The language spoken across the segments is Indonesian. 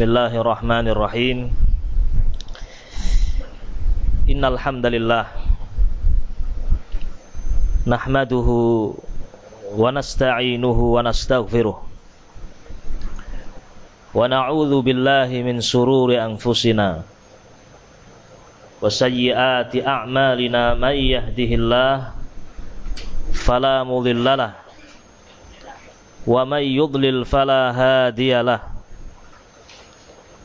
بسم الله الرحمن الرحيم. إن الحمد لله نحمده ونستعينه ونستغفره ونعوذ بالله من سرور أنفسنا وسيئات أعمالنا من يهده الله فلا مضل له ومن يضلل فلا هادي له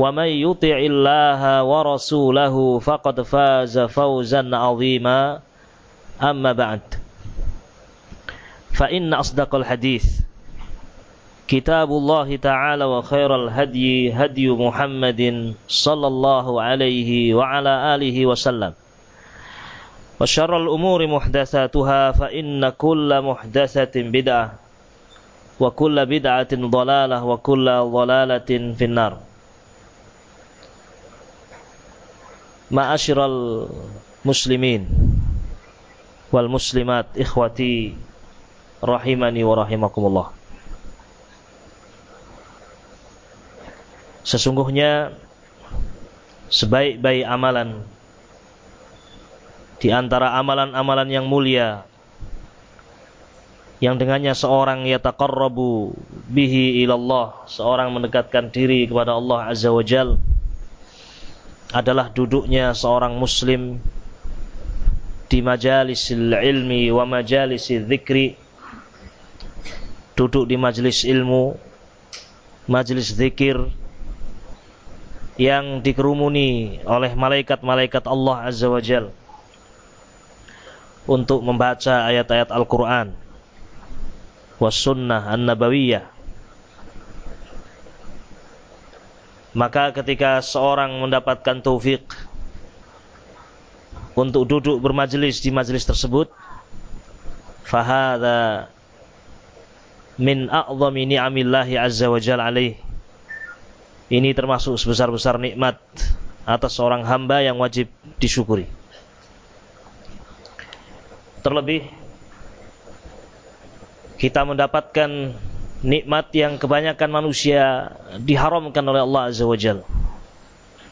ومن يطع الله ورسوله فقد فاز فوزا عظيما أما بعد. فإن أصدق الحديث كتاب الله تعالى وخير الهدي هدي محمد صلى الله عليه وعلى آله وسلم. وشر الأمور محدثاتها فإن كل محدثة بدعة وكل بدعة ضلالة وكل ضلالة في النار. ma'asyiral muslimin wal muslimat ikhwati rahimani wa rahimakumullah. Sesungguhnya sebaik-baik amalan di antara amalan-amalan yang mulia yang dengannya seorang yataqarrabu bihi ilallah seorang mendekatkan diri kepada Allah azza wajalla adalah duduknya seorang muslim di majalis ilmi wa majalis dzikri duduk di majelis ilmu majelis zikir yang dikerumuni oleh malaikat-malaikat Allah Azza wa Jalla untuk membaca ayat-ayat Al-Quran was sunnah an-nabawiyah maka ketika seorang mendapatkan taufik untuk duduk bermajelis di majelis tersebut fahada min a'zami ni'amillahi azza wa jalla ini termasuk sebesar-besar nikmat atas seorang hamba yang wajib disyukuri. Terlebih kita mendapatkan nikmat yang kebanyakan manusia diharamkan oleh Allah Azza wa Jal.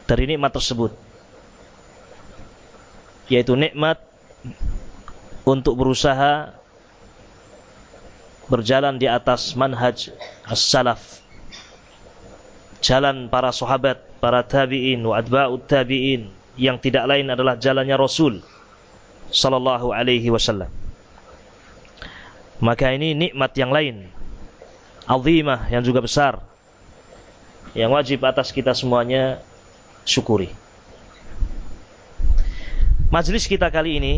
Dari nikmat tersebut yaitu nikmat untuk berusaha berjalan di atas manhaj as-salaf jalan para sahabat, para tabi'in wa adba'ut tabi'in yang tidak lain adalah jalannya Rasul sallallahu alaihi wasallam. Maka ini nikmat yang lain azimah yang juga besar yang wajib atas kita semuanya syukuri. Majlis kita kali ini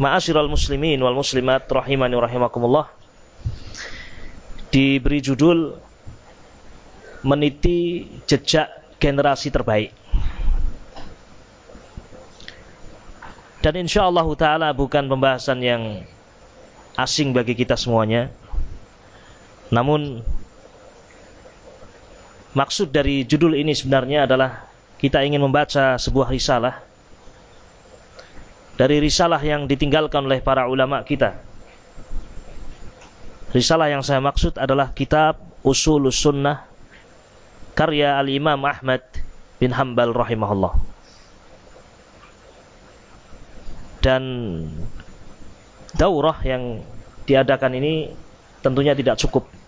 Ma'asyiral muslimin wal muslimat rahimani rahimakumullah diberi judul meniti jejak generasi terbaik. Dan insya Allah Ta'ala bukan pembahasan yang asing bagi kita semuanya. Namun maksud dari judul ini sebenarnya adalah kita ingin membaca sebuah risalah. Dari risalah yang ditinggalkan oleh para ulama kita. Risalah yang saya maksud adalah kitab Usul Sunnah karya Al-Imam Ahmad bin Hambal rahimahullah. Dan daurah yang diadakan ini tentunya tidak cukup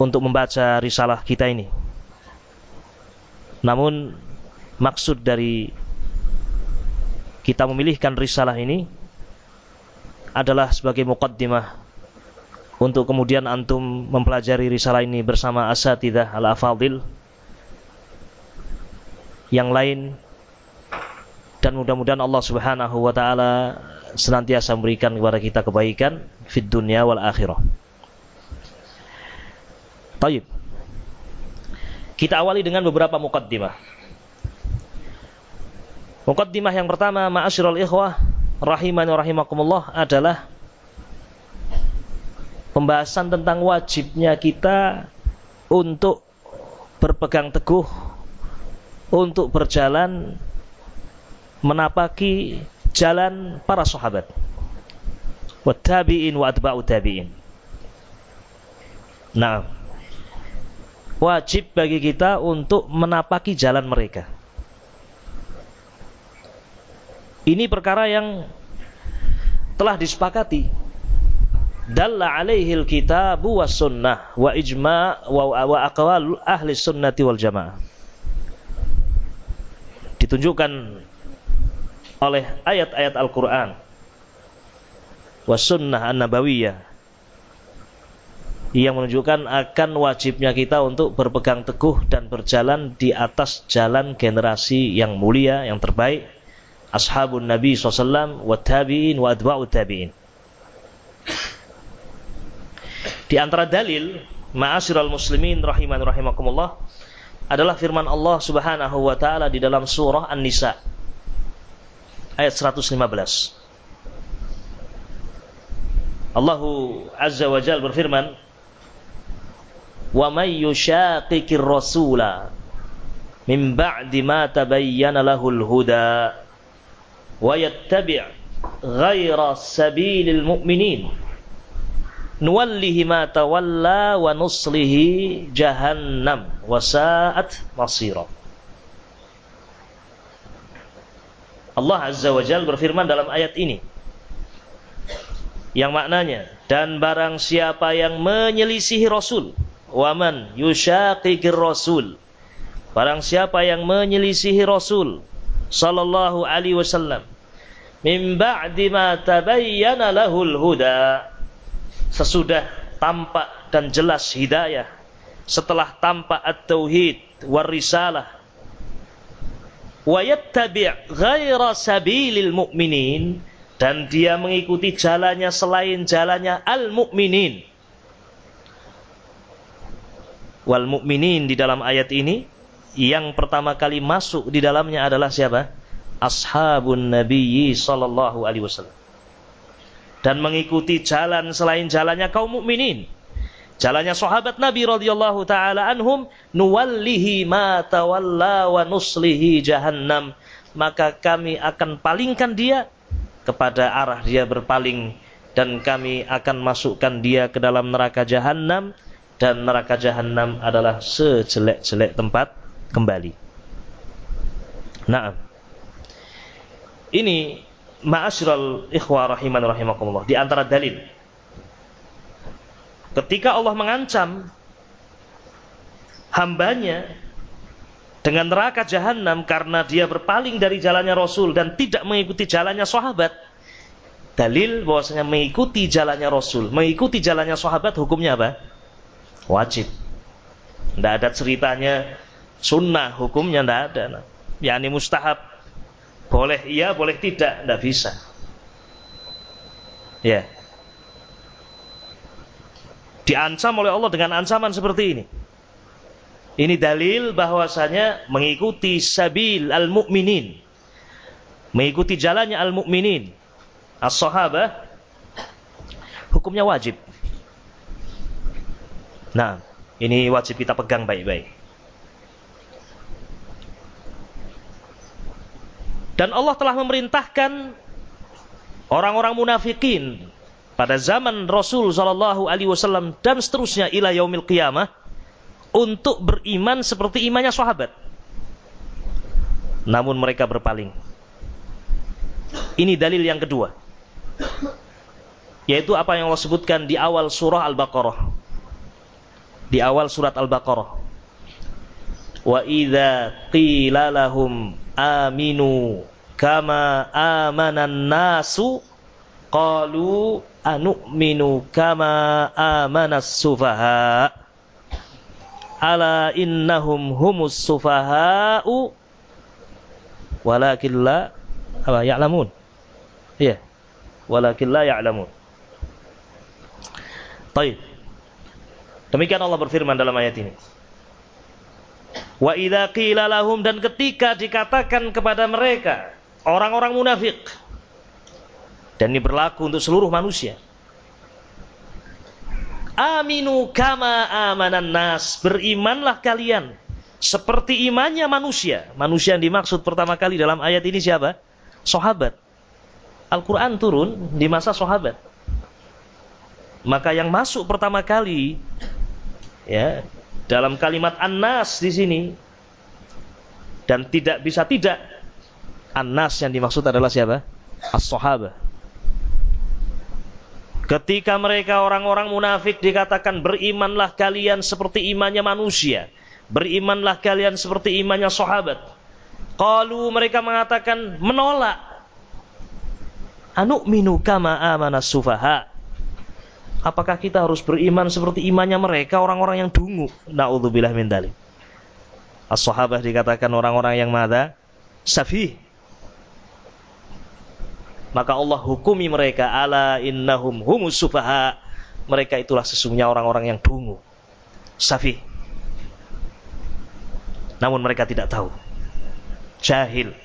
untuk membaca risalah kita ini. Namun maksud dari kita memilihkan risalah ini adalah sebagai muqaddimah untuk kemudian antum mempelajari risalah ini bersama asatidah al-afadil yang lain dan mudah-mudahan Allah Subhanahu wa taala senantiasa memberikan kepada kita kebaikan fid dunya wal akhirah. Baik. Kita awali dengan beberapa mukaddimah. Mukaddimah yang pertama, ma'asyiral ikhwah, rahimani rahimakumullah adalah pembahasan tentang wajibnya kita untuk berpegang teguh untuk berjalan menapaki jalan para sahabat. Wattabi'in wa atba'u tabi'in. Nah, wajib bagi kita untuk menapaki jalan mereka. Ini perkara yang telah disepakati. Dalla alaihi alkitab wa sunnah wa ijma' wa, wa aqwal ahli sunnati wal jamaah. Ditunjukkan oleh ayat-ayat Al-Quran wasunnah an-nabawiyah yang menunjukkan akan wajibnya kita untuk berpegang teguh dan berjalan di atas jalan generasi yang mulia, yang terbaik ashabun nabi SAW wa tabi'in wa adba'u tabi'in di antara dalil ma'asyiral muslimin rahiman rahimakumullah adalah firman Allah Subhanahu wa taala di dalam surah An-Nisa ayat 115. Allah Azza wa Jalla berfirman, "Wa may yushaqiqir rasula min ba'di ma tabayyana lahul huda wa yattabi' ghayra sabilil mu'minin nuwallihi ma tawalla wa nuslihi jahannam wa sa'at masira." Allah Azza wa Jal berfirman dalam ayat ini yang maknanya dan barang siapa yang menyelisihi Rasul waman yushaqiqir Rasul barang siapa yang menyelisihi Rasul sallallahu alaihi wasallam min ba'di ma tabayyana lahul huda sesudah tampak dan jelas hidayah setelah tampak at-tauhid war risalah wa yattabi' ghaira sabilil mu'minin dan dia mengikuti jalannya selain jalannya al-mu'minin. Wal mu'minin di dalam ayat ini yang pertama kali masuk di dalamnya adalah siapa? Ashabun Nabi sallallahu alaihi wasallam. Dan mengikuti jalan selain jalannya kaum mukminin jalannya sahabat Nabi radhiyallahu taala anhum nuwallihi ma tawalla wa nuslihi jahannam maka kami akan palingkan dia kepada arah dia berpaling dan kami akan masukkan dia ke dalam neraka jahanam dan neraka jahanam adalah sejelek-jelek tempat kembali. Nah, ini ma'asyiral ikhwah rahiman rahimakumullah di antara dalil ketika Allah mengancam hambanya dengan neraka jahanam karena dia berpaling dari jalannya Rasul dan tidak mengikuti jalannya sahabat. Dalil bahwasanya mengikuti jalannya Rasul, mengikuti jalannya sahabat hukumnya apa? Wajib. Tidak ada ceritanya sunnah hukumnya tidak ada. Yani mustahab. Boleh iya, boleh tidak, tidak bisa. Ya diancam oleh Allah dengan ancaman seperti ini. Ini dalil bahwasanya mengikuti sabil al-mu'minin. Mengikuti jalannya al-mu'minin. As-sahabah hukumnya wajib. Nah, ini wajib kita pegang baik-baik. Dan Allah telah memerintahkan orang-orang munafikin pada zaman Rasul Shallallahu Alaihi Wasallam dan seterusnya ila yaumil qiyamah untuk beriman seperti imannya sahabat. Namun mereka berpaling. Ini dalil yang kedua. Yaitu apa yang Allah sebutkan di awal surah Al-Baqarah. Di awal surat Al-Baqarah. Wa idza qila lahum aminu kama amanan nasu qalu anu'minu kama amanas sufaha ala innahum humus sufaha'u walakin la apa ya'lamun iya walakin la ya'lamun Baik. Demikian Allah berfirman dalam ayat ini. Wa idza qila lahum dan ketika dikatakan kepada mereka orang-orang munafik dan ini berlaku untuk seluruh manusia. Aminu kama amanan nas, berimanlah kalian seperti imannya manusia. Manusia yang dimaksud pertama kali dalam ayat ini siapa? Sahabat. Al-Quran turun di masa sahabat. Maka yang masuk pertama kali ya dalam kalimat annas di sini dan tidak bisa tidak annas yang dimaksud adalah siapa? As-sahabah. Ketika mereka orang-orang munafik dikatakan berimanlah kalian seperti imannya manusia. Berimanlah kalian seperti imannya sahabat. Kalau mereka mengatakan menolak. Anu minu kama amana sufaha. Apakah kita harus beriman seperti imannya mereka orang-orang yang dungu? Nauzubillah min dalik. As-sahabah dikatakan orang-orang yang mada safih. Maka Allah hukumi mereka ala innahum humus sufaha. Mereka itulah sesungguhnya orang-orang yang dungu. Safih. Namun mereka tidak tahu. Jahil.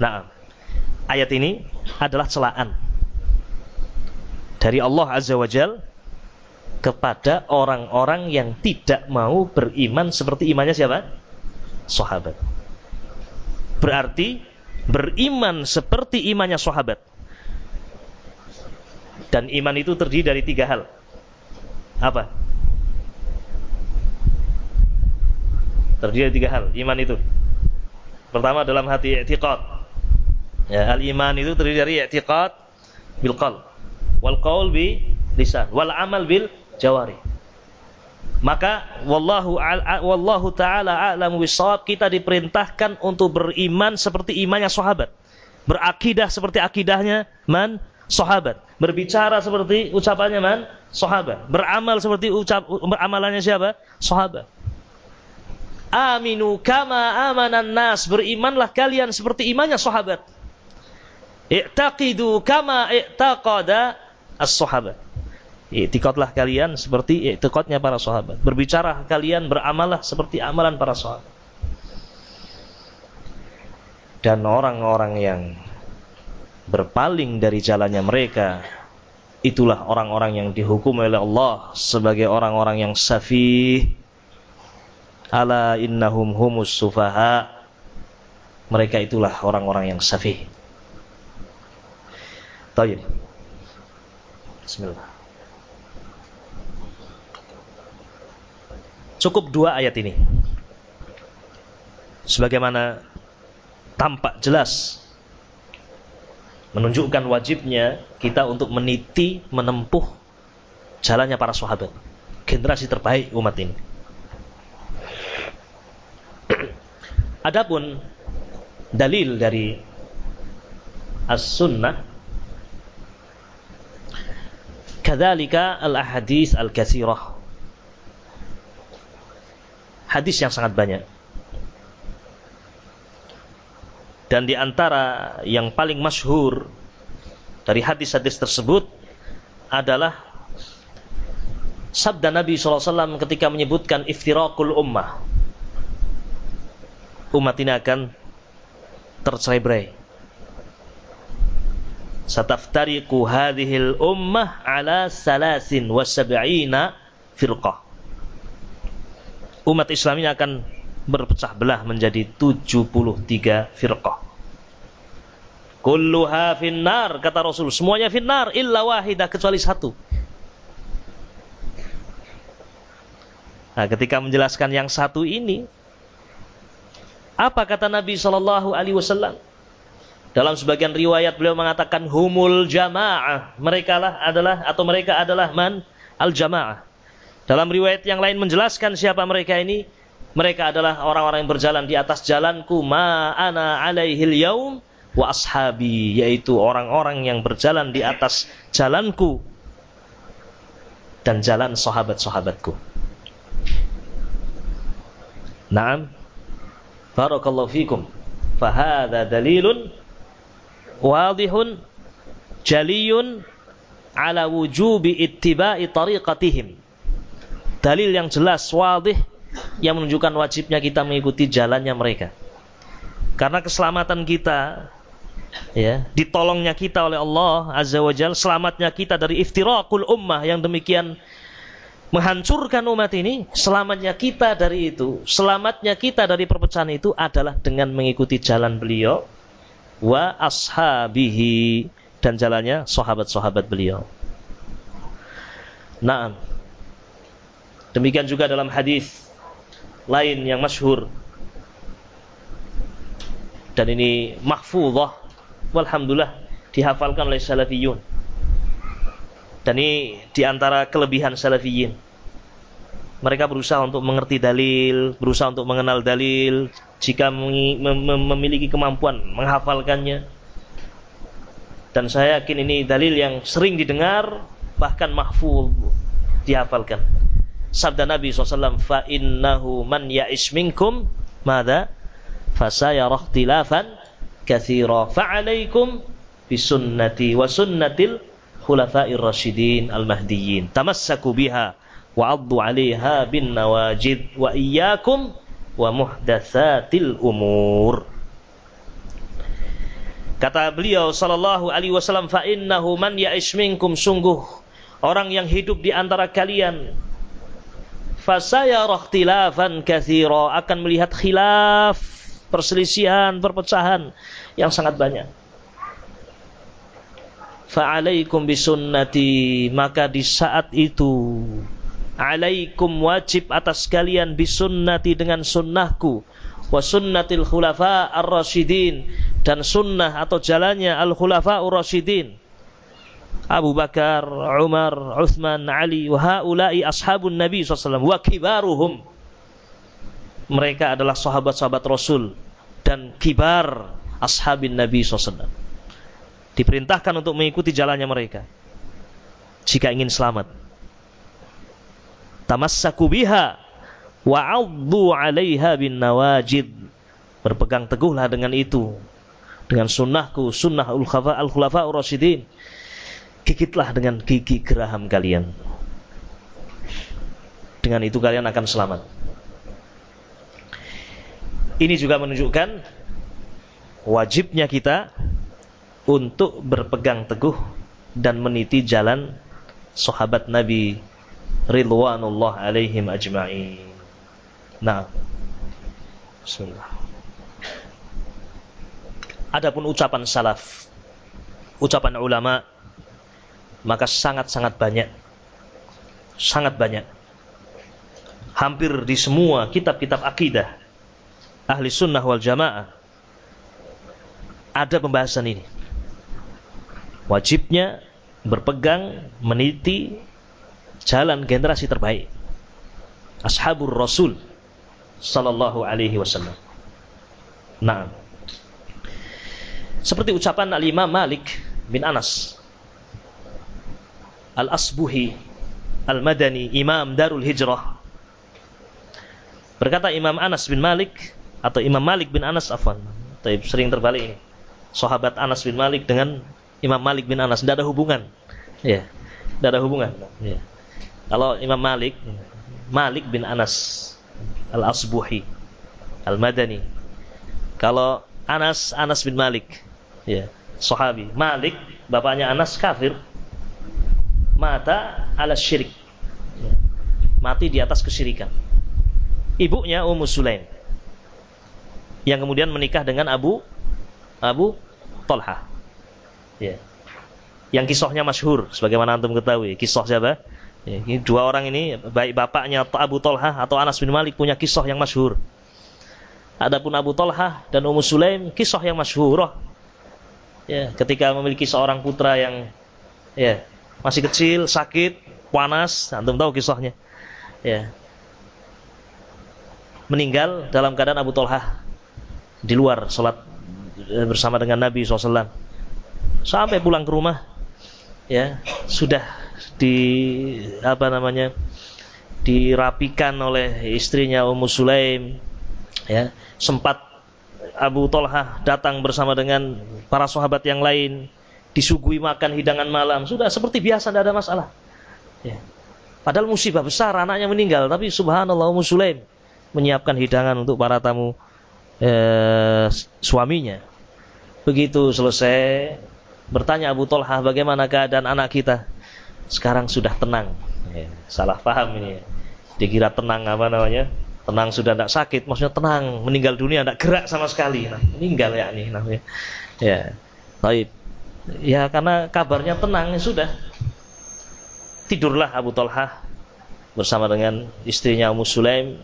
Nah, ayat ini adalah celaan dari Allah Azza wa Jal kepada orang-orang yang tidak mau beriman seperti imannya siapa? Sahabat. Berarti beriman seperti imannya sahabat. Dan iman itu terdiri dari tiga hal. Apa? Terdiri dari tiga hal. Iman itu. Pertama dalam hati i'tiqad. Ya, al-iman itu terdiri dari i'tiqad bil qalb wal qaul bi lisan wal amal bil jawari. Maka wallahu wallahu taala a'lamu bisawab kita diperintahkan untuk beriman seperti imannya sahabat. Berakidah seperti akidahnya man sahabat. Berbicara seperti ucapannya man sahabat. Beramal seperti ucap beramalannya siapa? Sahabat. Aminu kama amanan nas. Berimanlah kalian seperti imannya sahabat. I'taqidu kama i'taqada as-sahabat. I'tiqadlah kalian seperti i'tiqadnya para sahabat. Berbicara kalian beramallah seperti amalan para sahabat. Dan orang-orang yang berpaling dari jalannya mereka itulah orang-orang yang dihukum oleh Allah sebagai orang-orang yang safih ala innahum humus sufaha mereka itulah orang-orang yang safih Tayyib Bismillah. Cukup dua ayat ini. Sebagaimana tampak jelas menunjukkan wajibnya kita untuk meniti, menempuh jalannya para sahabat. Generasi terbaik umat ini. Adapun dalil dari as-sunnah Kadzalika al-ahadits al-katsirah. Hadis yang sangat banyak. Dan di antara yang paling masyhur dari hadis-hadis tersebut adalah sabda Nabi SAW ketika menyebutkan iftirakul ummah. Umat ini akan tercerai-berai sataftariqu hadhil ummah ala salasin wa sab'ina firqah. Umat Islam ini akan berpecah belah menjadi 73 firqah. Kulluha finnar kata Rasul, semuanya finnar illa wahidah kecuali satu. Nah, ketika menjelaskan yang satu ini, apa kata Nabi Shallallahu Alaihi Wasallam? Dalam sebagian riwayat beliau mengatakan humul jamaah. Mereka lah adalah atau mereka adalah man al jamaah. Dalam riwayat yang lain menjelaskan siapa mereka ini. Mereka adalah orang-orang yang berjalan di atas jalanku ma'ana alaihil yaum wa ashabi yaitu orang-orang yang berjalan di atas jalanku dan jalan sahabat-sahabatku. Naam. Barakallahu fikum. Fahada dalilun wadihun jaliyun ala wujubi ittiba'i tariqatihim. Dalil yang jelas, wadih yang menunjukkan wajibnya kita mengikuti jalannya mereka. Karena keselamatan kita ya, ditolongnya kita oleh Allah Azza wa Jalla, selamatnya kita dari iftiraqul ummah yang demikian menghancurkan umat ini, selamatnya kita dari itu, selamatnya kita dari perpecahan itu adalah dengan mengikuti jalan beliau wa ashabihi dan jalannya sahabat-sahabat beliau. Nah, demikian juga dalam hadis lain yang masyhur. Dan ini mahfuzah walhamdulillah dihafalkan oleh salafiyun. Dan ini di antara kelebihan salafiyin mereka berusaha untuk mengerti dalil berusaha untuk mengenal dalil jika memiliki kemampuan menghafalkannya. Dan saya yakin ini dalil yang sering didengar bahkan mahfuz dihafalkan. Sabda Nabi SAW fa innahu man ya'ish minkum mada fasayara ikhtilafan katsira fa'alaikum bisunnati wa sunnatil khulafa'ir rasyidin al-mahdiyyin. Tamassaku biha wa 'addu 'alaiha bin nawajid wa iyyakum wa muhdatsatil umur Kata beliau sallallahu alaihi wasallam fa innahu man ya'ish minkum sungguh orang yang hidup di antara kalian fasayara ikhtilafan katsira akan melihat khilaf, perselisihan, perpecahan yang sangat banyak. Fa'alaikum bisunnati maka di saat itu alaikum wajib atas kalian bisunnati dengan sunnahku wa sunnatil khulafa ar-rasyidin dan sunnah atau jalannya al-khulafa ar-rasyidin Abu Bakar, Umar, Uthman, Ali, wa haula'i ashabun Nabi SAW, wa kibaruhum. Mereka adalah sahabat-sahabat Rasul dan kibar ashabin Nabi SAW. Diperintahkan untuk mengikuti jalannya mereka. Jika ingin selamat. Tamassaku biha wa'addu 'alaiha bin nawajid. Berpegang teguhlah dengan itu. Dengan sunnahku, sunnah al-khulafa al-rasyidin gigitlah dengan gigi geraham kalian. Dengan itu kalian akan selamat. Ini juga menunjukkan wajibnya kita untuk berpegang teguh dan meniti jalan sahabat Nabi ridwanullah alaihim ajma'in. Nah, Bismillah. Adapun ucapan salaf, ucapan ulama maka sangat-sangat banyak. Sangat banyak. Hampir di semua kitab-kitab akidah ahli sunnah wal jamaah ada pembahasan ini. Wajibnya berpegang meniti jalan generasi terbaik. Ashabur Rasul sallallahu alaihi wasallam. Nah, seperti ucapan Al-Imam Malik bin Anas Al-Asbuhi Al-Madani Imam Darul Hijrah Berkata Imam Anas bin Malik atau Imam Malik bin Anas afwan. Tapi sering terbalik ini. Sahabat Anas bin Malik dengan Imam Malik bin Anas tidak ada hubungan. Ya. Tidak ada hubungan. Ya. Kalau Imam Malik Malik bin Anas Al-Asbuhi Al-Madani. Kalau Anas Anas bin Malik ya, sahabi. Malik bapaknya Anas kafir mata ala syirik. Mati di atas kesyirikan. Ibunya Ummu Sulaim. Yang kemudian menikah dengan Abu Abu Tolha. Ya. Yang kisahnya masyhur sebagaimana antum ketahui. Kisah siapa? Ya, ini dua orang ini baik bapaknya Abu Tolha atau Anas bin Malik punya kisah yang masyhur. Adapun Abu Tolha dan Ummu Sulaim kisah yang masyhur. Ya, ketika memiliki seorang putra yang ya masih kecil, sakit, panas, antum tahu kisahnya. ya meninggal dalam keadaan Abu Talha di luar sholat eh, bersama dengan Nabi SAW sampai pulang ke rumah ya sudah di apa namanya dirapikan oleh istrinya Ummu Sulaim ya. Sempat Abu Talha datang bersama dengan para sahabat yang lain disuguhi makan hidangan malam. Sudah seperti biasa tidak ada masalah. Ya. padahal musibah besar anaknya meninggal tapi subhanallah Ummu Sulaim menyiapkan hidangan untuk para tamu eh, suaminya. Begitu selesai bertanya Abu Talha bagaimana keadaan anak kita sekarang sudah tenang. Ya, salah paham ini ya. Dikira tenang apa namanya? Tenang sudah tidak sakit maksudnya tenang. Meninggal dunia tidak gerak sama sekali. Nah, meninggal ya nih namanya. Ya baik. Ya karena kabarnya tenang ya sudah. Tidurlah Abu Talha bersama dengan istrinya Ummu Sulaim.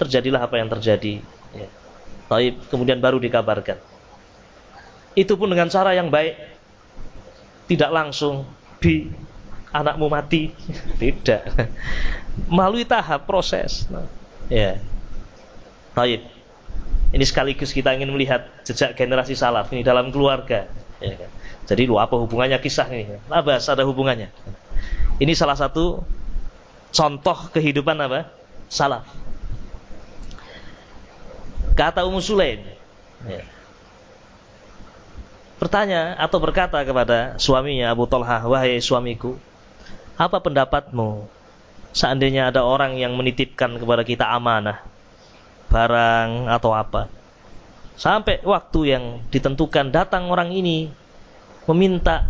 Terjadilah apa yang terjadi. Ya. Taib kemudian baru dikabarkan. Itu pun dengan cara yang baik. Tidak langsung. Bi anakmu mati tidak melalui tahap proses. Nah, ya. Taib. Ini sekaligus kita ingin melihat jejak generasi salaf ini dalam keluarga. Ya kan? Jadi lu apa hubungannya kisah ini? Labas ada hubungannya. Ini salah satu contoh kehidupan apa? Salaf. Kata Ummu Sulaim. Ya. Bertanya atau berkata kepada suaminya Abu Talha, wahai suamiku, apa pendapatmu? Seandainya ada orang yang menitipkan kepada kita amanah barang atau apa. Sampai waktu yang ditentukan datang orang ini meminta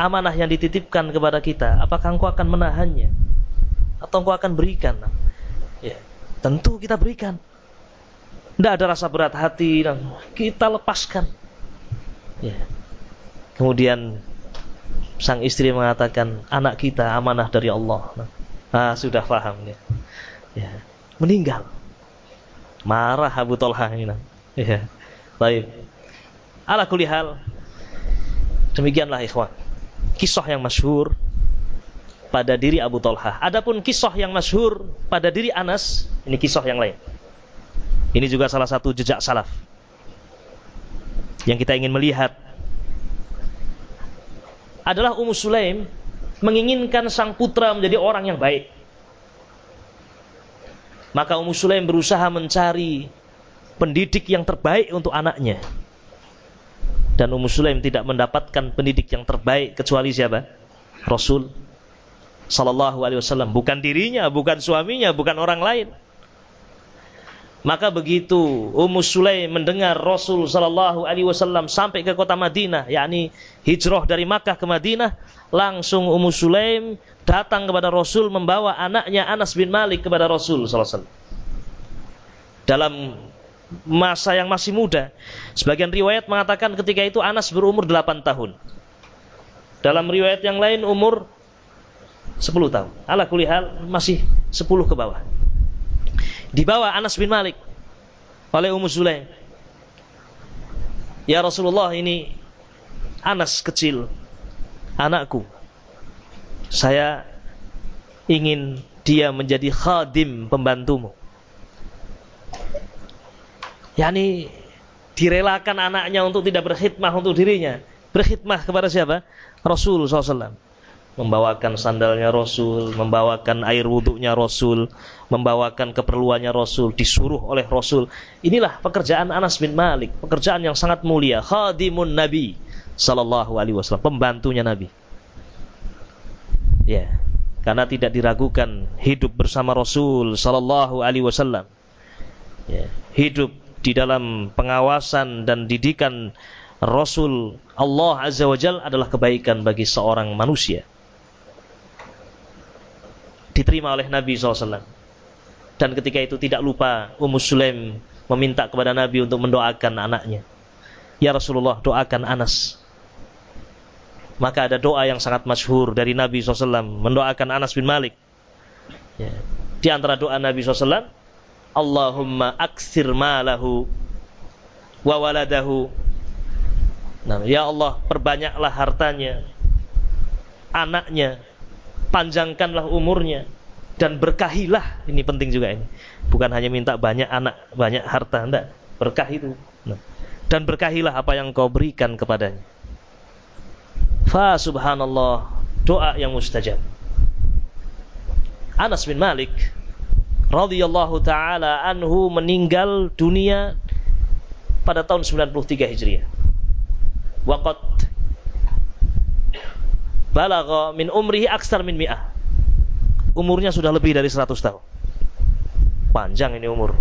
amanah yang dititipkan kepada kita apakah engkau akan menahannya? Atau engkau akan berikan? Ya tentu kita berikan. Tidak ada rasa berat hati dan kita lepaskan. Ya. Kemudian sang istri mengatakan anak kita amanah dari Allah Ah, sudah paham ya. ya. Meninggal. Marah Abu Talha ini. Ya. Baik. Ala kulihal. Demikianlah ikhwan. Kisah yang masyhur pada diri Abu Talha. Adapun kisah yang masyhur pada diri Anas, ini kisah yang lain. Ini juga salah satu jejak salaf. Yang kita ingin melihat adalah Ummu Sulaim menginginkan sang putra menjadi orang yang baik. Maka Ummu Sulaim berusaha mencari pendidik yang terbaik untuk anaknya. Dan Ummu Sulaim tidak mendapatkan pendidik yang terbaik kecuali siapa? Rasul sallallahu alaihi wasallam, bukan dirinya, bukan suaminya, bukan orang lain. Maka begitu Ummu Sulaim mendengar Rasul sallallahu alaihi wasallam sampai ke kota Madinah, yakni hijrah dari Makkah ke Madinah, langsung Ummu Sulaim datang kepada Rasul membawa anaknya Anas bin Malik kepada Rasul sallallahu alaihi wasallam. Dalam masa yang masih muda. Sebagian riwayat mengatakan ketika itu Anas berumur 8 tahun. Dalam riwayat yang lain umur 10 tahun. Ala kulihal masih 10 ke bawah dibawa Anas bin Malik oleh Ummu Sulaim. Ya Rasulullah ini Anas kecil, anakku. Saya ingin dia menjadi khadim pembantumu. Yani direlakan anaknya untuk tidak berkhidmah untuk dirinya. Berkhidmah kepada siapa? Rasul SAW membawakan sandalnya Rasul, membawakan air wudhunya Rasul, membawakan keperluannya Rasul, disuruh oleh Rasul. Inilah pekerjaan Anas bin Malik, pekerjaan yang sangat mulia, khadimun Nabi sallallahu alaihi wasallam, pembantunya Nabi. Ya, karena tidak diragukan hidup bersama Rasul sallallahu alaihi wasallam. Ya, hidup di dalam pengawasan dan didikan Rasul Allah Azza wa Jal adalah kebaikan bagi seorang manusia diterima oleh Nabi SAW. Dan ketika itu tidak lupa Ummu Sulaim meminta kepada Nabi untuk mendoakan anaknya. Ya Rasulullah doakan Anas. Maka ada doa yang sangat masyhur dari Nabi SAW mendoakan Anas bin Malik. Ya. Di antara doa Nabi SAW, Allahumma aksir malahu wa waladahu. Nah, ya Allah, perbanyaklah hartanya, anaknya, panjangkanlah umurnya dan berkahilah. Ini penting juga ini. Bukan hanya minta banyak anak banyak harta. Enggak. Berkah itu. Nah. dan berkahilah apa yang kau berikan kepadanya. Fa subhanallah. Doa yang mustajab. Anas bin Malik radhiyallahu taala anhu meninggal dunia pada tahun 93 Hijriah. Waqat balagha min umrihi aksar min mi'ah umurnya sudah lebih dari 100 tahun. Panjang ini umur.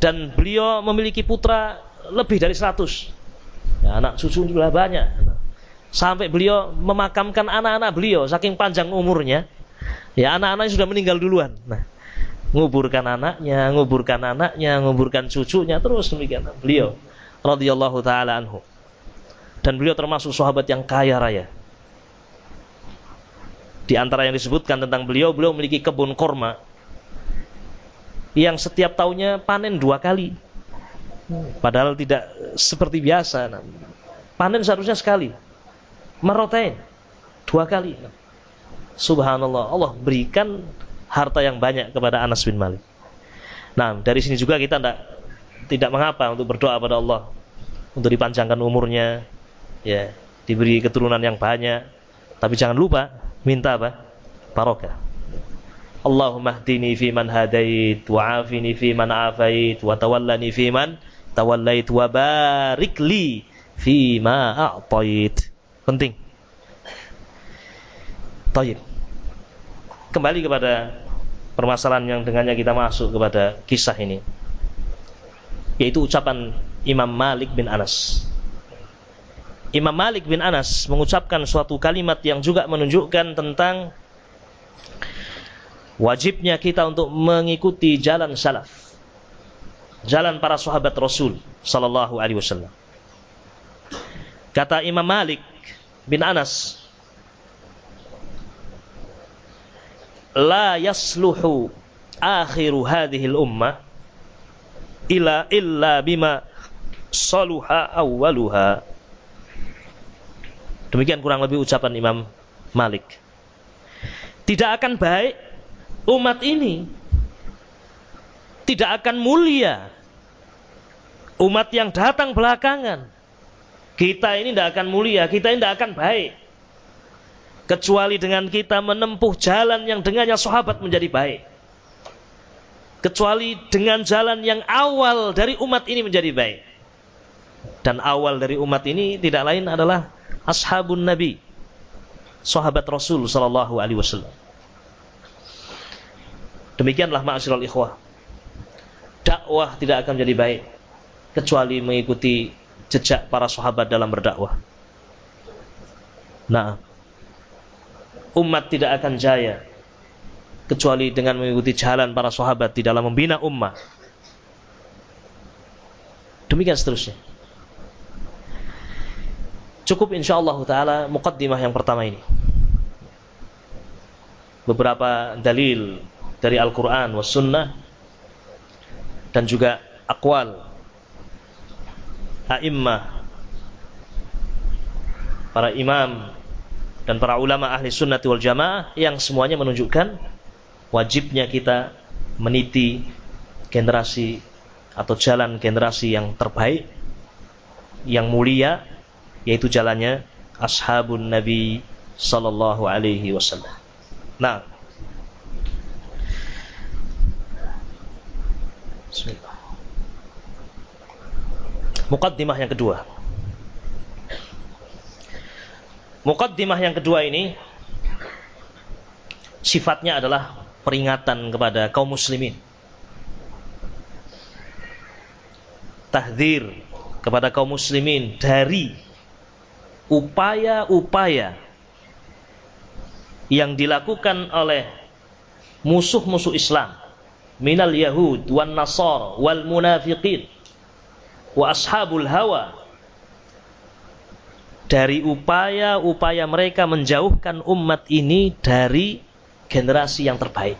Dan beliau memiliki putra lebih dari 100. Ya, anak cucu juga banyak. Sampai beliau memakamkan anak-anak beliau saking panjang umurnya. Ya anak-anaknya sudah meninggal duluan. Nah, nguburkan anaknya, nguburkan anaknya, nguburkan cucunya terus demikian. Beliau radhiyallahu taala anhu. Dan beliau termasuk sahabat yang kaya raya. Di antara yang disebutkan tentang beliau, beliau memiliki kebun korma yang setiap tahunnya panen dua kali. Padahal tidak seperti biasa. Panen seharusnya sekali. Merotain dua kali. Subhanallah, Allah berikan harta yang banyak kepada Anas bin Malik. Nah, dari sini juga kita tidak tidak mengapa untuk berdoa pada Allah untuk dipanjangkan umurnya, ya, diberi keturunan yang banyak. Tapi jangan lupa minta apa? Barokah. Allahumma hdini fi man hadait wa afini fi man afait wa tawallani fi man tawallait wa barik li fi ma a'tait. Penting. Tayyib. Kembali kepada permasalahan yang dengannya kita masuk kepada kisah ini. Yaitu ucapan Imam Malik bin Anas. Imam Malik bin Anas mengucapkan suatu kalimat yang juga menunjukkan tentang wajibnya kita untuk mengikuti jalan salaf. Jalan para sahabat Rasul sallallahu alaihi wasallam. Kata Imam Malik bin Anas, "La yasluhu akhiru hadhihi al-ummah ila illa bima saluha awwaluha." Demikian kurang lebih ucapan Imam Malik. Tidak akan baik umat ini. Tidak akan mulia umat yang datang belakangan. Kita ini tidak akan mulia, kita ini tidak akan baik. Kecuali dengan kita menempuh jalan yang dengannya sahabat menjadi baik. Kecuali dengan jalan yang awal dari umat ini menjadi baik. Dan awal dari umat ini tidak lain adalah ashabun Nabi, sahabat Rasul sallallahu alaihi wasallam. Demikianlah ma'asyiral ikhwah. Dakwah tidak akan menjadi baik kecuali mengikuti jejak para sahabat dalam berdakwah. Nah, umat tidak akan jaya kecuali dengan mengikuti jalan para sahabat di dalam membina ummah. Demikian seterusnya. Cukup insyaallah taala mukaddimah yang pertama ini. Beberapa dalil dari Al-Qur'an was sunnah dan juga akwal a'immah para imam dan para ulama ahli sunnati wal jamaah yang semuanya menunjukkan wajibnya kita meniti generasi atau jalan generasi yang terbaik yang mulia yaitu jalannya ashabun Nabi sallallahu alaihi wasallam. Nah, Bismillah. Mukaddimah yang kedua. Mukaddimah yang kedua ini sifatnya adalah peringatan kepada kaum muslimin. Tahdir kepada kaum muslimin dari upaya-upaya yang dilakukan oleh musuh-musuh Islam minal yahud wan nasar wal munafiqin wa ashabul hawa dari upaya-upaya mereka menjauhkan umat ini dari generasi yang terbaik.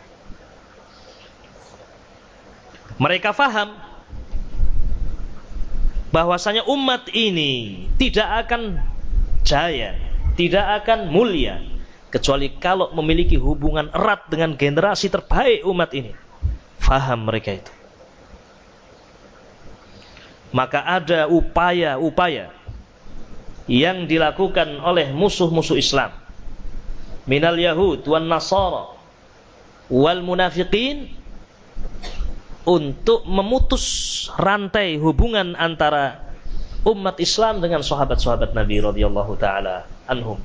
Mereka faham bahwasanya umat ini tidak akan jaya, tidak akan mulia kecuali kalau memiliki hubungan erat dengan generasi terbaik umat ini. Faham mereka itu. Maka ada upaya-upaya yang dilakukan oleh musuh-musuh Islam minal yahud wan nasara wal munafiqin untuk memutus rantai hubungan antara umat Islam dengan sahabat-sahabat Nabi radhiyallahu taala anhum.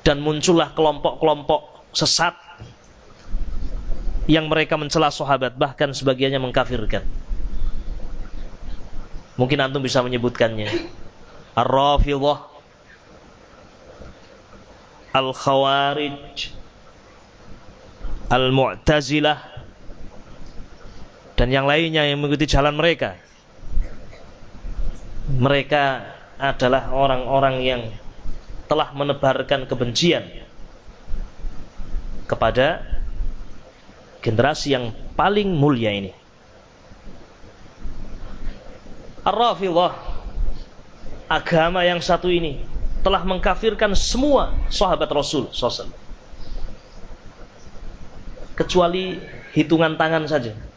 Dan muncullah kelompok-kelompok sesat yang mereka mencela sahabat bahkan sebagiannya mengkafirkan. Mungkin antum bisa menyebutkannya. Ar-Rafidhah Al-Khawarij Al-Mu'tazilah dan yang lainnya yang mengikuti jalan mereka. Mereka adalah orang-orang yang telah menebarkan kebencian kepada generasi yang paling mulia ini. Ar-Rafidhah agama yang satu ini telah mengkafirkan semua sahabat Rasul kecuali hitungan tangan saja.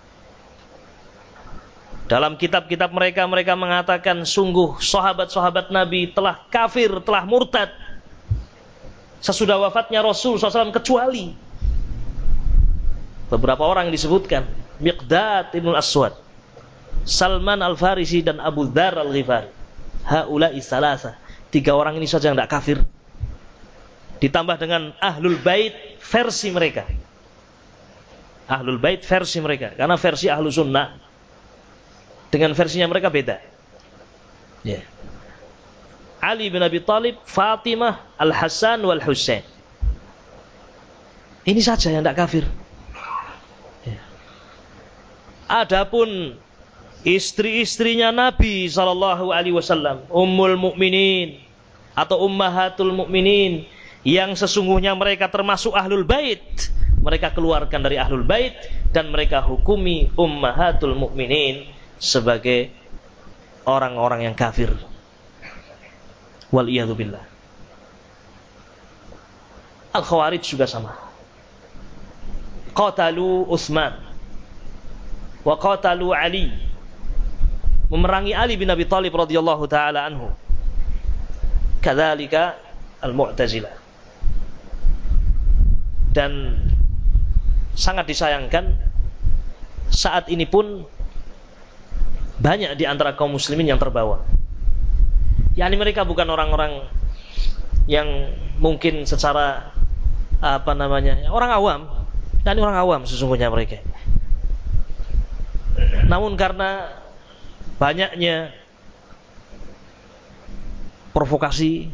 Dalam kitab-kitab mereka mereka mengatakan sungguh sahabat-sahabat Nabi telah kafir, telah murtad. Sesudah wafatnya Rasul SAW kecuali beberapa orang disebutkan Miqdad ibn Aswad, Salman Al-Farisi dan Abu Dhar Al-Ghifari. Haula'i salasa. Tiga orang ini saja yang tidak kafir. Ditambah dengan Ahlul Bait versi mereka Ahlul Bait versi mereka. Karena versi Ahlu Sunnah dengan versinya mereka beda. Ya. Ali bin Abi Talib, Fatimah, Al-Hasan, wal Husain. Ini saja yang tidak kafir. Ya. Adapun istri-istrinya Nabi Sallallahu Alaihi Wasallam, Ummul Mukminin atau Ummahatul Mukminin yang sesungguhnya mereka termasuk Ahlul Bait, mereka keluarkan dari ahlul bait dan mereka hukumi ummahatul mukminin sebagai orang-orang yang kafir. Wal billah. Al Khawarij juga sama. Qatalu Utsman wa qatalu Ali. Memerangi Ali bin Abi Thalib radhiyallahu taala anhu. Kadzalika Al-Mu'tazilah. Dan sangat disayangkan saat ini pun banyak di antara kaum muslimin yang terbawa. Yani mereka bukan orang-orang yang mungkin secara apa namanya orang awam, dan orang awam sesungguhnya mereka. Namun karena banyaknya provokasi,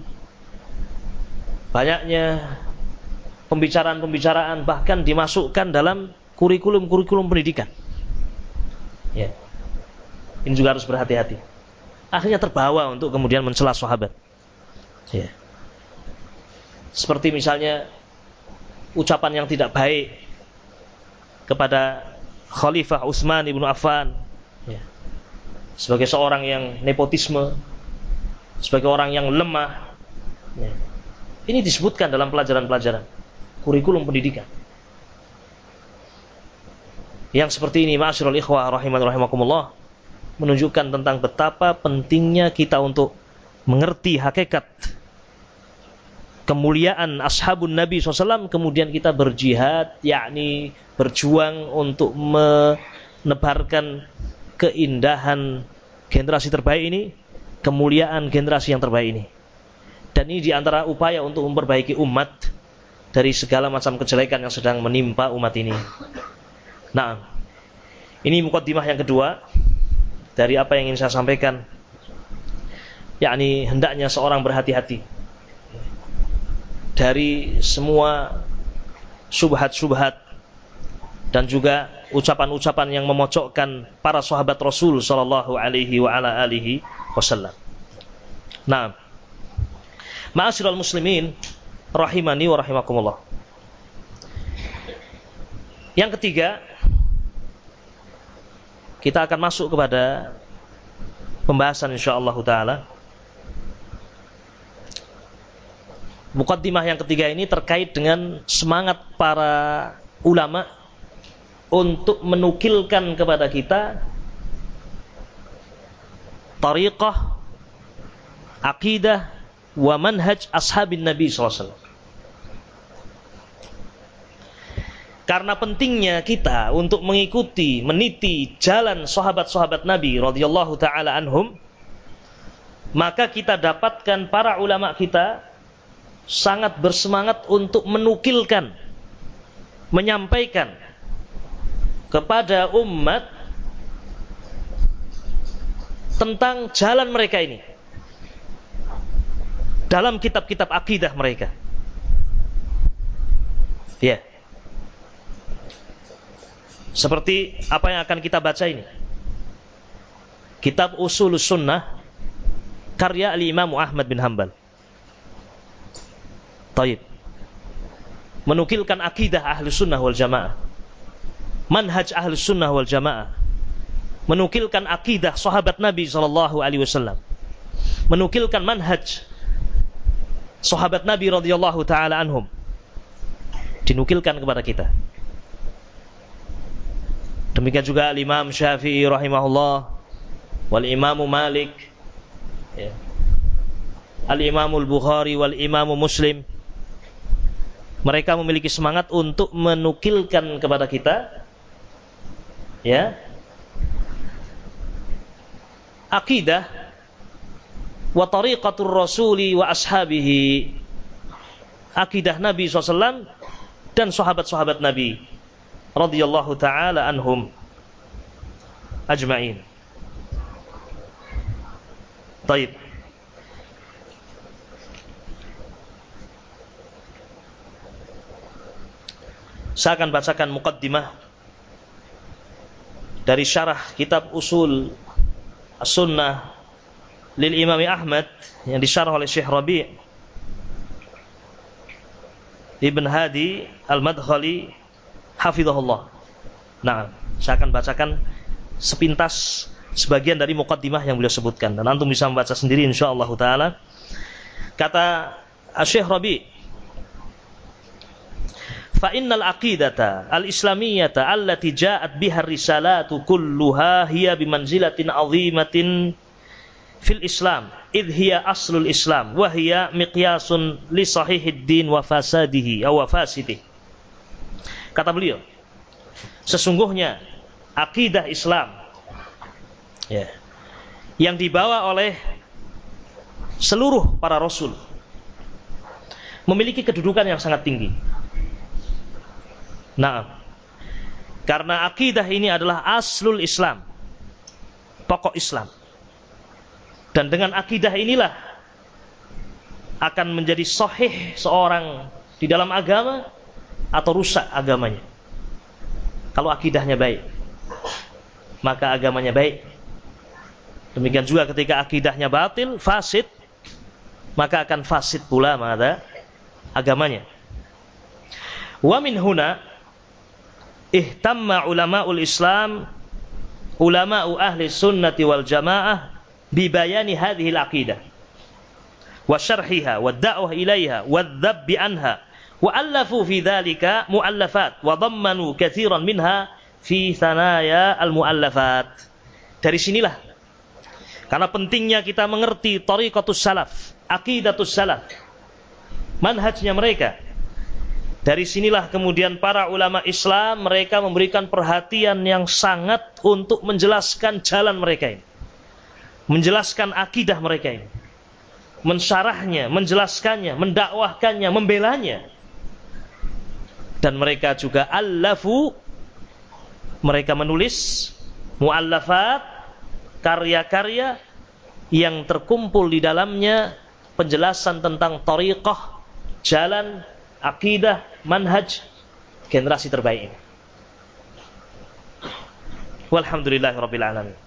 banyaknya pembicaraan-pembicaraan bahkan dimasukkan dalam kurikulum-kurikulum pendidikan. Ya. Ini juga harus berhati-hati. Akhirnya terbawa untuk kemudian mencela sahabat. Ya. Seperti misalnya ucapan yang tidak baik kepada Khalifah Utsman ibnu Affan ya. sebagai seorang yang nepotisme, sebagai orang yang lemah. Ya. Ini disebutkan dalam pelajaran-pelajaran kurikulum pendidikan. Yang seperti ini, ma'asyiral ikhwah rahiman rahimakumullah, menunjukkan tentang betapa pentingnya kita untuk mengerti hakikat kemuliaan ashabun Nabi SAW, kemudian kita berjihad, yakni berjuang untuk menebarkan keindahan generasi terbaik ini, kemuliaan generasi yang terbaik ini. Dan ini di antara upaya untuk memperbaiki umat dari segala macam kejelekan yang sedang menimpa umat ini. Nah, ini mukaddimah yang kedua dari apa yang ingin saya sampaikan. Yakni hendaknya seorang berhati-hati dari semua subhat-subhat dan juga ucapan-ucapan yang memocokkan para sahabat Rasul sallallahu alaihi wa ala alihi wasallam. Nah, ma'asyiral muslimin rahimani wa rahimakumullah. Yang ketiga, kita akan masuk kepada pembahasan insyaallah taala Mukaddimah yang ketiga ini terkait dengan semangat para ulama untuk menukilkan kepada kita tariqah, akidah, wa manhaj ashabin Nabi SAW. Karena pentingnya kita untuk mengikuti, meniti jalan sahabat-sahabat Nabi radhiyallahu taala anhum, maka kita dapatkan para ulama kita sangat bersemangat untuk menukilkan, menyampaikan kepada umat tentang jalan mereka ini dalam kitab-kitab akidah mereka. Ya. Seperti apa yang akan kita baca ini. Kitab Usul Sunnah karya Al-Imam Ahmad bin Hanbal. Taib. Menukilkan akidah ahli sunnah wal jamaah. Manhaj ahli sunnah wal jamaah. Menukilkan akidah sahabat Nabi sallallahu alaihi wasallam. Menukilkan manhaj sahabat Nabi radhiyallahu taala anhum. Dinukilkan kepada kita. Demikian juga Imam Syafi'i rahimahullah wal Imam Malik ya. Al Imamul Bukhari wal Imam Muslim mereka memiliki semangat untuk menukilkan kepada kita ya akidah wa tariqatur rasuli wa ashabihi akidah Nabi SAW dan sahabat-sahabat Nabi radhiyallahu taala anhum ajma'in. Baik. Saya akan bacakan mukaddimah dari syarah kitab usul as-sunnah lil Imam Ahmad yang disyarah oleh Syekh Rabi' Ibn Hadi Al-Madkhali hafizahullah. Nah, saya akan bacakan sepintas sebagian dari mukaddimah yang beliau sebutkan dan antum bisa membaca sendiri insyaallah taala. Kata Syekh Rabi' fa innal aqidata al-islamiyata allati ja'at biha risalatu kulluha hiya bimanzilatin 'azimatin fil Islam id hiya aslul Islam wa hiya miqyasun li sahihid din wa fasadihi aw fasidih kata beliau sesungguhnya akidah Islam ya yang dibawa oleh seluruh para rasul memiliki kedudukan yang sangat tinggi Nah, karena akidah ini adalah aslul Islam, pokok Islam. Dan dengan akidah inilah akan menjadi sahih seorang di dalam agama atau rusak agamanya. Kalau akidahnya baik, maka agamanya baik. Demikian juga ketika akidahnya batil, fasid, maka akan fasid pula maka agamanya. Wa min huna ihtamma ulama'ul Islam ulama'u ahli sunnati wal jamaah bibayani hadhihi al-aqidah wa syarhiha wa da'wah ilaiha wa dhabbi anha fi dhalika muallafat wa dhammanu katsiran minha fi thanaya al-muallafat dari sinilah karena pentingnya kita mengerti tariqatus salaf aqidatus salaf manhajnya mereka dari sinilah kemudian para ulama Islam mereka memberikan perhatian yang sangat untuk menjelaskan jalan mereka ini. Menjelaskan akidah mereka ini. Mensyarahnya, menjelaskannya, mendakwahkannya, membelanya. Dan mereka juga allafu mereka menulis muallafat karya-karya yang terkumpul di dalamnya penjelasan tentang tariqah jalan akidah, manhaj generasi terbaik ini. Walhamdulillah rabbil alamin.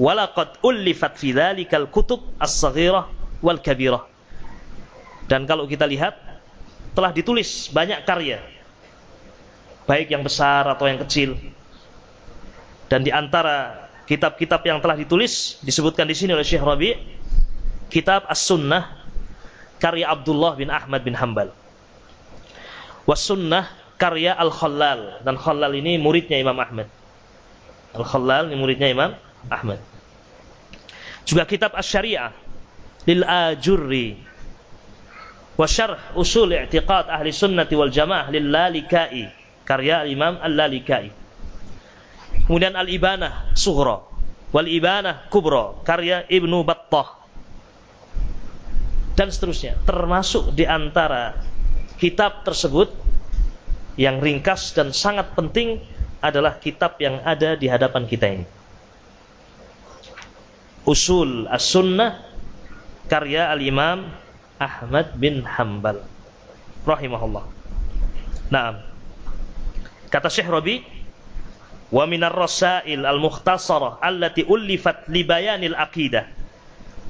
Walaqad ullifat fi dzalikal kutub as-saghirah wal kabirah. Dan kalau kita lihat telah ditulis banyak karya baik yang besar atau yang kecil. Dan di antara kitab-kitab yang telah ditulis disebutkan di sini oleh Syekh Rabi' kitab As-Sunnah karya Abdullah bin Ahmad bin Hambal. Was sunnah karya Al-Khallal dan Khallal ini muridnya Imam Ahmad. Al-Khallal ini muridnya Imam Ahmad. Juga kitab Asy-Syari'ah lil Ajurri wa syarh usul i'tiqad ahli sunnati wal jamaah lil Lalikai karya Imam Al-Lalikai. Kemudian Al-Ibanah Sughra wal Ibanah Kubra karya Ibnu Battah dan seterusnya. Termasuk di antara kitab tersebut yang ringkas dan sangat penting adalah kitab yang ada di hadapan kita ini. Usul As-Sunnah karya Al-Imam Ahmad bin Hambal rahimahullah. Nah, kata Syekh Rabi, wa minar rasail al-mukhtasarah allati ullifat li bayanil aqidah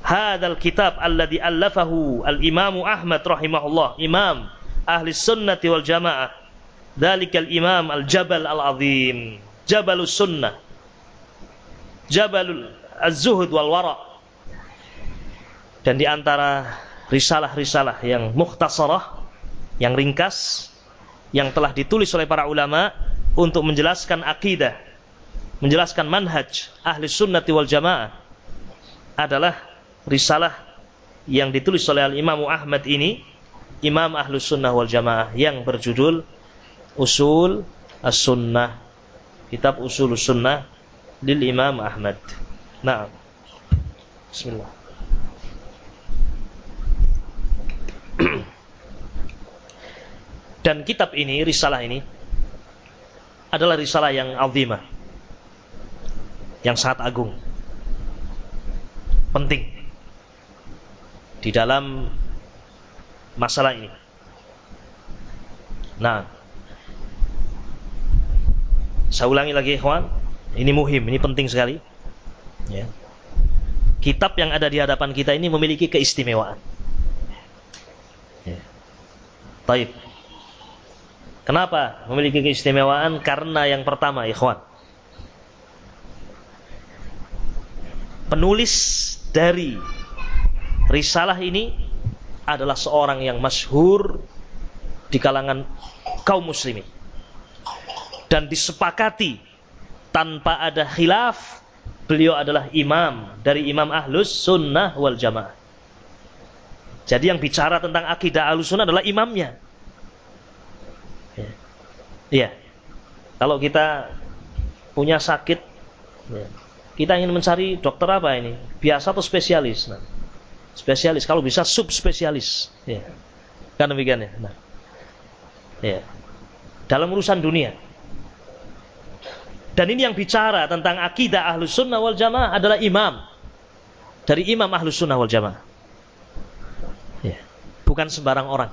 hadzal kitab alladhi allafahu al-Imam Ahmad rahimahullah, imam ahli sunnati wal jamaah. Dzalikal imam al-Jabal al-Azim, Jabalus Sunnah. Jabalul Az-Zuhud wal Wara. Dan di antara risalah-risalah yang mukhtasarah, yang ringkas, yang telah ditulis oleh para ulama untuk menjelaskan akidah, menjelaskan manhaj ahli sunnati wal jamaah adalah risalah yang ditulis oleh Al-Imam Ahmad ini Imam Ahlus Sunnah wal Jamaah yang berjudul Usul As-Sunnah Kitab Usul Sunnah lil Imam Ahmad. Nah Bismillah Dan kitab ini, risalah ini adalah risalah yang azimah. Yang sangat agung. Penting di dalam masalah ini. Nah, saya ulangi lagi, ikhwan. Ini muhim, ini penting sekali. Ya. Kitab yang ada di hadapan kita ini memiliki keistimewaan. Taib. Kenapa memiliki keistimewaan? Karena yang pertama, ikhwan. Penulis dari risalah ini adalah seorang yang masyhur di kalangan kaum muslimin dan disepakati tanpa ada khilaf beliau adalah imam dari imam ahlus sunnah wal jamaah jadi yang bicara tentang akidah ahlus sunnah adalah imamnya. Ya. iya. Kalau kita punya sakit ya. kita ingin mencari dokter apa ini? Biasa atau spesialis? Nah, spesialis. Kalau bisa subspesialis. Ya kan demikian ya? Nah. ya dalam urusan dunia. Dan ini yang bicara tentang akidah ahlus sunnah wal jamaah adalah imam. Dari imam ahlus sunnah wal jamaah. ya. Bukan sembarang orang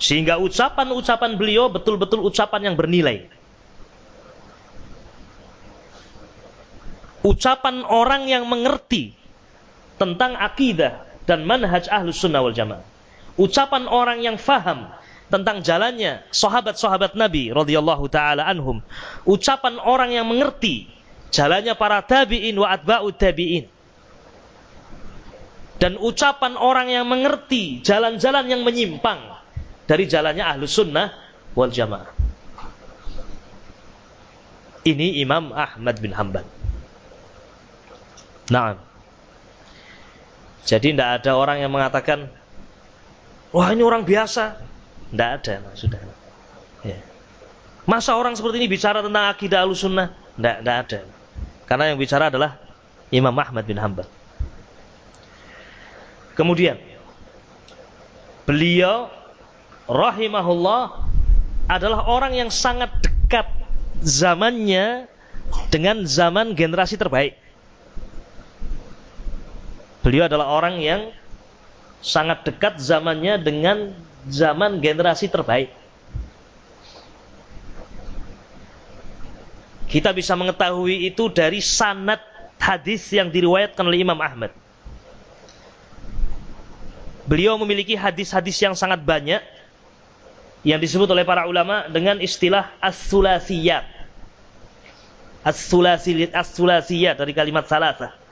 sehingga ucapan-ucapan beliau betul-betul ucapan yang bernilai ucapan orang yang mengerti tentang akidah dan manhaj ahlus sunnah wal jamaah. Ucapan orang yang faham tentang jalannya sahabat-sahabat Nabi radhiyallahu taala anhum. Ucapan orang yang mengerti jalannya para tabi'in wa atba'u tabi'in. Dan ucapan orang yang mengerti jalan-jalan yang menyimpang dari jalannya ahlus sunnah wal jamaah. Ini Imam Ahmad bin Hanbal. Nah, jadi tidak ada orang yang mengatakan, wah ini orang biasa. Tidak ada, sudah. Ya. Masa orang seperti ini bicara tentang akidah al-sunnah? Tidak, tidak ada. Karena yang bicara adalah Imam Ahmad bin Hanbal. Kemudian, beliau rahimahullah adalah orang yang sangat dekat zamannya dengan zaman generasi terbaik. Beliau adalah orang yang sangat dekat zamannya dengan zaman generasi terbaik. Kita bisa mengetahui itu dari sanad hadis yang diriwayatkan oleh Imam Ahmad. Beliau memiliki hadis-hadis yang sangat banyak yang disebut oleh para ulama dengan istilah as-sulasiyat. As-sulasiyat as dari kalimat salasah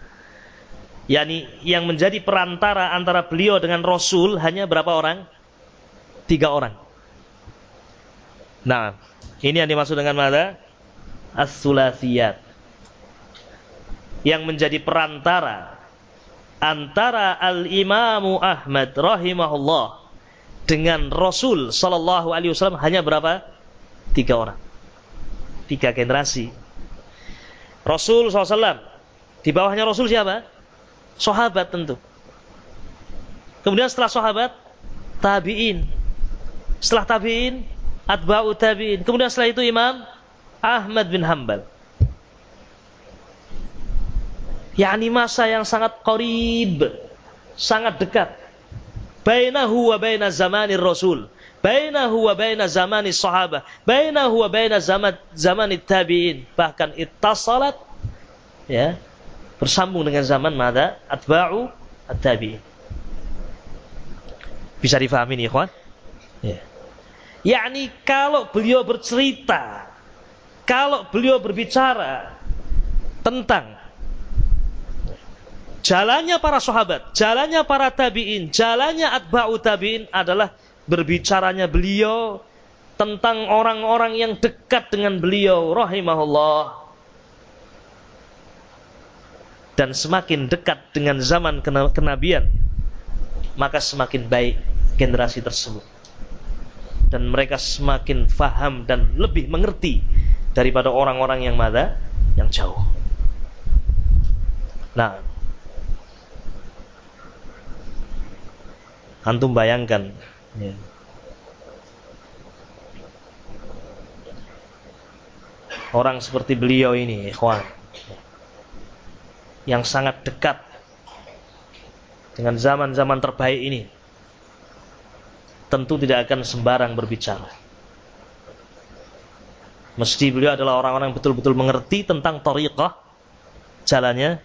yakni yang menjadi perantara antara beliau dengan Rasul hanya berapa orang? Tiga orang. Nah, ini yang dimaksud dengan mana? As-sulasiyat. Yang menjadi perantara antara Al-Imamu Ahmad rahimahullah dengan Rasul sallallahu alaihi wasallam hanya berapa? Tiga orang. Tiga generasi. Rasul SAW. Di bawahnya Rasul siapa? Sahabat tentu. Kemudian setelah sahabat, tabi'in. Setelah tabi'in, atba'u tabi'in. Kemudian setelah itu Imam Ahmad bin Hambal. Yakni masa yang sangat qarib, sangat dekat. Bainahu wa baina zamanir Rasul, bainahu wa baina zamani sahabah, bainahu wa baina zaman zamani tabi'in, bahkan ittasalat ya, bersambung dengan zaman mada atba'u at-tabi'in. Bisa difahami nih, ikhwan? Ya. Yakni kalau beliau bercerita, kalau beliau berbicara tentang jalannya para sahabat, jalannya para tabi'in, jalannya atba'u tabi'in adalah berbicaranya beliau tentang orang-orang yang dekat dengan beliau rahimahullah dan semakin dekat dengan zaman kenabian maka semakin baik generasi tersebut dan mereka semakin faham dan lebih mengerti daripada orang-orang yang mana yang jauh. Nah, antum bayangkan ya. orang seperti beliau ini, ikhwan, yang sangat dekat dengan zaman-zaman terbaik ini, tentu tidak akan sembarang berbicara. Mesti beliau adalah orang-orang yang betul-betul mengerti tentang tariqah jalannya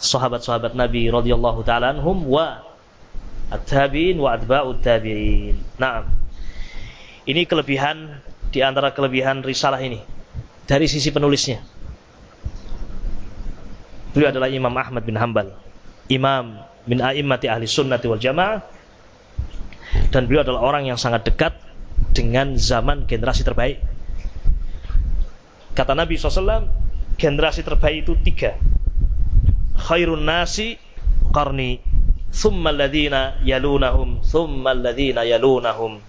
sahabat-sahabat Nabi radhiyallahu taala anhum wa at-tabi'in wa atba'ut tabi'in. Nah, ini kelebihan di antara kelebihan risalah ini dari sisi penulisnya. Beliau adalah Imam Ahmad bin Hambal, imam min a'immati ahli sunnati wal jamaah dan beliau adalah orang yang sangat dekat dengan zaman generasi terbaik. Kata Nabi SAW, generasi terbaik itu tiga. Khairun nasi qarni, thumma alladhina yalunahum, thumma alladhina yalunahum.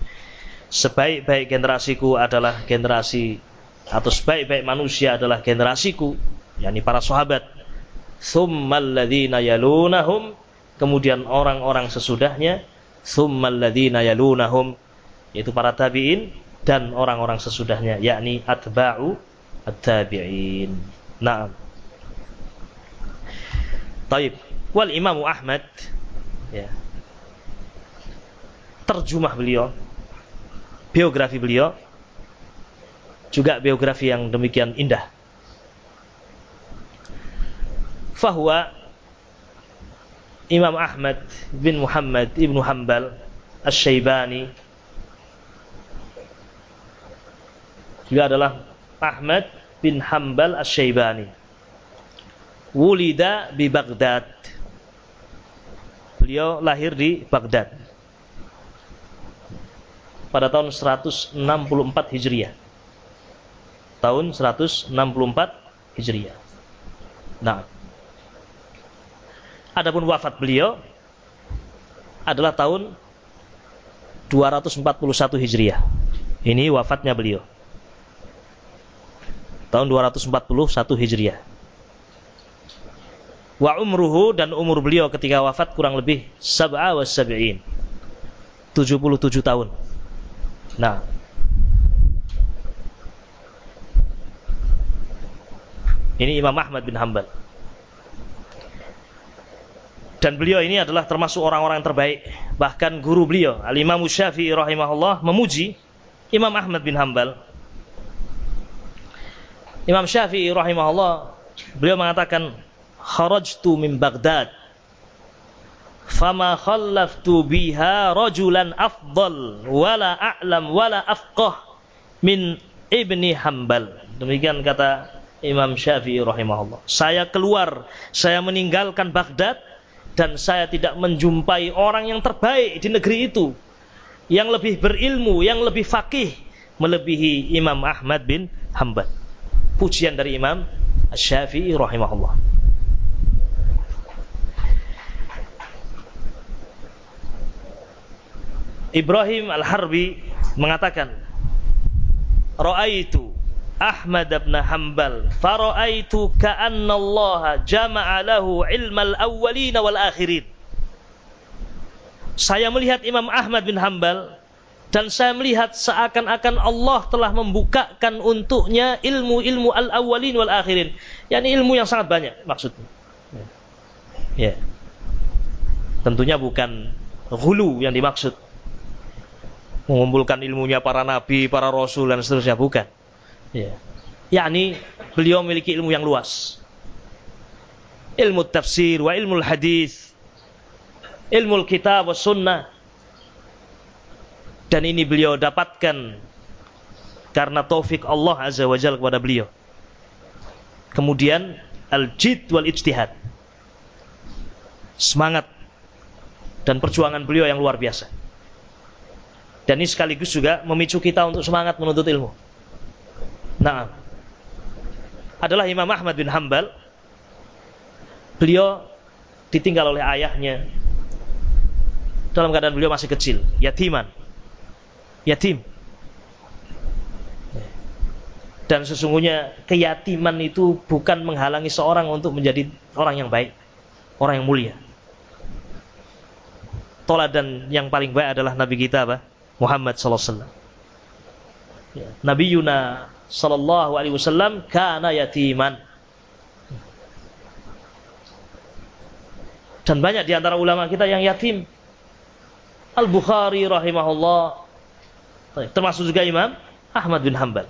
Sebaik-baik generasiku adalah generasi atau sebaik-baik manusia adalah generasiku, yakni para sahabat. Thumma alladhina yalunahum, kemudian orang-orang sesudahnya, thummal ladzina yalunahum yaitu para tabi'in dan orang-orang sesudahnya yakni atba'u at-tabi'in. Naam. Taib. Wal Imam Ahmad ya. Terjemah beliau biografi beliau juga biografi yang demikian indah. Fahuwa Imam Ahmad bin Muhammad ibnu Hambal Asy-Syaibani Beliau adalah Ahmad bin Hambal Asy-Syaibani Wulida di Baghdad Beliau lahir di Baghdad pada tahun 164 Hijriah tahun 164 Hijriah nah Adapun wafat beliau adalah tahun 241 Hijriah. Ini wafatnya beliau. Tahun 241 Hijriah. Wa umruhu dan umur beliau ketika wafat kurang lebih sab'a wa sab'in. 77 tahun. Nah. Ini Imam Ahmad bin Hanbal. Dan beliau ini adalah termasuk orang-orang terbaik. Bahkan guru beliau, Al-Imam Syafi'i rahimahullah, memuji Imam Ahmad bin Hambal. Imam Syafi'i rahimahullah, beliau mengatakan, Kharajtu min Baghdad, fama khallaftu biha rajulan afdal, wala a'lam, wala afqah min ibni Hambal. Demikian kata Imam Syafi'i rahimahullah. Saya keluar, saya meninggalkan Baghdad dan saya tidak menjumpai orang yang terbaik di negeri itu yang lebih berilmu, yang lebih fakih melebihi Imam Ahmad bin Hanbal. Pujian dari Imam Syafi'i rahimahullah. Ibrahim Al-Harbi mengatakan, "Ra'aitu Ahmad bin Hanbal, fara'aitu ka'anna Allah jama'a lahu ilmal awwalin wal akhirin." Saya melihat Imam Ahmad bin Hanbal dan saya melihat seakan-akan Allah telah membukakan untuknya ilmu-ilmu al-awwalin wal akhirin. yakni ilmu yang sangat banyak maksudnya. Ya. Tentunya bukan hulu yang dimaksud mengumpulkan ilmunya para nabi, para rasul dan seterusnya bukan. Ya. Yakni beliau memiliki ilmu yang luas. Ilmu tafsir wa ilmu hadis, ilmu kitab wa sunnah. Dan ini beliau dapatkan karena taufik Allah Azza wa Jalla kepada beliau. Kemudian al-jid wal ijtihad. Semangat dan perjuangan beliau yang luar biasa. Dan ini sekaligus juga memicu kita untuk semangat menuntut ilmu. Nah, adalah Imam Ahmad bin Hambal. Beliau ditinggal oleh ayahnya dalam keadaan beliau masih kecil, yatiman. Yatim. Dan sesungguhnya keyatiman itu bukan menghalangi seorang untuk menjadi orang yang baik, orang yang mulia. Toladan yang paling baik adalah Nabi kita apa? Muhammad sallallahu alaihi wasallam. Ya. Nabi Yuna sallallahu alaihi wasallam kana yatiman. Dan banyak di antara ulama kita yang yatim. Al-Bukhari rahimahullah termasuk juga Imam Ahmad bin Hambal.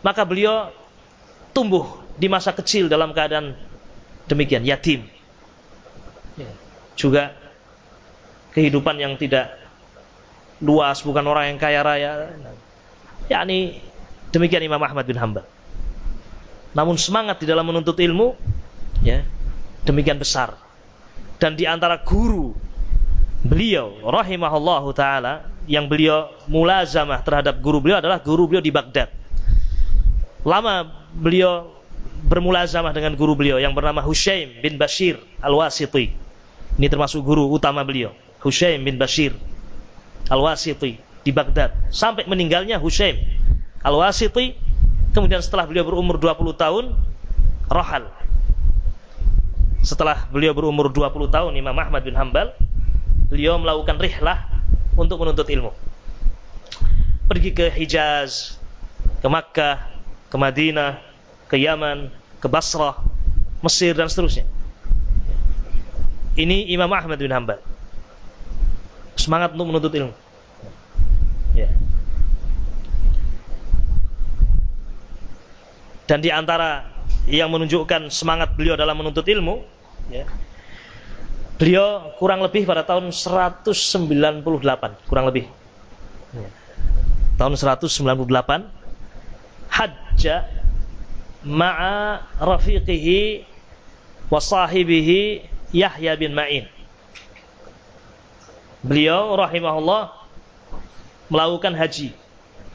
Maka beliau tumbuh di masa kecil dalam keadaan demikian yatim. Ya. Juga kehidupan yang tidak luas, bukan orang yang kaya raya. yakni demikian Imam Ahmad bin Hambal. Namun semangat di dalam menuntut ilmu ya demikian besar. Dan di antara guru beliau rahimahullahu taala yang beliau mulazamah terhadap guru beliau adalah guru beliau di Baghdad. Lama beliau bermulazamah dengan guru beliau yang bernama Hushaim bin Bashir Al-Wasiti. Ini termasuk guru utama beliau, Hushaim bin Bashir Al-Wasiti di Baghdad. Sampai meninggalnya Hushaim Al-Wasiti kemudian setelah beliau berumur 20 tahun rohal setelah beliau berumur 20 tahun Imam Ahmad bin Hambal beliau melakukan rihlah untuk menuntut ilmu. Pergi ke Hijaz ke Makkah ke Madinah ke Yaman ke Basrah Mesir dan seterusnya. Ini Imam Ahmad bin Hambal semangat untuk menuntut ilmu. Ya. Dan di antara yang menunjukkan semangat beliau dalam menuntut ilmu, ya, beliau kurang lebih pada tahun 198, kurang lebih. Ya. Tahun 198, hajja ma'a rafiqihi wa sahibihi Yahya bin Ma'in beliau rahimahullah melakukan haji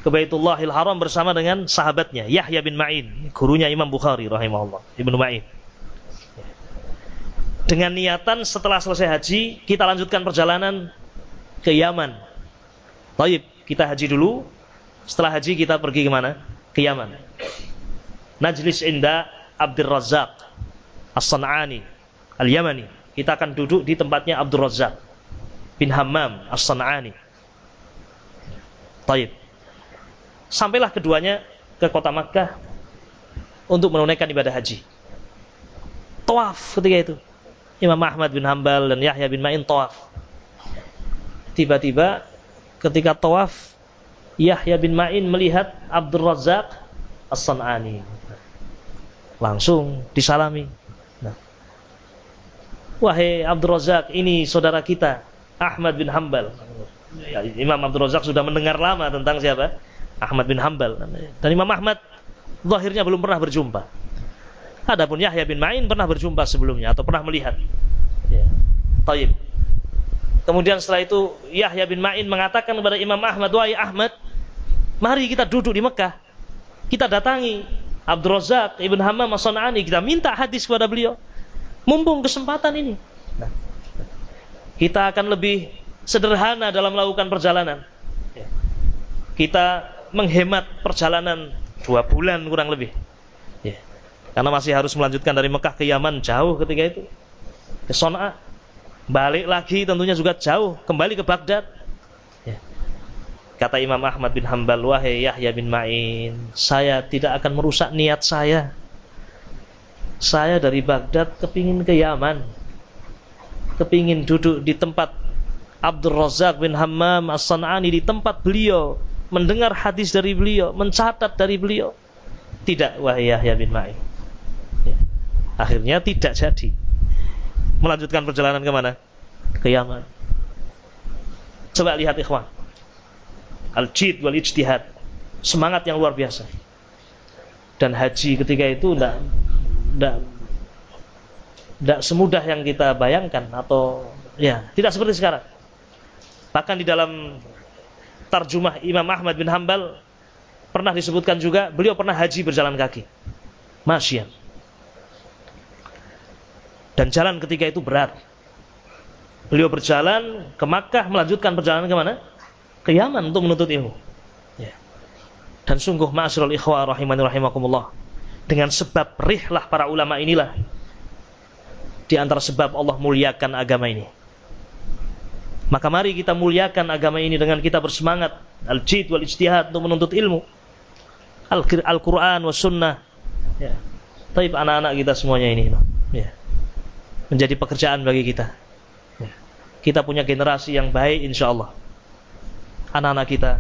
ke Baitullahil Haram bersama dengan sahabatnya Yahya bin Ma'in, gurunya Imam Bukhari rahimahullah, Ibnu Ma'in. Dengan niatan setelah selesai haji, kita lanjutkan perjalanan ke Yaman. Taib, kita haji dulu. Setelah haji kita pergi ke mana? Ke Yaman. Najlis inda Abdul Razak As-San'ani Al-Yamani. Kita akan duduk di tempatnya Abdul Razak bin Hammam As-San'ani. Taib. Sampailah keduanya ke kota Makkah untuk menunaikan ibadah haji. Tawaf ketika itu. Imam Ahmad bin Hambal dan Yahya bin Ma'in tawaf. Tiba-tiba ketika tawaf Yahya bin Ma'in melihat Abdul Razak As-San'ani. Langsung disalami. Nah. Wahai Abdul Razak, ini saudara kita Ahmad bin Hambal. Ya, Imam Abdul Razak sudah mendengar lama tentang siapa? Ahmad bin Hambal. Dan Imam Ahmad Zahirnya belum pernah berjumpa. Adapun Yahya bin Ma'in pernah berjumpa sebelumnya atau pernah melihat. Ya. Taib. Kemudian setelah itu Yahya bin Ma'in mengatakan kepada Imam Ahmad, "Wahai Ahmad, mari kita duduk di Mekah. Kita datangi Abdul Razak Ibn Hammam As-San'ani, kita minta hadis kepada beliau. Mumpung kesempatan ini. Nah, kita akan lebih sederhana dalam melakukan perjalanan. Kita menghemat perjalanan dua bulan kurang lebih. Ya. Karena masih harus melanjutkan dari Mekah ke Yaman jauh ketika itu. Ke Son'a Balik lagi tentunya juga jauh, kembali ke Baghdad. Ya. Kata Imam Ahmad bin Hambal, wahai Yahya bin Ma'in, saya tidak akan merusak niat saya. Saya dari Baghdad kepingin ke Yaman. Kepingin duduk di tempat Abdul Razak bin Hammam As-San'ani di tempat beliau, mendengar hadis dari beliau, mencatat dari beliau. Tidak, wahai Yahya bin Ma'in. Ya. Akhirnya tidak jadi melanjutkan perjalanan ke mana? Ke Yaman. Coba lihat ikhwan. Al-jid wal ijtihad. Semangat yang luar biasa. Dan haji ketika itu tidak tidak semudah yang kita bayangkan atau ya tidak seperti sekarang. Bahkan di dalam tarjumah Imam Ahmad bin Hambal pernah disebutkan juga beliau pernah haji berjalan kaki. Masya dan jalan ketika itu berat. Beliau berjalan ke Makkah melanjutkan perjalanan ke mana? Ke Yaman untuk menuntut ilmu. Ya. Dan sungguh ma'asyiral ikhwah rahimani rahimakumullah. Dengan sebab rihlah para ulama inilah di antara sebab Allah muliakan agama ini. Maka mari kita muliakan agama ini dengan kita bersemangat al-jid wal ijtihad untuk menuntut ilmu. Al-Qur'an was sunnah. Ya. Taib anak-anak kita semuanya ini. Ya menjadi pekerjaan bagi kita. Ya. Kita punya generasi yang baik insya Allah. Anak-anak kita,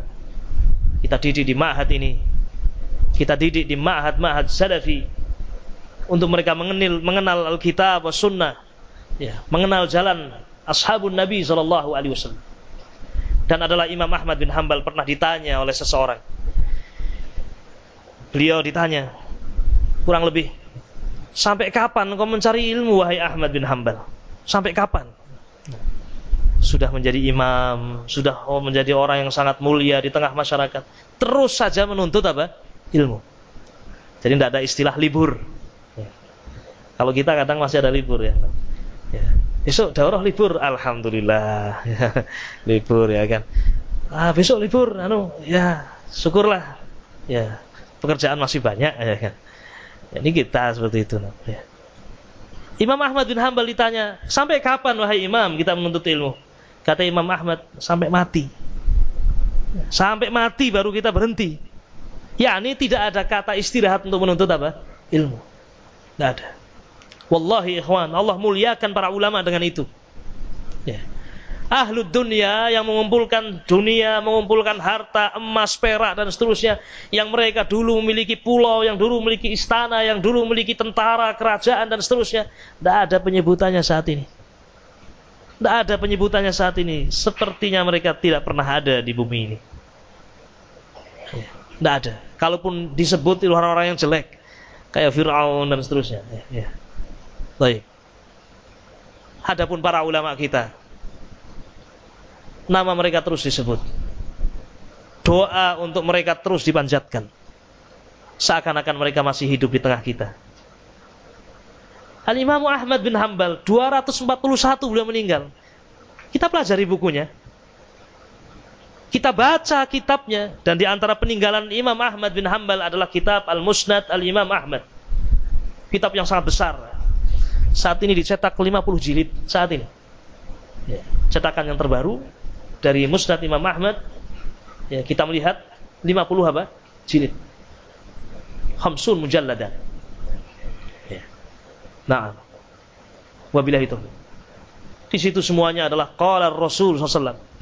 kita didik di ma'had ini. Kita didik di ma'had-ma'had salafi. Untuk mereka mengenal, mengenal Alkitab wa sunnah. Ya, mengenal jalan ashabun Nabi Sallallahu Alaihi Wasallam. Dan adalah Imam Ahmad bin Hambal pernah ditanya oleh seseorang. Beliau ditanya, kurang lebih Sampai kapan engkau mencari ilmu wahai Ahmad bin Hambal? Sampai kapan? Sudah menjadi imam, sudah oh, menjadi orang yang sangat mulia di tengah masyarakat. Terus saja menuntut apa? Ilmu. Jadi tidak ada istilah libur. Ya. Kalau kita kadang masih ada libur ya. ya. Besok daurah libur, alhamdulillah. libur ya kan. Ah, besok libur, anu, ya syukurlah. Ya, pekerjaan masih banyak ya kan. Ini kita seperti itu. Ya. Imam Ahmad bin Hambal ditanya, sampai kapan wahai imam kita menuntut ilmu? Kata Imam Ahmad, sampai mati. Sampai mati baru kita berhenti. Ya, ini tidak ada kata istirahat untuk menuntut apa? Ilmu. Tidak ada. Wallahi ikhwan, Allah muliakan para ulama dengan itu. Ya ahlu dunia yang mengumpulkan dunia, mengumpulkan harta, emas, perak dan seterusnya yang mereka dulu memiliki pulau, yang dulu memiliki istana, yang dulu memiliki tentara, kerajaan dan seterusnya. Tidak ada penyebutannya saat ini. Tidak ada penyebutannya saat ini. Sepertinya mereka tidak pernah ada di bumi ini. Tidak ada. Kalaupun disebut orang-orang yang jelek. Kayak Fir'aun dan seterusnya. Ya, ya. Baik. Adapun para ulama kita nama mereka terus disebut. Doa untuk mereka terus dipanjatkan. Seakan-akan mereka masih hidup di tengah kita. Al-Imam Ahmad bin Hambal 241 beliau meninggal. Kita pelajari bukunya. Kita baca kitabnya dan di antara peninggalan Imam Ahmad bin Hambal adalah kitab Al-Musnad Al-Imam Ahmad. Kitab yang sangat besar. Saat ini dicetak 50 jilid saat ini. Ya, cetakan yang terbaru dari Musnad Imam Ahmad ya, kita melihat 50 apa? jilid. Khamsun mujalladan. Ya. Nah. Wabillahi itu. Di situ semuanya adalah qala Rasul sallallahu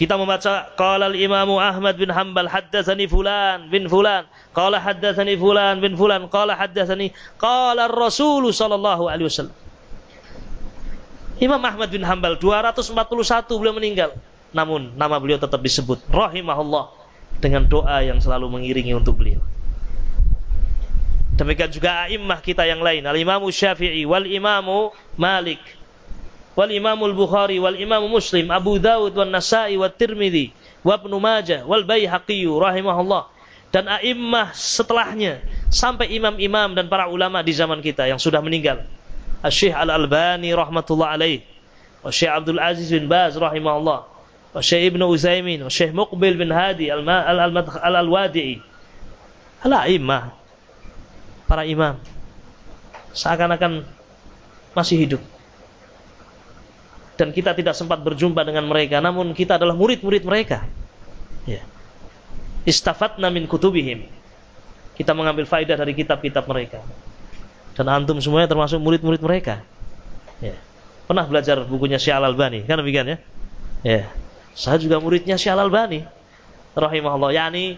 kita membaca qala al-Imam Ahmad bin Hanbal haddatsani fulan bin fulan. Qala haddatsani fulan bin fulan. Qala haddatsani. Qala Rasul sallallahu alaihi wasallam. Imam Ahmad bin Hanbal 241 beliau meninggal. Namun nama beliau tetap disebut rahimahullah dengan doa yang selalu mengiringi untuk beliau. Demikian juga a'immah kita yang lain, al-Imam Syafi'i wal Imam Malik wal Imam Bukhari wal Imam Muslim, Abu Dawud wal Nasa'i wal Tirmidzi wa Ibnu Majah wal Baihaqi rahimahullah dan a'immah setelahnya sampai imam-imam dan para ulama di zaman kita yang sudah meninggal. Syekh Al-Albani rahmatullah alaih, Syekh Abdul Aziz bin Baz rahimahullah, Syekh Ibnu Utsaimin, Syekh Muqbil bin Hadi Al-Alwadi'i. Al-a'immah para imam seakan-akan masih hidup dan kita tidak sempat berjumpa dengan mereka namun kita adalah murid-murid mereka. Ya. Istafatna min kutubihim. Kita mengambil faedah dari kitab-kitab mereka. Dan antum semuanya termasuk murid-murid mereka. Ya. Pernah belajar bukunya Syekh Al-Albani kan demikian ya? Ya. Saya juga muridnya Syekh Al-Albani rahimahullah. Yakni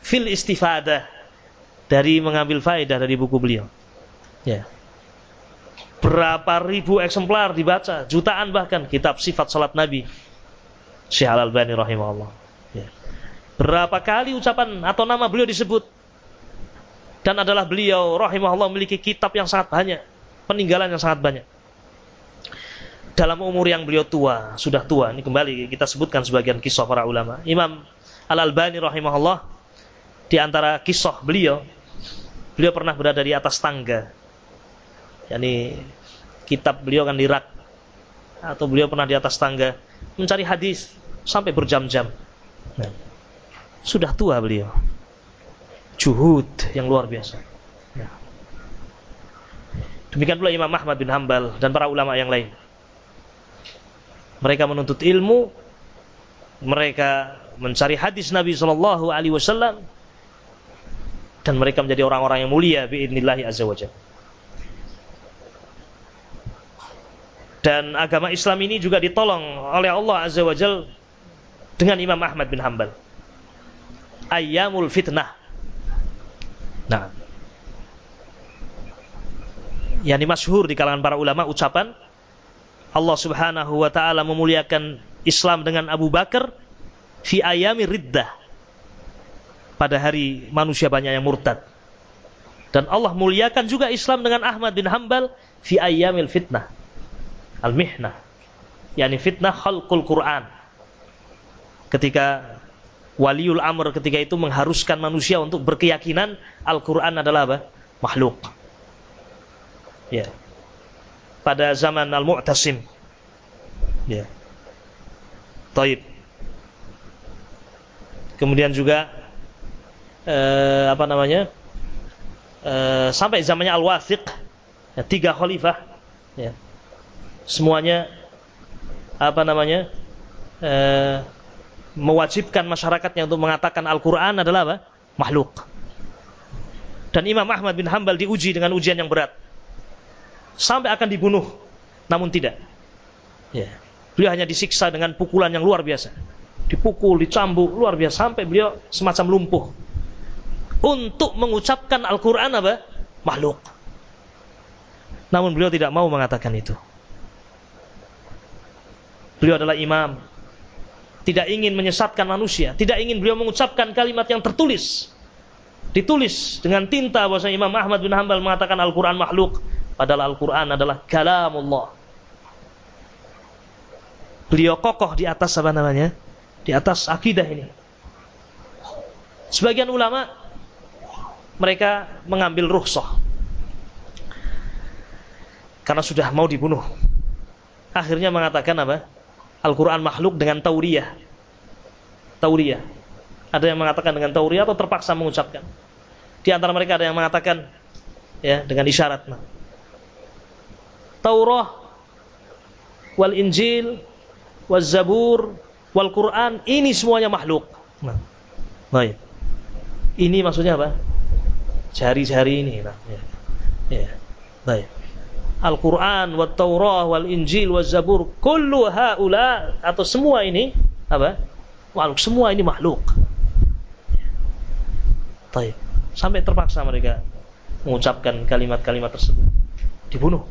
fil istifadah dari mengambil faedah dari buku beliau. Ya. Berapa ribu eksemplar dibaca, jutaan bahkan kitab sifat salat Nabi. Syekh Al-Albani rahimahullah. Ya. Berapa kali ucapan atau nama beliau disebut dan adalah beliau rahimahullah memiliki kitab yang sangat banyak, peninggalan yang sangat banyak. Dalam umur yang beliau tua, sudah tua, ini kembali kita sebutkan sebagian kisah para ulama. Imam Al-Albani rahimahullah di antara kisah beliau beliau pernah berada di atas tangga. Yani kitab beliau kan di rak atau beliau pernah di atas tangga mencari hadis sampai berjam-jam. Nah, sudah tua beliau. Juhud yang luar biasa. Nah. Demikian pula Imam Ahmad bin Hambal dan para ulama yang lain. Mereka menuntut ilmu, mereka mencari hadis Nabi Shallallahu Alaihi Wasallam dan mereka menjadi orang-orang yang mulia biidnillahi azza wajalla. Dan agama Islam ini juga ditolong oleh Allah azza wajalla dengan Imam Ahmad bin Hambal. Ayyamul fitnah. Nah. Yang masyhur di kalangan para ulama ucapan Allah Subhanahu wa taala memuliakan Islam dengan Abu Bakar fi ayami riddah pada hari manusia banyak yang murtad. Dan Allah muliakan juga Islam dengan Ahmad bin Hambal fi ayyamil fitnah. Al-mihnah. Yani fitnah khalqul Quran. Ketika waliul amr ketika itu mengharuskan manusia untuk berkeyakinan Al-Quran adalah apa? Makhluk. Ya. Pada zaman Al-Mu'tasim. Ya. Taib. Kemudian juga eh, apa namanya eh, sampai zamannya al wathiq ya, tiga khalifah ya, semuanya apa namanya eh, mewajibkan masyarakatnya untuk mengatakan Al-Quran adalah apa? makhluk dan Imam Ahmad bin Hambal diuji dengan ujian yang berat sampai akan dibunuh namun tidak ya. beliau hanya disiksa dengan pukulan yang luar biasa dipukul, dicambuk luar biasa sampai beliau semacam lumpuh untuk mengucapkan Al-Quran apa? Makhluk. Namun beliau tidak mau mengatakan itu. Beliau adalah imam. Tidak ingin menyesatkan manusia. Tidak ingin beliau mengucapkan kalimat yang tertulis. Ditulis dengan tinta bahwa Imam Ahmad bin Hanbal mengatakan Al-Quran makhluk. Padahal Al-Quran adalah kalamullah. Beliau kokoh di atas apa namanya? Di atas akidah ini. Sebagian ulama mereka mengambil rukhsah karena sudah mau dibunuh akhirnya mengatakan apa Al-Quran makhluk dengan tauriyah tauriyah ada yang mengatakan dengan tauriyah atau terpaksa mengucapkan di antara mereka ada yang mengatakan ya dengan isyarat nah. Taurah wal Injil wal Zabur wal Quran ini semuanya makhluk nah. baik ini maksudnya apa jari-jari ini nah, ya. ya. Baik. Al-Quran, wa Taurah, wal Injil, wa Zabur, kullu haula atau semua ini apa? Makhluk, semua ini makhluk. Baik. Sampai terpaksa mereka mengucapkan kalimat-kalimat tersebut. Dibunuh.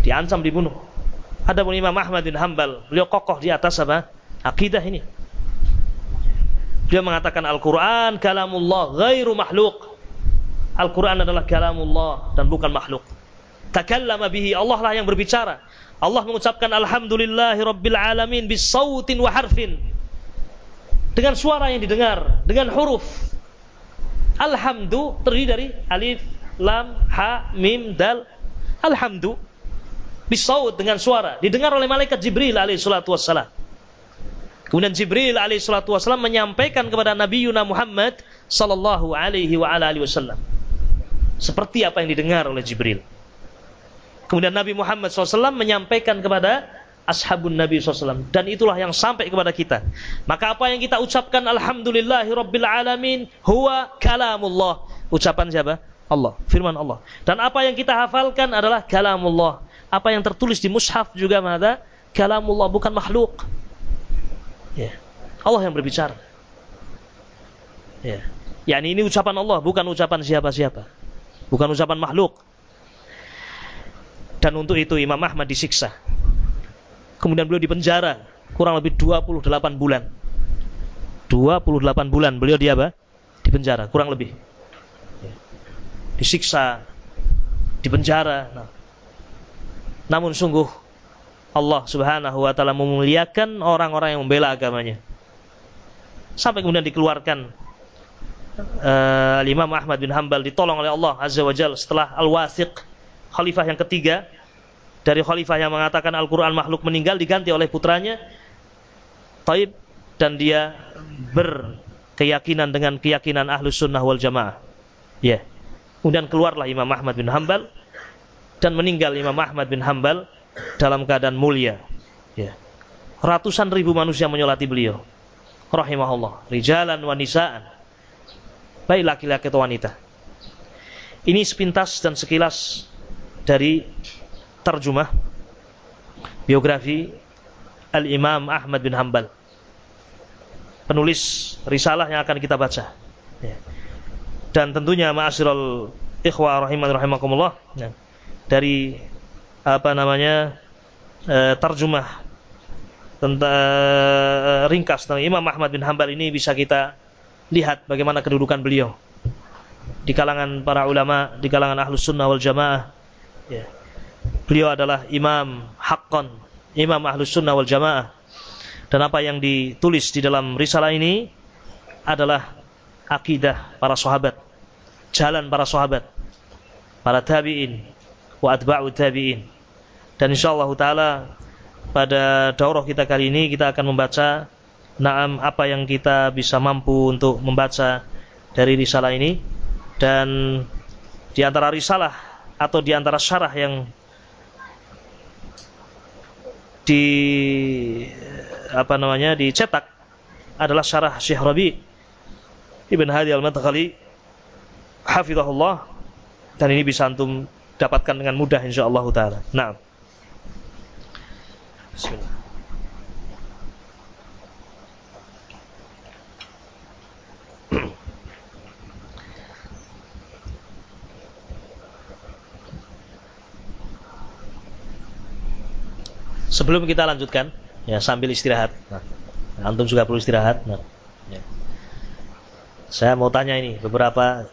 Diancam dibunuh. Ada pun Imam Ahmad bin Hambal, beliau kokoh di atas apa? Akidah ini. Dia mengatakan Al-Quran kalamullah ghairu makhluk. Al-Quran adalah kalamullah dan bukan makhluk. Takallama bihi Allah lah yang berbicara. Allah mengucapkan alhamdulillahi rabbil alamin bisautin wa harfin. Dengan suara yang didengar, dengan huruf. Alhamdu terdiri dari alif, lam, ha, mim, dal. Alhamdu bisaut dengan suara didengar oleh malaikat Jibril alaihi salatu wassalam. Kemudian Jibril alaihi salatu wassalam menyampaikan kepada Nabi Yuna Muhammad sallallahu alaihi wa alihi wasallam seperti apa yang didengar oleh Jibril. Kemudian Nabi Muhammad SAW menyampaikan kepada ashabun Nabi SAW dan itulah yang sampai kepada kita. Maka apa yang kita ucapkan Alhamdulillahi Rabbil Alamin huwa kalamullah. Ucapan siapa? Allah, firman Allah. Dan apa yang kita hafalkan adalah kalamullah. Apa yang tertulis di mushaf juga mana? Kalamullah bukan makhluk. Ya. Allah yang berbicara. Ya. Yani ini ucapan Allah, bukan ucapan siapa-siapa. Bukan ucapan makhluk. Dan untuk itu Imam Ahmad disiksa. Kemudian beliau dipenjara kurang lebih 28 bulan. 28 bulan beliau di apa? Di penjara, kurang lebih. Disiksa, dipenjara. Nah. Namun sungguh Allah Subhanahu wa taala memuliakan orang-orang yang membela agamanya. Sampai kemudian dikeluarkan uh, Imam Ahmad bin Hambal ditolong oleh Allah Azza wa Jalla setelah Al-Wathiq khalifah yang ketiga dari khalifah yang mengatakan Al-Quran makhluk meninggal diganti oleh putranya Taib dan dia berkeyakinan dengan keyakinan ahlus sunnah wal jamaah ya yeah. kemudian keluarlah Imam Ahmad bin Hambal dan meninggal Imam Ahmad bin Hambal dalam keadaan mulia. Ya. Ratusan ribu manusia menyolati beliau. Rahimahullah. Rijalan wa nisaan. Baik laki-laki atau wanita. Ini sepintas dan sekilas dari terjemah biografi Al-Imam Ahmad bin Hambal. Penulis risalah yang akan kita baca. Ya. Dan tentunya ma'asyiral ikhwah rahiman rahimakumullah. Ya. Dari apa namanya e, terjemah tentang e, ringkas tentang Imam Ahmad bin Hambal ini bisa kita lihat bagaimana kedudukan beliau di kalangan para ulama, di kalangan ahlus sunnah wal jamaah. Ya. Beliau adalah imam haqqan, imam ahlus sunnah wal jamaah. Dan apa yang ditulis di dalam risalah ini adalah akidah para sahabat, jalan para sahabat, para tabi'in, wa atba'u tabi'in. Dan insyaallah taala pada daurah kita kali ini kita akan membaca naam apa yang kita bisa mampu untuk membaca dari risalah ini dan di antara risalah atau di antara syarah yang di apa namanya dicetak adalah syarah Syekh Rabi Ibn Hadi Al-Madkhali hafizahullah dan ini bisa antum dapatkan dengan mudah insyaallah taala. Nah. Bismillah. Sebelum kita lanjutkan, ya sambil istirahat. Nah, antum juga perlu istirahat. Nah, ya. Saya mau tanya ini beberapa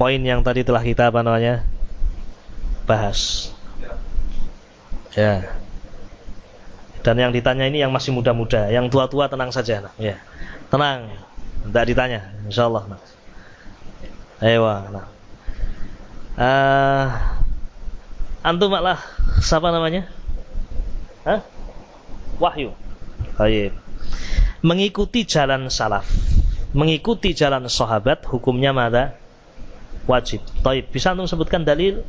poin yang tadi telah kita apa namanya bahas. Ya. Dan yang ditanya ini yang masih muda-muda, yang tua-tua tenang saja. Nah. Ya. Tenang, tidak ditanya, insya Allah. Nah. Ayo, nah. Uh, antum malah siapa namanya? Hah? Wahyu. Baik. Mengikuti jalan salaf, mengikuti jalan sahabat, hukumnya mana? Wajib. Taib. Bisa antum sebutkan dalil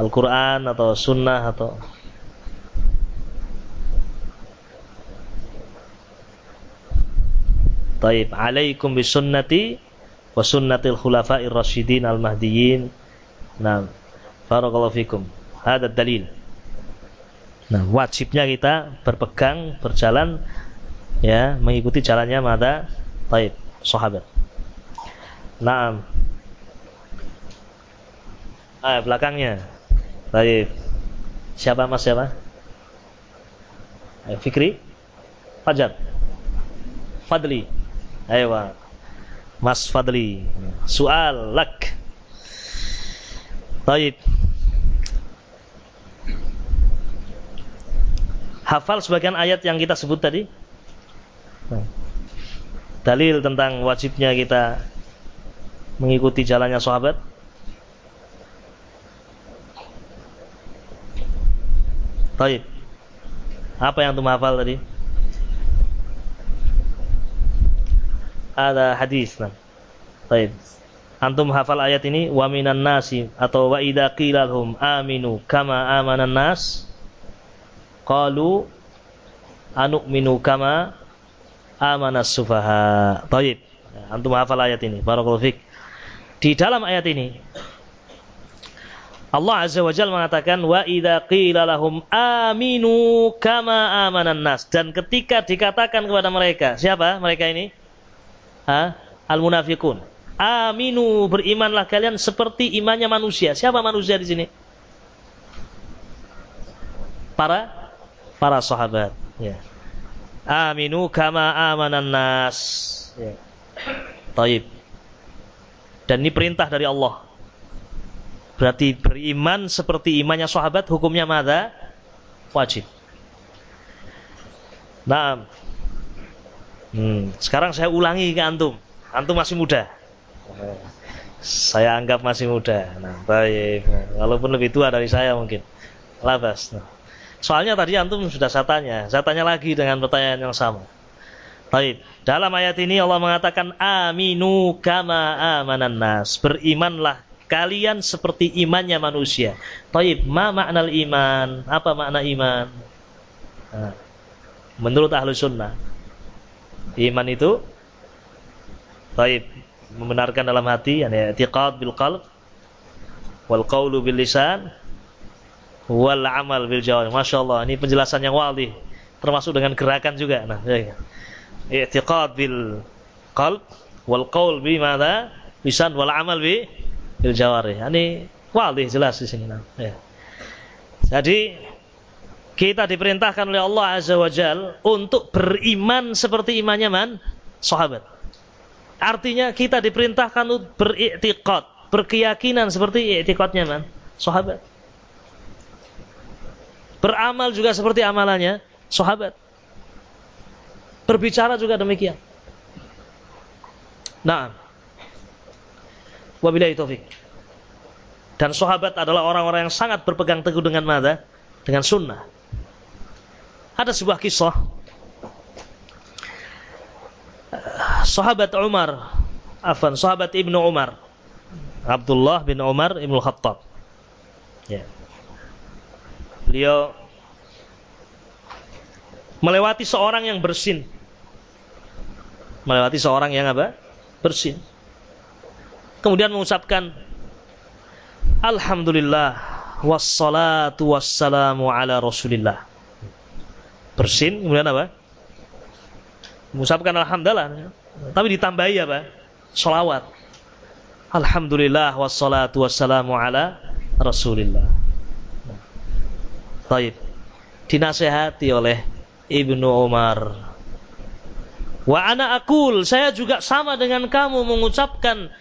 Al-Quran atau Sunnah atau Taib alaikum bisunnati wa sunnatil khulafa'ir rasyidin al-mahdiyyin. Nah, barakallahu fikum. Hada dalil. Nah, wajibnya kita berpegang, berjalan ya, mengikuti jalannya mata taib, sahabat. Nah, ah, belakangnya Baik. Siapa Mas siapa? Fikri? Fajar. Fadli. Ayo. Mas Fadli. Soal lak. Baik. Hafal sebagian ayat yang kita sebut tadi? Dalil tentang wajibnya kita mengikuti jalannya sahabat? Baik. Apa yang antum hafal tadi? Ada hadis. Nah. Baik. Antum hafal ayat ini wa minan nasi atau wa idza qila aminu kama amanan nas qalu anu'minu kama amanas sufaha. Baik. Antum hafal ayat ini. Barakallahu fik. Di dalam ayat ini Allah Azza wa Jalla mengatakan wa idza qila lahum aminu kama amanan nas dan ketika dikatakan kepada mereka siapa mereka ini ha al munafiqun aminu berimanlah kalian seperti imannya manusia. Siapa manusia di sini? Para? Para sahabat. Ya. Aminu kama amanan nas. Ya. Taib. Dan ini perintah dari Allah. Berarti beriman seperti imannya sahabat hukumnya mada? Wajib. Nah, hmm, sekarang saya ulangi ke antum. Antum masih muda. Saya anggap masih muda. Nah, baik. walaupun lebih tua dari saya mungkin. Labas. Nah. Soalnya tadi antum sudah saya tanya. Saya tanya lagi dengan pertanyaan yang sama. Baik. Dalam ayat ini Allah mengatakan aminu kama amanan nas. Berimanlah kalian seperti imannya manusia. Baik, ma makna iman? Apa makna iman? Nah, menurut ahlu sunnah, iman itu baik membenarkan dalam hati, yani i'tiqad bil qalb wal qawlu bil lisan wal amal bil jawari. Masya Allah, ini penjelasan yang wali, termasuk dengan gerakan juga. Nah, ya i'tiqad bil qalb wal qaul bi madza lisan wal amal bi bil jawarih. Ini wadih jelas di sini. Nah. Ya. Jadi kita diperintahkan oleh Allah Azza wa Jal untuk beriman seperti imannya man sahabat. Artinya kita diperintahkan untuk beriktikad, berkeyakinan seperti iktikadnya man sahabat. Beramal juga seperti amalannya sahabat. Berbicara juga demikian. Nah, wabillahi taufik. Dan sahabat adalah orang-orang yang sangat berpegang teguh dengan mada? Dengan sunnah. Ada sebuah kisah. Sahabat Umar, afan, sahabat Ibnu Umar. Abdullah bin Umar Ibnu Khattab. Ya. Beliau melewati seorang yang bersin melewati seorang yang apa? Bersin. Kemudian mengucapkan Alhamdulillah wassalatu wassalamu ala Rasulillah. Bersin kemudian apa? Mengucapkan alhamdulillah. Tapi ditambahi apa? Salawat. Alhamdulillah wassalatu wassalamu ala Rasulillah. Baik. Dinasehati oleh Ibnu Umar Wa ana akul, saya juga sama dengan kamu mengucapkan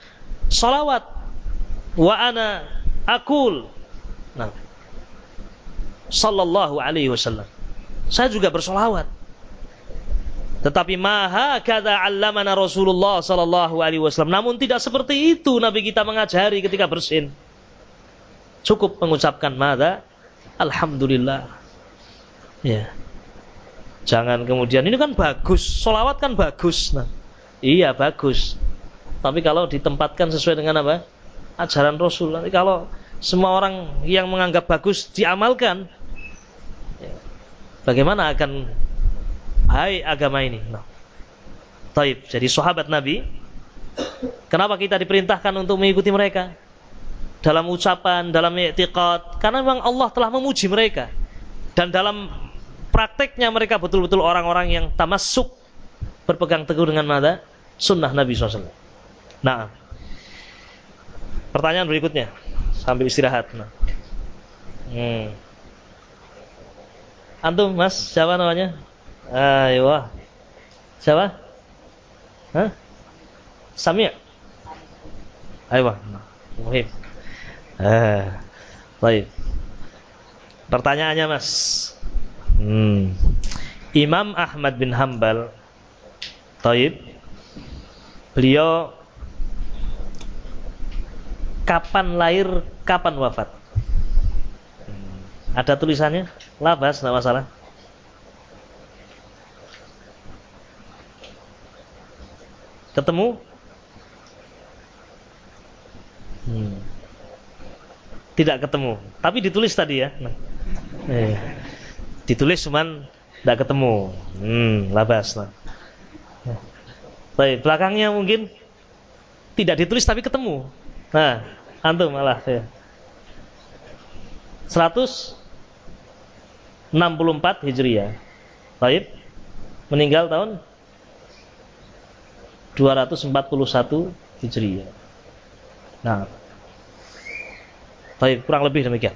salawat. Wa ana akul. Nah. Sallallahu alaihi wasallam. Saya juga bersolawat. Tetapi maha kata allamana Rasulullah sallallahu alaihi wasallam. Namun tidak seperti itu Nabi kita mengajari ketika bersin. Cukup mengucapkan mada alhamdulillah. Ya. Jangan kemudian ini kan bagus, solawat kan bagus. Nah, iya bagus. Tapi kalau ditempatkan sesuai dengan apa? Ajaran Rasul. Nanti kalau semua orang yang menganggap bagus diamalkan, bagaimana akan baik agama ini? Nah, Taib. Jadi sahabat Nabi, kenapa kita diperintahkan untuk mengikuti mereka? Dalam ucapan, dalam i'tiqad, karena memang Allah telah memuji mereka. Dan dalam prakteknya mereka betul-betul orang-orang yang tamasuk berpegang teguh dengan mada sunnah Nabi SAW. Nah, pertanyaan berikutnya sambil istirahat. Nah. Hmm. Antum, Mas, siapa namanya? Ayo. Siapa? Hah? Sami' Ayo, muhim. Eh, baik. Pertanyaannya, Mas. Hmm. Imam Ahmad bin Hambal Taib Beliau Kapan lahir, kapan wafat? Hmm. Ada tulisannya? Labas, tidak masalah. Ketemu? Hmm. Tidak ketemu. Tapi ditulis tadi ya. Nah. Eh. Ditulis cuman tidak ketemu. Hmm, labas. Nah. Baik, belakangnya mungkin tidak ditulis tapi ketemu. Nah, antum malah ya. 164 Hijriah. Baik. Meninggal tahun 241 Hijriah. Nah. Baik, kurang lebih demikian.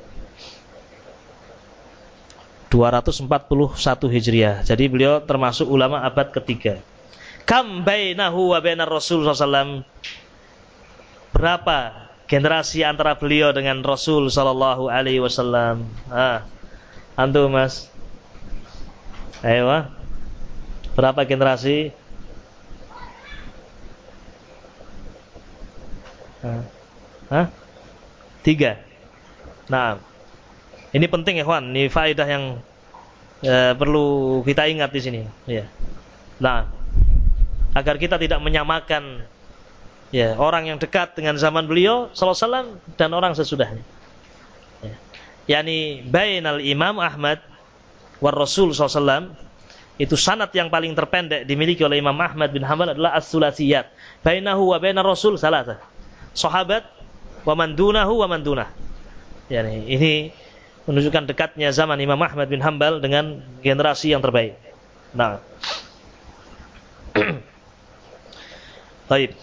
241 Hijriah. Jadi beliau termasuk ulama abad ketiga. Kam bainahu wa bainar Rasul sallallahu Berapa generasi antara beliau dengan Rasul sallallahu alaihi wasallam? Ah. Antum, Mas. Ayo. Berapa generasi? Hah? Tiga. Nah, ini penting ya, kawan. Ini faedah yang eh, perlu kita ingat di sini. Ya. Nah, agar kita tidak menyamakan ya orang yang dekat dengan zaman beliau sallallahu dan orang sesudahnya. Ya. Yani bainal Imam Ahmad war Rasul sallallahu itu sanat yang paling terpendek dimiliki oleh Imam Ahmad bin Hanbal adalah as-sulasiyat. Bainahu wa bainar Rasul salasa. Sahabat wa man dunahu wa man dunah. Yani ini menunjukkan dekatnya zaman Imam Ahmad bin Hanbal dengan generasi yang terbaik. Nah. Baik.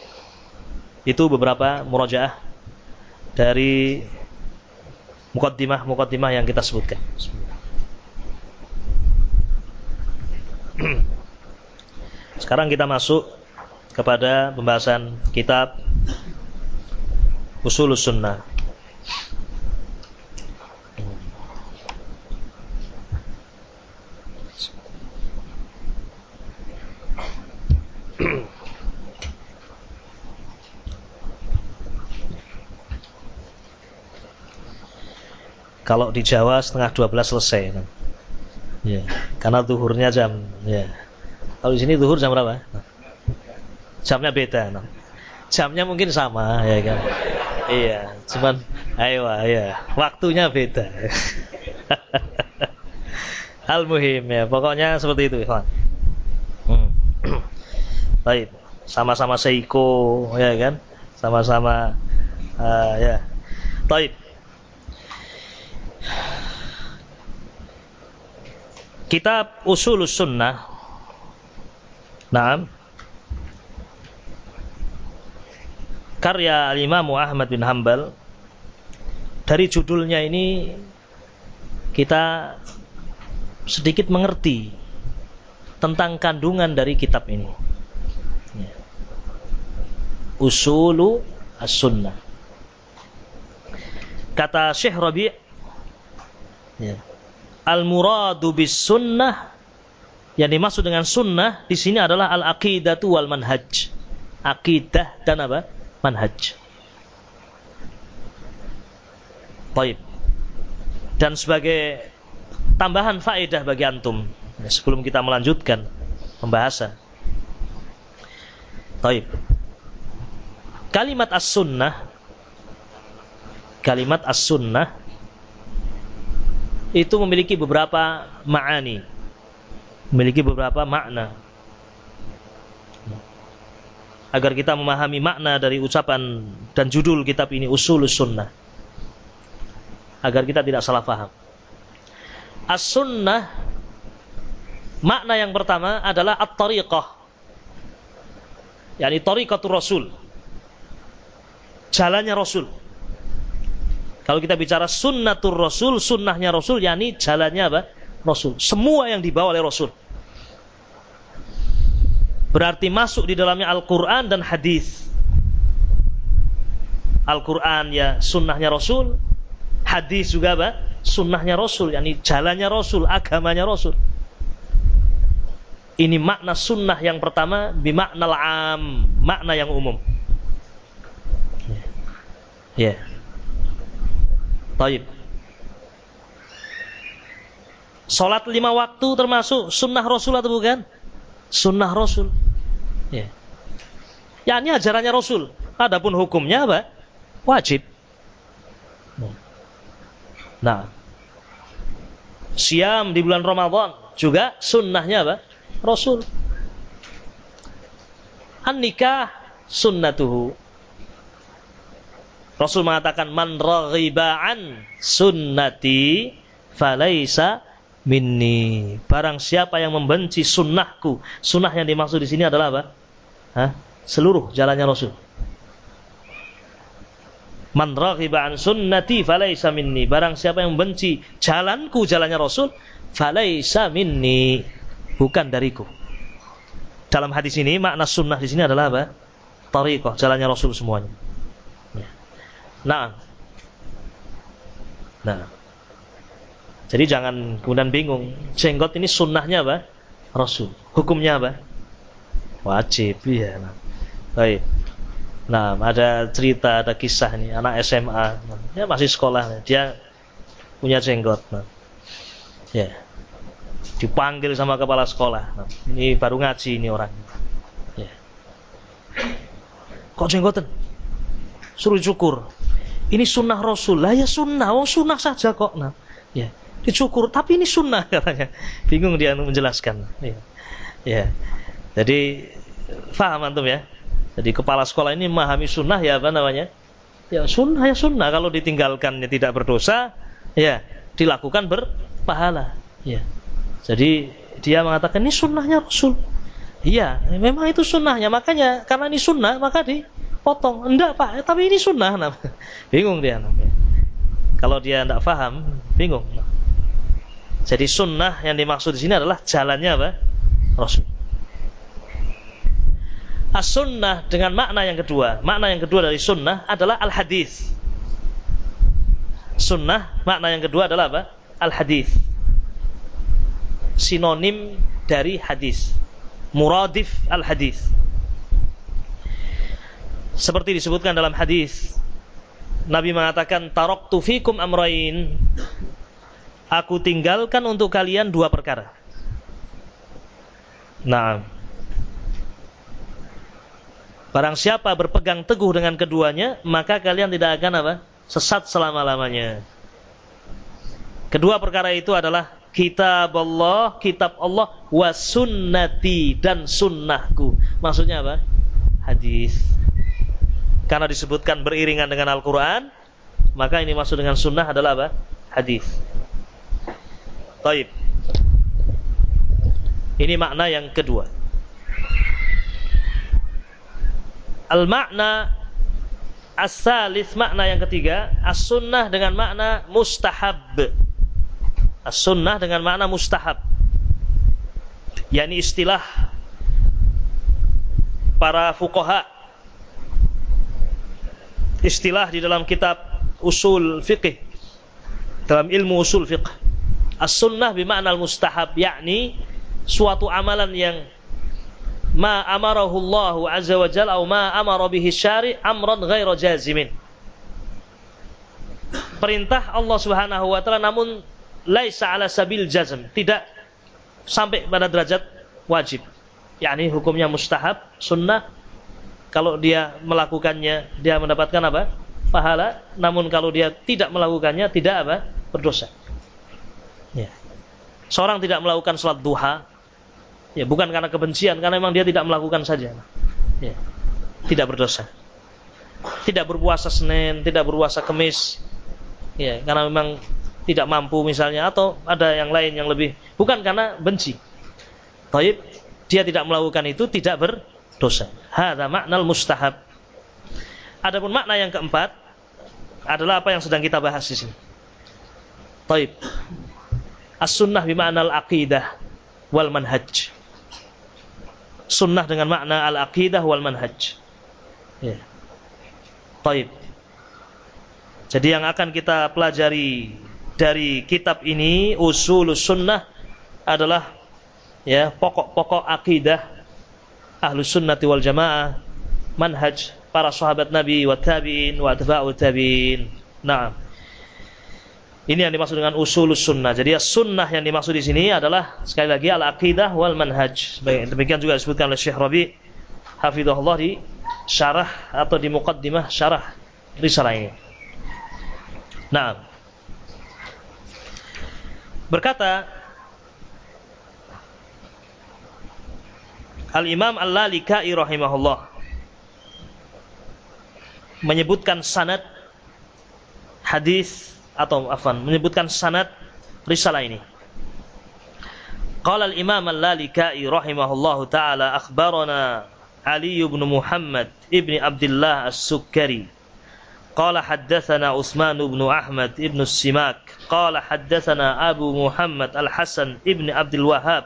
Itu beberapa murajaah dari mukaddimah-mukaddimah yang kita sebutkan. Sekarang kita masuk kepada pembahasan kitab Usul Sunnah. Kalau di Jawa setengah 12 selesai. Ya, karena zuhurnya jam ya. Kalau di sini zuhur jam berapa? Jamnya beda. Nah. Jamnya mungkin sama ya kan. Iya, cuman ayo ya, waktunya beda. Hal muhim ya, pokoknya seperti itu, ikhwan. Hmm. Baik, sama-sama seiko ya kan? Sama-sama uh, ya. Baik. Kitab Usul Sunnah. Nah, karya Imam Ahmad bin Hambal dari judulnya ini kita sedikit mengerti tentang kandungan dari kitab ini. Usulu as-sunnah. Kata Syekh Rabi' ya, al-muradu bis sunnah yang dimaksud dengan sunnah di sini adalah al-aqidatu wal manhaj. Akidah dan apa? Manhaj. Baik. Dan sebagai tambahan faedah bagi antum sebelum kita melanjutkan pembahasan. Baik. Kalimat as-sunnah kalimat as-sunnah itu memiliki beberapa ma'ani. Memiliki beberapa makna. Agar kita memahami makna dari ucapan dan judul kitab ini usul sunnah. Agar kita tidak salah paham as-sunnah makna yang pertama adalah at-tariqah. Yakni tariqatul rasul. Jalannya rasul kalau kita bicara sunnatur Rasul, sunnahnya Rasul, yakni jalannya apa? Rasul. Semua yang dibawa oleh Rasul. Berarti masuk di dalamnya Al-Quran dan hadis. Al-Quran ya sunnahnya Rasul, hadis juga apa? Sunnahnya Rasul, yakni jalannya Rasul, agamanya Rasul. Ini makna sunnah yang pertama bimakna am, makna yang umum. Ya. Yeah. Taib. Salat lima waktu termasuk sunnah Rasul atau bukan? Sunnah Rasul. Ya. Ya ini ajarannya Rasul. Adapun hukumnya apa? Wajib. Nah. Siam di bulan Ramadan juga sunnahnya apa? Rasul. An-nikah sunnatuhu. Rasul mengatakan man raghiba an sunnati falaisa minni. Barang siapa yang membenci sunnahku. Sunnah yang dimaksud di sini adalah apa? Hah? Seluruh jalannya Rasul. Man raghiba sunnati falaisa minni. Barang siapa yang membenci jalanku, jalannya Rasul, falaisa minni bukan dariku. Dalam hadis ini makna sunnah di sini adalah apa? Tariqah, jalannya Rasul semuanya. Nah. Nah. Jadi jangan kemudian bingung. Jenggot ini sunnahnya apa? Rasul. Hukumnya apa? Wajib, ya. Baik. Nah, ada cerita, ada kisah nih, anak SMA, ya masih sekolah, dia punya jenggot. Nah. Ya dipanggil sama kepala sekolah. Nah, ini baru ngaji ini orang. Ya. Kok jenggoten? Suruh cukur. Ini sunnah Rasul. Lah ya sunnah, oh sunnah saja kok. Nah, ya. Dicukur, tapi ini sunnah katanya. Bingung dia menjelaskan. Ya. ya. Jadi faham antum ya. Jadi kepala sekolah ini memahami sunnah ya apa namanya? Ya sunnah ya sunnah. Kalau ditinggalkannya tidak berdosa, ya dilakukan berpahala. Ya. Jadi dia mengatakan ini sunnahnya Rasul. Iya, memang itu sunnahnya. Makanya karena ini sunnah maka dipotong. Enggak pak, tapi ini sunnah. Nah, bingung dia. Kalau dia tidak paham, bingung. Jadi sunnah yang dimaksud di sini adalah jalannya apa? Rasul. As-sunnah dengan makna yang kedua. Makna yang kedua dari sunnah adalah al-hadis. Sunnah makna yang kedua adalah apa? Al-hadis sinonim dari hadis. Muradif al-hadis. Seperti disebutkan dalam hadis, Nabi mengatakan taraktu fikum amrain. Aku tinggalkan untuk kalian dua perkara. Nah, Barang siapa berpegang teguh dengan keduanya, maka kalian tidak akan apa? Sesat selama-lamanya. Kedua perkara itu adalah kitab Allah, kitab Allah wa dan sunnahku. Maksudnya apa? Hadis. Karena disebutkan beriringan dengan Al-Qur'an, maka ini maksud dengan sunnah adalah apa? Hadis. Taib. Ini makna yang kedua. Al-makna as-salis makna yang ketiga, as-sunnah dengan makna mustahab As-sunnah dengan makna mustahab. yakni istilah para fuqaha. Istilah di dalam kitab usul fiqh. Dalam ilmu usul fiqh. As-sunnah bimakna al-mustahab. yakni suatu amalan yang ma amarahu Allah azza wa jalla atau ma amara bihi syari amran ghaira jazimin. Perintah Allah Subhanahu wa taala namun laisa ala sabil jazm, tidak sampai pada derajat wajib. yakni hukumnya mustahab, sunnah. Kalau dia melakukannya, dia mendapatkan apa? Pahala. Namun kalau dia tidak melakukannya, tidak apa? Berdosa. Ya. Seorang tidak melakukan sholat duha, ya bukan karena kebencian, karena memang dia tidak melakukan saja. Ya. Tidak berdosa. Tidak berpuasa Senin, tidak berpuasa Kemis, ya karena memang tidak mampu misalnya atau ada yang lain yang lebih bukan karena benci. Taib dia tidak melakukan itu tidak berdosa. Hadza maknal mustahab. Adapun makna yang keempat adalah apa yang sedang kita bahas di sini. Taib. As-sunnah al aqidah wal manhaj. sunnah dengan makna al-aqidah wal manhaj. Ya. Taib. Jadi yang akan kita pelajari dari kitab ini usul sunnah adalah ya pokok-pokok akidah ahlu sunnati wal jamaah manhaj para sahabat Nabi wa tabi'in wa atba'u tabi'in. Nah, ini yang dimaksud dengan usul sunnah. Jadi sunnah yang dimaksud di sini adalah sekali lagi al aqidah wal manhaj. Baik, demikian juga disebutkan oleh Syekh Rabi hafizahullah di syarah atau di muqaddimah syarah risalah ini. Nah, berkata Al-Imam Al-Lalikai rahimahullah menyebutkan sanad hadis atau afan menyebutkan sanad risalah ini. Qala al-Imam al-Lalikai rahimahullahu taala akhbarana Ali bin Muhammad ibn Abdullah As-Sukkari قال حدثنا عثمان بن أحمد بن السماك قال حدثنا أبو محمد الحسن ابن عبد الوهاب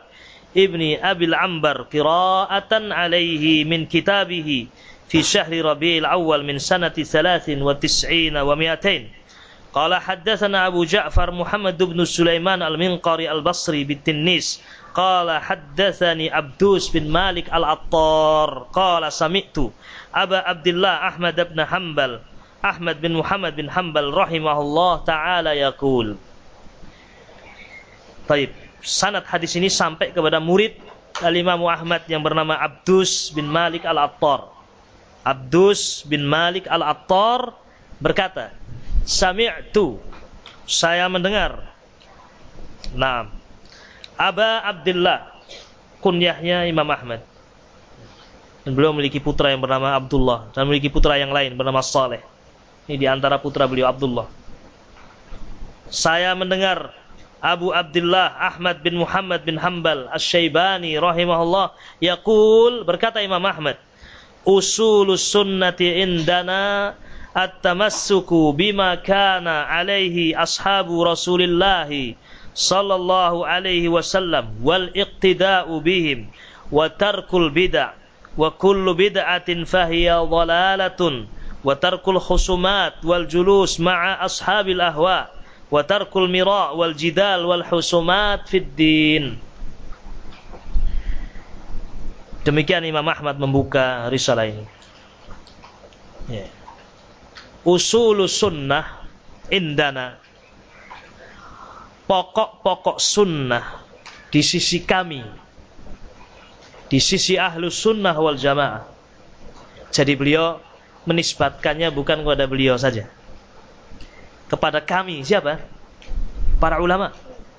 ابن أبي العنبر قراءة عليه من كتابه في شهر ربيع الأول من سنة ثلاث وتسعين ومئتين قال حدثنا أبو جعفر محمد بن سليمان المنقري البصري بالتنيس. قال حدثني عبدوس بن مالك العطار. قال سمعت أبا عبد الله أحمد بن حنبل أحمد بن محمد بن حنبل رحمه الله تعالى يقول. طيب sanad hadis ini sampai kepada murid Al-Imam Ahmad yang bernama Abdus bin Malik Al-Attar. Abdus bin Malik Al-Attar berkata, Sami'tu saya mendengar. Nah, Aba Abdullah kunyahnya Imam Ahmad. Dan beliau memiliki putra yang bernama Abdullah dan memiliki putra yang lain bernama Saleh. Ini di antara putra beliau Abdullah. Saya mendengar Abu Abdullah Ahmad bin Muhammad bin Hambal Asy-Syaibani rahimahullah yaqul berkata Imam Ahmad usulus sunnati indana at-tamassuku bima kana alaihi ashabu Rasulillah sallallahu alaihi wasallam wal iqtida'u bihim wa tarkul bid'ah wa kullu bid'atin fahiya dhalalatun wa tarkul khusumat wal julus ma'a ashabil ahwa wa tarkul mira' wal jidal wal husumat fid din. Demikian Imam Ahmad membuka risalah ini. Yeah usul sunnah indana. Pokok-pokok sunnah di sisi kami. Di sisi ahlu sunnah wal jamaah. Jadi beliau menisbatkannya bukan kepada beliau saja kepada kami. Siapa? Para ulama.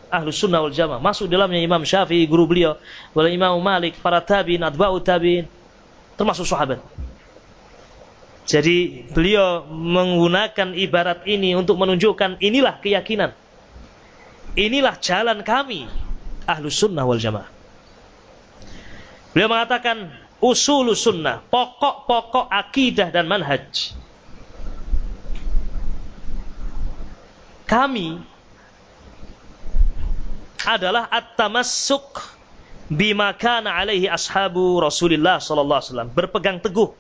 Ahlu sunnah wal jamaah. Masuk dalamnya Imam Syafi'i guru beliau. Wal Imam Malik para tabiin atba'u tabiin. Termasuk sahabat. Jadi beliau menggunakan ibarat ini untuk menunjukkan inilah keyakinan. Inilah jalan kami ahlu sunnah wal jamaah. Beliau mengatakan usul sunnah, pokok-pokok akidah dan manhaj. Kami adalah at-tamassuk bima kana alaihi ashabu Rasulullah sallallahu alaihi wasallam, berpegang teguh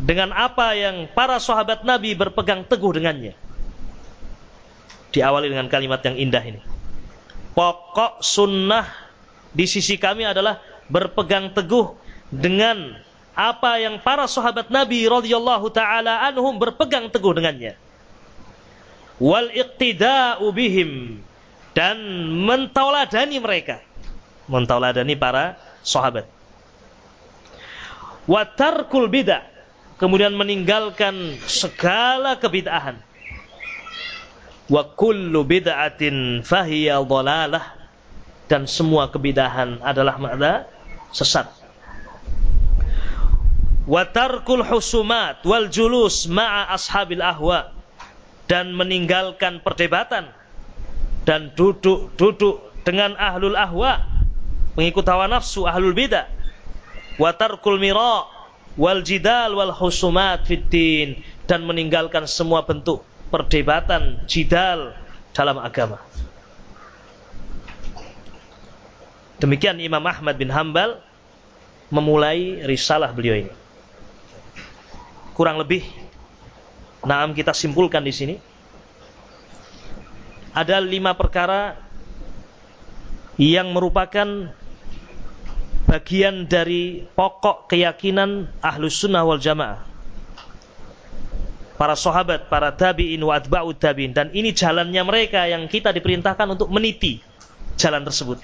dengan apa yang para sahabat Nabi berpegang teguh dengannya. Diawali dengan kalimat yang indah ini. Pokok sunnah di sisi kami adalah berpegang teguh dengan apa yang para sahabat Nabi radhiyallahu taala anhum berpegang teguh dengannya. Wal iqtida'u bihim dan mentauladani mereka. Mentauladani para sahabat. Wa tarkul bid'ah kemudian meninggalkan segala kebid'ahan. Wa kullu bid'atin fahiya dhalalah dan semua kebid'ahan adalah makna sesat. Wa tarkul husumat wal julus ma'a ashabil ahwa dan meninggalkan perdebatan dan duduk-duduk dengan ahlul ahwa pengikut hawa nafsu ahlul bidah wa tarkul mira' wal jidal wal husumat fiddin dan meninggalkan semua bentuk perdebatan jidal dalam agama. Demikian Imam Ahmad bin Hambal memulai risalah beliau ini. Kurang lebih Naam kita simpulkan di sini. Ada lima perkara yang merupakan bagian dari pokok keyakinan ahlus sunnah wal jamaah. Para sahabat, para tabi'in wa atba'ut tabi'in. Dan ini jalannya mereka yang kita diperintahkan untuk meniti jalan tersebut.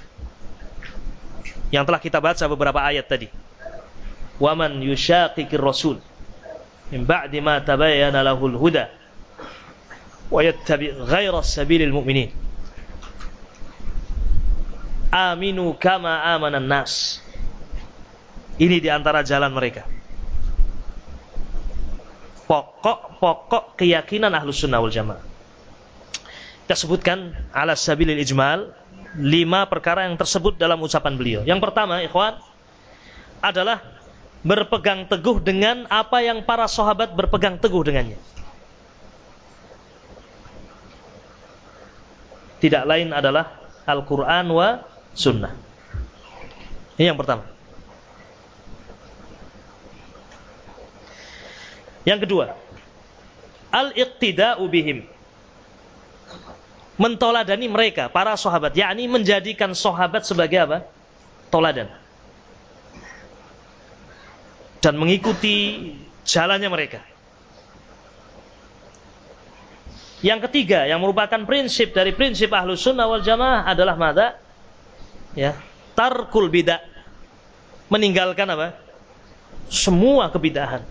Yang telah kita baca beberapa ayat tadi. Waman yushaqiqir rasul min ba'di ma tabayyana lahul huda wa yattabi' ghaira sabilil mu'minin aminu kama amanan nas ini di antara jalan mereka. Pokok-pokok keyakinan ahlus sunnah wal jamaah. Kita sebutkan ala sabilil ijmal lima perkara yang tersebut dalam ucapan beliau. Yang pertama ikhwan adalah berpegang teguh dengan apa yang para sahabat berpegang teguh dengannya. Tidak lain adalah Al-Quran wa Sunnah. Ini yang pertama. Yang kedua, al-iqtida'u bihim. Mentoladani mereka, para sahabat. yakni menjadikan sahabat sebagai apa? Toladan dan mengikuti jalannya mereka. Yang ketiga yang merupakan prinsip dari prinsip ahlu sunnah wal jamaah adalah mada? Ya, tarkul bidah. Meninggalkan apa? Semua kebidahan.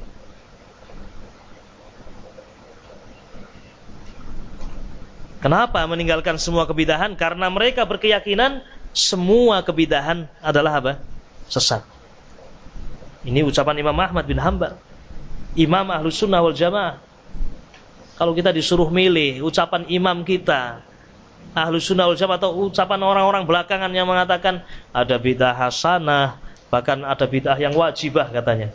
Kenapa meninggalkan semua kebidahan? Karena mereka berkeyakinan semua kebidahan adalah apa? Sesat. Ini ucapan Imam Ahmad bin Hambal. Imam ahlu sunnah wal jamaah. Kalau kita disuruh milih ucapan imam kita, ahlu sunnah wal jamaah atau ucapan orang-orang belakangan yang mengatakan ada bid'ah hasanah, bahkan ada bid'ah yang wajibah katanya.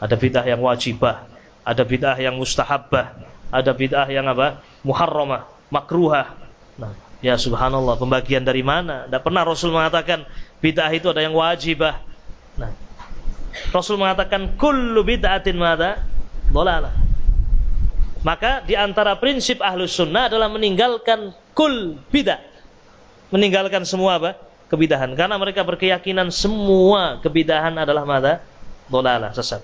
Ada bid'ah yang wajibah, ada bid'ah yang mustahabbah, ada bid'ah yang apa? muharramah, makruhah. Nah, ya subhanallah, pembagian dari mana? Tidak pernah Rasul mengatakan bid'ah itu ada yang wajibah. Nah, Rasul mengatakan kullu bid'atin mada dolalah. Maka di antara prinsip ahlus sunnah adalah meninggalkan kul bid'ah. Meninggalkan semua apa? Kebidahan. Karena mereka berkeyakinan semua kebidahan adalah mada dolalah, sesat.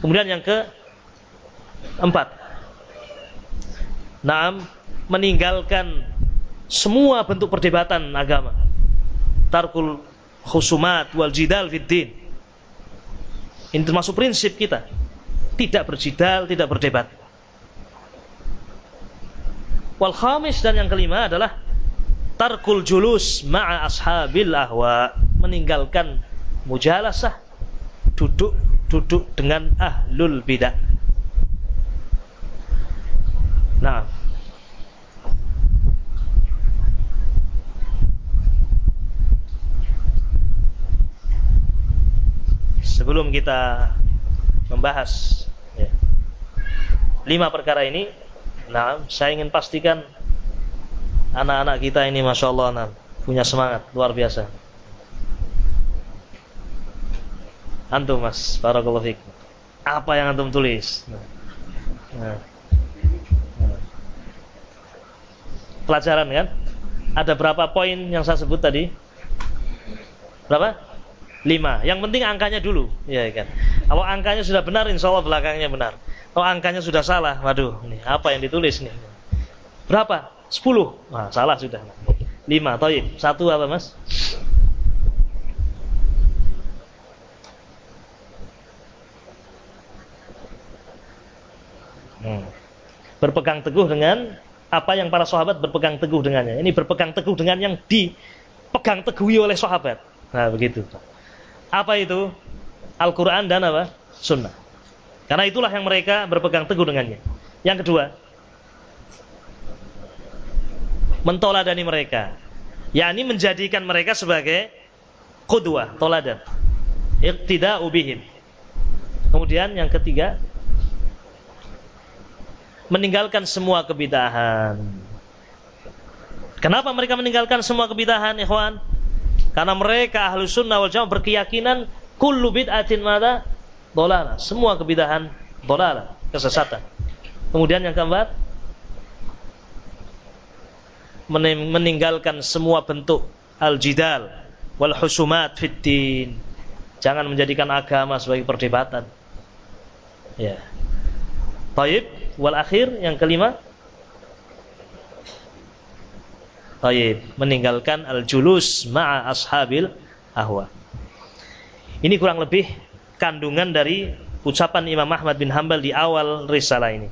Kemudian yang ke empat. Naam, meninggalkan semua bentuk perdebatan agama. Tarkul khusumat wal jidal fid din ini termasuk prinsip kita. Tidak berjidal, tidak berdebat. Wal khamis dan yang kelima adalah tarkul julus ma'a ashabil ahwa. Meninggalkan mujalasah, duduk-duduk dengan ahlul bidah. Nah, sebelum kita membahas ya, lima perkara ini, nah saya ingin pastikan anak-anak kita ini masya Allah nah, punya semangat luar biasa. Antum mas, barakallahu fiik. Apa yang antum tulis? Nah, nah, nah. Pelajaran kan? Ada berapa poin yang saya sebut tadi? Berapa? Lima. Yang penting angkanya dulu, ya kan. Kalau angkanya sudah benar, insya Allah belakangnya benar. Kalau angkanya sudah salah, waduh, ini apa yang ditulis nih? Berapa? Sepuluh. Nah, salah sudah. Lima, toib. Satu apa mas? Hmm. Berpegang teguh dengan apa yang para sahabat berpegang teguh dengannya. Ini berpegang teguh dengan yang dipegang teguhi oleh sahabat. Nah, begitu. Apa itu? Al-Quran dan apa? Sunnah. Karena itulah yang mereka berpegang teguh dengannya. Yang kedua, mentoladani mereka. yakni menjadikan mereka sebagai kudwa, toladan. Iqtida'u ubihim. Kemudian yang ketiga, meninggalkan semua kebidahan. Kenapa mereka meninggalkan semua kebidahan, ikhwan? Karena mereka ahlu sunnah wal jamaah berkeyakinan kullu bid'atin mada? Dolala. Semua kebidahan dolala, kesesatan. Kemudian yang keempat, meninggalkan semua bentuk al-jidal wal husumat fitin. Jangan menjadikan agama sebagai perdebatan. Ya. Taib wal akhir yang kelima Taib meninggalkan al-julus ma'a ashabil ahwa. Ini kurang lebih kandungan dari ucapan Imam Ahmad bin Hambal di awal risalah ini.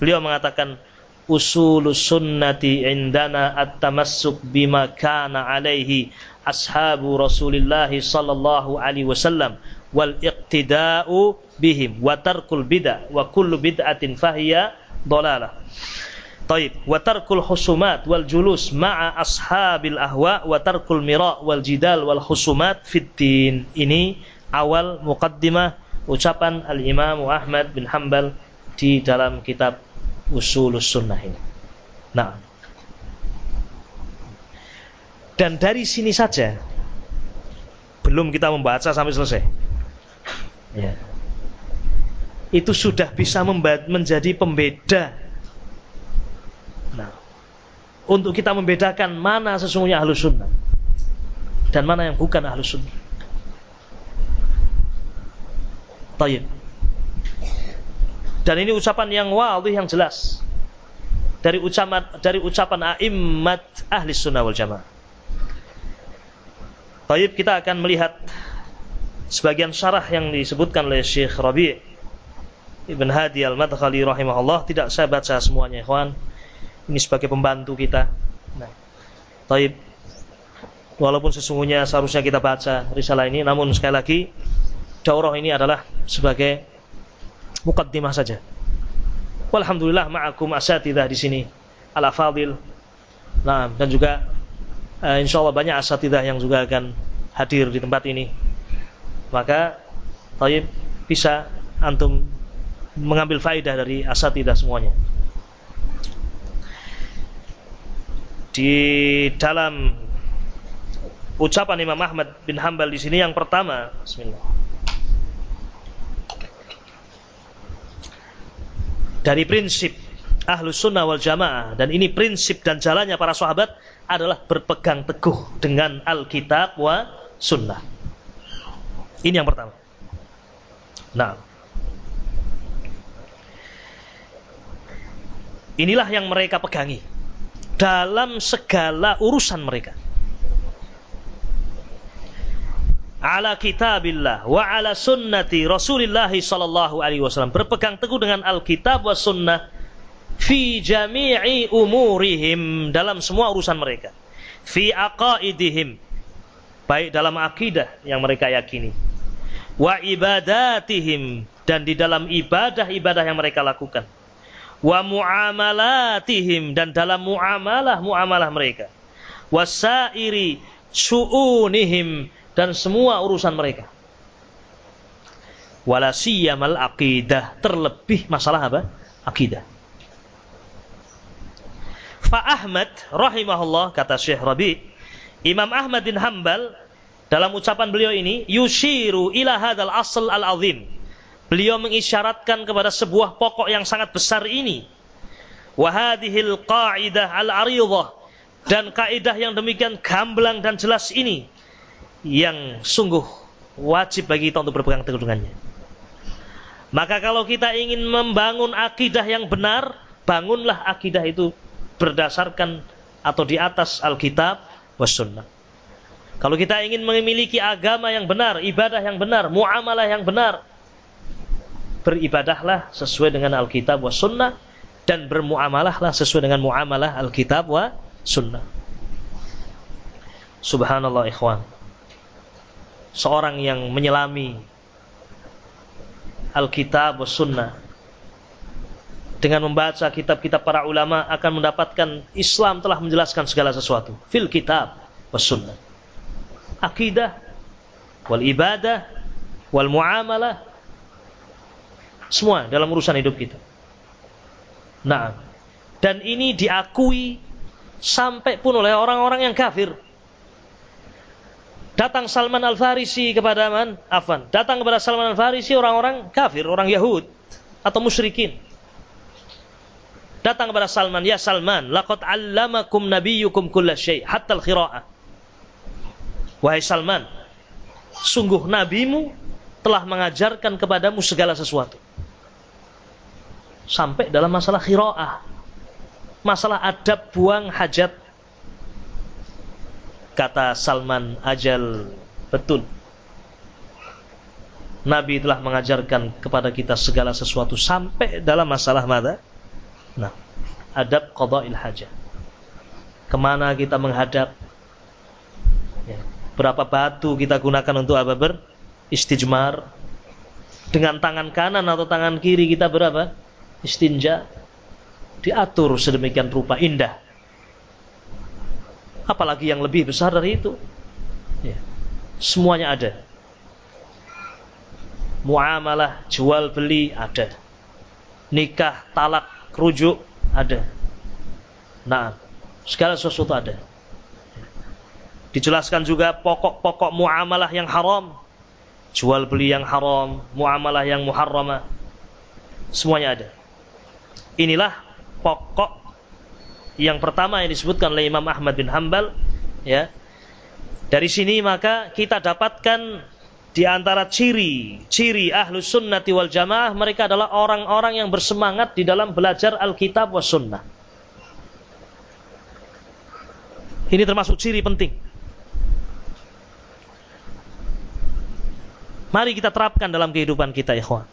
Beliau mengatakan usul sunnati indana at-tamassuk bima kana alaihi ashabu Rasulillah sallallahu alaihi wasallam wal iqtida'u bihim wa tarkul bid'ah wa kullu bid'atin fahiya dalalah. Taib. Wa tarkul husumat wal julus ma'a ashabil ahwa wa tarkul mira wal jidal wal husumat fiddin. Ini awal muqaddimah ucapan Al-Imam Ahmad bin Hanbal di dalam kitab Usulus Sunnah ini. Nah. Dan dari sini saja belum kita membaca sampai selesai. Ya. Itu sudah bisa menjadi pembeda untuk kita membedakan mana sesungguhnya ahlu sunnah dan mana yang bukan ahlu sunnah. Tayyib. Dan ini ucapan yang wadih yang jelas dari ucapan dari ucapan a'immat ahli sunnah wal jamaah. Tayyib kita akan melihat sebagian syarah yang disebutkan oleh Syekh Rabi' Ibn Hadi Al-Madkhali rahimahullah tidak saya baca semuanya ikhwan ini sebagai pembantu kita. Nah, taib. Walaupun sesungguhnya seharusnya kita baca risalah ini, namun sekali lagi daurah ini adalah sebagai mukaddimah saja. Walhamdulillah ma'akum asatidah di sini al-afadil. Nah, dan juga uh, eh, insya Allah banyak asatidah yang juga akan hadir di tempat ini. Maka taib bisa antum mengambil faidah dari asatidah semuanya. Di dalam ucapan Imam Ahmad bin Hambal di sini yang pertama, bismillah. Dari prinsip Ahlus Sunnah wal Jamaah dan ini prinsip dan jalannya para sahabat adalah berpegang teguh dengan Alkitab wa Sunnah. Ini yang pertama. Nah, inilah yang mereka pegangi dalam segala urusan mereka. Ala kitabillah wa ala sunnati Rasulillah sallallahu alaihi wasallam berpegang teguh dengan Alkitab wa sunnah fi jami'i umurihim dalam semua urusan mereka. Fi aqaidihim baik dalam akidah yang mereka yakini wa ibadatihim dan di dalam ibadah-ibadah yang mereka lakukan wa muamalatihim dan dalam muamalah muamalah mereka. Wasairi su'unihim dan semua urusan mereka. Wala siyamal aqidah terlebih masalah apa? Akidah Fa Ahmad rahimahullah kata Syekh Rabi Imam Ahmad bin Hambal dalam ucapan beliau ini yushiru ila hadal asl al azim Beliau mengisyaratkan kepada sebuah pokok yang sangat besar ini. Wahadihil qa'idah al-aridah. Dan kaidah yang demikian gamblang dan jelas ini. Yang sungguh wajib bagi kita untuk berpegang teguh dengannya. Maka kalau kita ingin membangun akidah yang benar, bangunlah akidah itu berdasarkan atau di atas Alkitab was sunnah. Kalau kita ingin memiliki agama yang benar, ibadah yang benar, muamalah yang benar, beribadahlah sesuai dengan Alkitab wa sunnah dan bermuamalahlah sesuai dengan muamalah Alkitab wa sunnah. Subhanallah ikhwan. Seorang yang menyelami Alkitab wa sunnah dengan membaca kitab-kitab para ulama akan mendapatkan Islam telah menjelaskan segala sesuatu fil kitab wa sunnah. Akidah wal ibadah wal muamalah semua dalam urusan hidup kita. Nah, dan ini diakui sampai pun oleh orang-orang yang kafir. Datang Salman Al-Farisi kepada man? Afan. Datang kepada Salman Al-Farisi orang-orang kafir, orang Yahud atau musyrikin. Datang kepada Salman, "Ya Salman, laqad 'allamakum nabiyyukum kulla syai' hatta al-qira'ah." Wahai Salman, sungguh nabimu telah mengajarkan kepadamu segala sesuatu. Sampai dalam masalah qira'ah. Masalah adab buang hajat Kata Salman Ajal betul. Nabi telah mengajarkan kepada kita segala sesuatu sampai dalam masalah mada. Nah, adab qada'il hajah. Ke mana kita menghadap? Ya. Berapa batu kita gunakan untuk apa ber? Istijmar. Dengan tangan kanan atau tangan kiri kita berapa? Istinja. Diatur sedemikian rupa indah. Apalagi yang lebih besar dari itu. Ya. semuanya ada. Muamalah jual beli ada. Nikah talak rujuk ada. Nah segala sesuatu ada. Dijelaskan juga pokok-pokok muamalah yang haram. Jual beli yang haram muamalah yang muharramah. Semuanya ada inilah pokok yang pertama yang disebutkan oleh Imam Ahmad bin Hambal ya. Dari sini maka kita dapatkan di antara ciri ciri ahlus sunnati wal jamaah mereka adalah orang-orang yang bersemangat di dalam belajar Alkitab was sunnah. Ini termasuk ciri penting. Mari kita terapkan dalam kehidupan kita ikhwan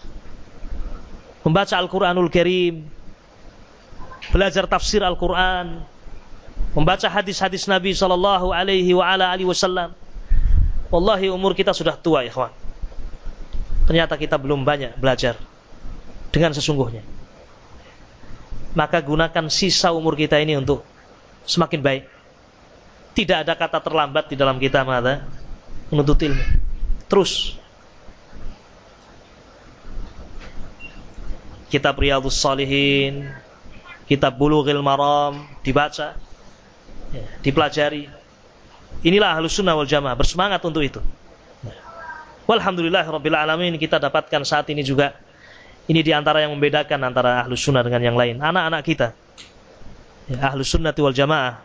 membaca Al-Quranul Karim belajar tafsir Al-Quran, membaca hadis-hadis Nabi Sallallahu Alaihi Wasallam. Wallahi umur kita sudah tua, ya kawan. Ternyata kita belum banyak belajar dengan sesungguhnya. Maka gunakan sisa umur kita ini untuk semakin baik. Tidak ada kata terlambat di dalam kita mata menuntut ilmu. Terus kitab Riyadhus Salihin, kitab Bulughil Maram dibaca, ya, dipelajari. Inilah ahlus sunnah wal jamaah bersemangat untuk itu. Ya. Walhamdulillah Rabbil Alamin kita dapatkan saat ini juga ini di antara yang membedakan antara ahlus sunnah dengan yang lain. Anak-anak kita, ya, ahlus sunnah wal jamaah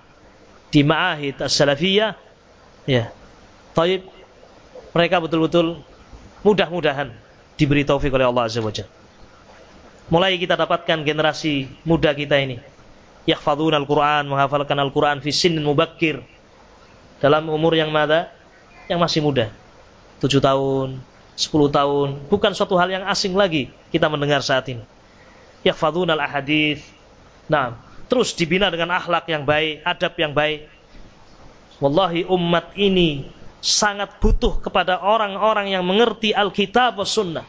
di ma'ahid as-salafiyah, ya, taib, mereka betul-betul mudah-mudahan diberi taufik oleh Allah Azza wa Jalla mulai kita dapatkan generasi muda kita ini. Yahfadzun al-Quran menghafalkan Al-Quran fi sinin mubakir dalam umur yang mana? Yang masih muda. 7 tahun 10 tahun. Bukan suatu hal yang asing lagi kita mendengar saat ini. Yahfadzun al-ahadith. Nah terus dibina dengan akhlak yang baik adab yang baik. Wallahi umat ini sangat butuh kepada orang-orang yang mengerti Alkitab dan Sunnah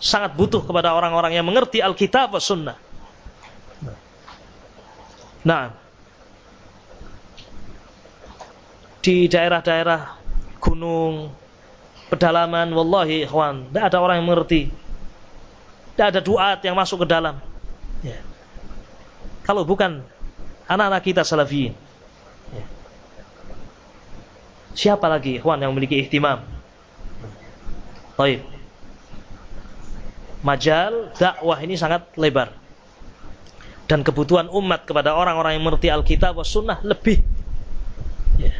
sangat butuh kepada orang-orang yang mengerti Alkitab dan Sunnah. Nah, di daerah-daerah gunung, pedalaman, wallahi ikhwan, tidak ada orang yang mengerti. Tidak ada duat yang masuk ke dalam. Ya. Kalau bukan anak-anak kita salafiyin. Ya. Siapa lagi ikhwan yang memiliki ihtimam? Baik majal dakwah ini sangat lebar. Dan kebutuhan umat kepada orang-orang yang mengerti Alkitab dan Sunnah lebih ya,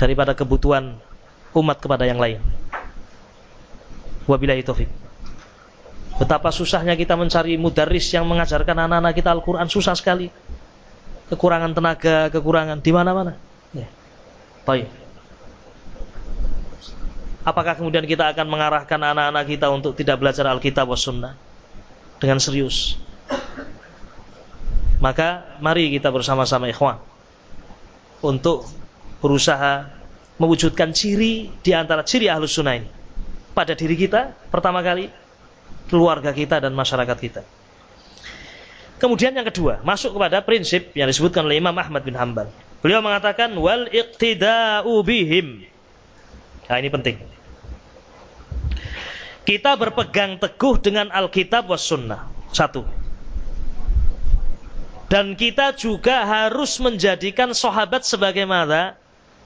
daripada kebutuhan umat kepada yang lain. Wabillahi taufik. Betapa susahnya kita mencari mudaris yang mengajarkan anak-anak kita Al-Quran susah sekali. Kekurangan tenaga, kekurangan di mana-mana. Ya. Baik. Apakah kemudian kita akan mengarahkan anak-anak kita untuk tidak belajar Alkitab wa Sunnah dengan serius? Maka mari kita bersama-sama ikhwan untuk berusaha mewujudkan ciri di antara ciri ahlus sunnah ini pada diri kita pertama kali keluarga kita dan masyarakat kita. Kemudian yang kedua, masuk kepada prinsip yang disebutkan oleh Imam Ahmad bin Hambal. Beliau mengatakan wal iqtida'u bihim Nah ini penting. Kita berpegang teguh dengan Alkitab was sunnah. Satu. Dan kita juga harus menjadikan sahabat sebagai mata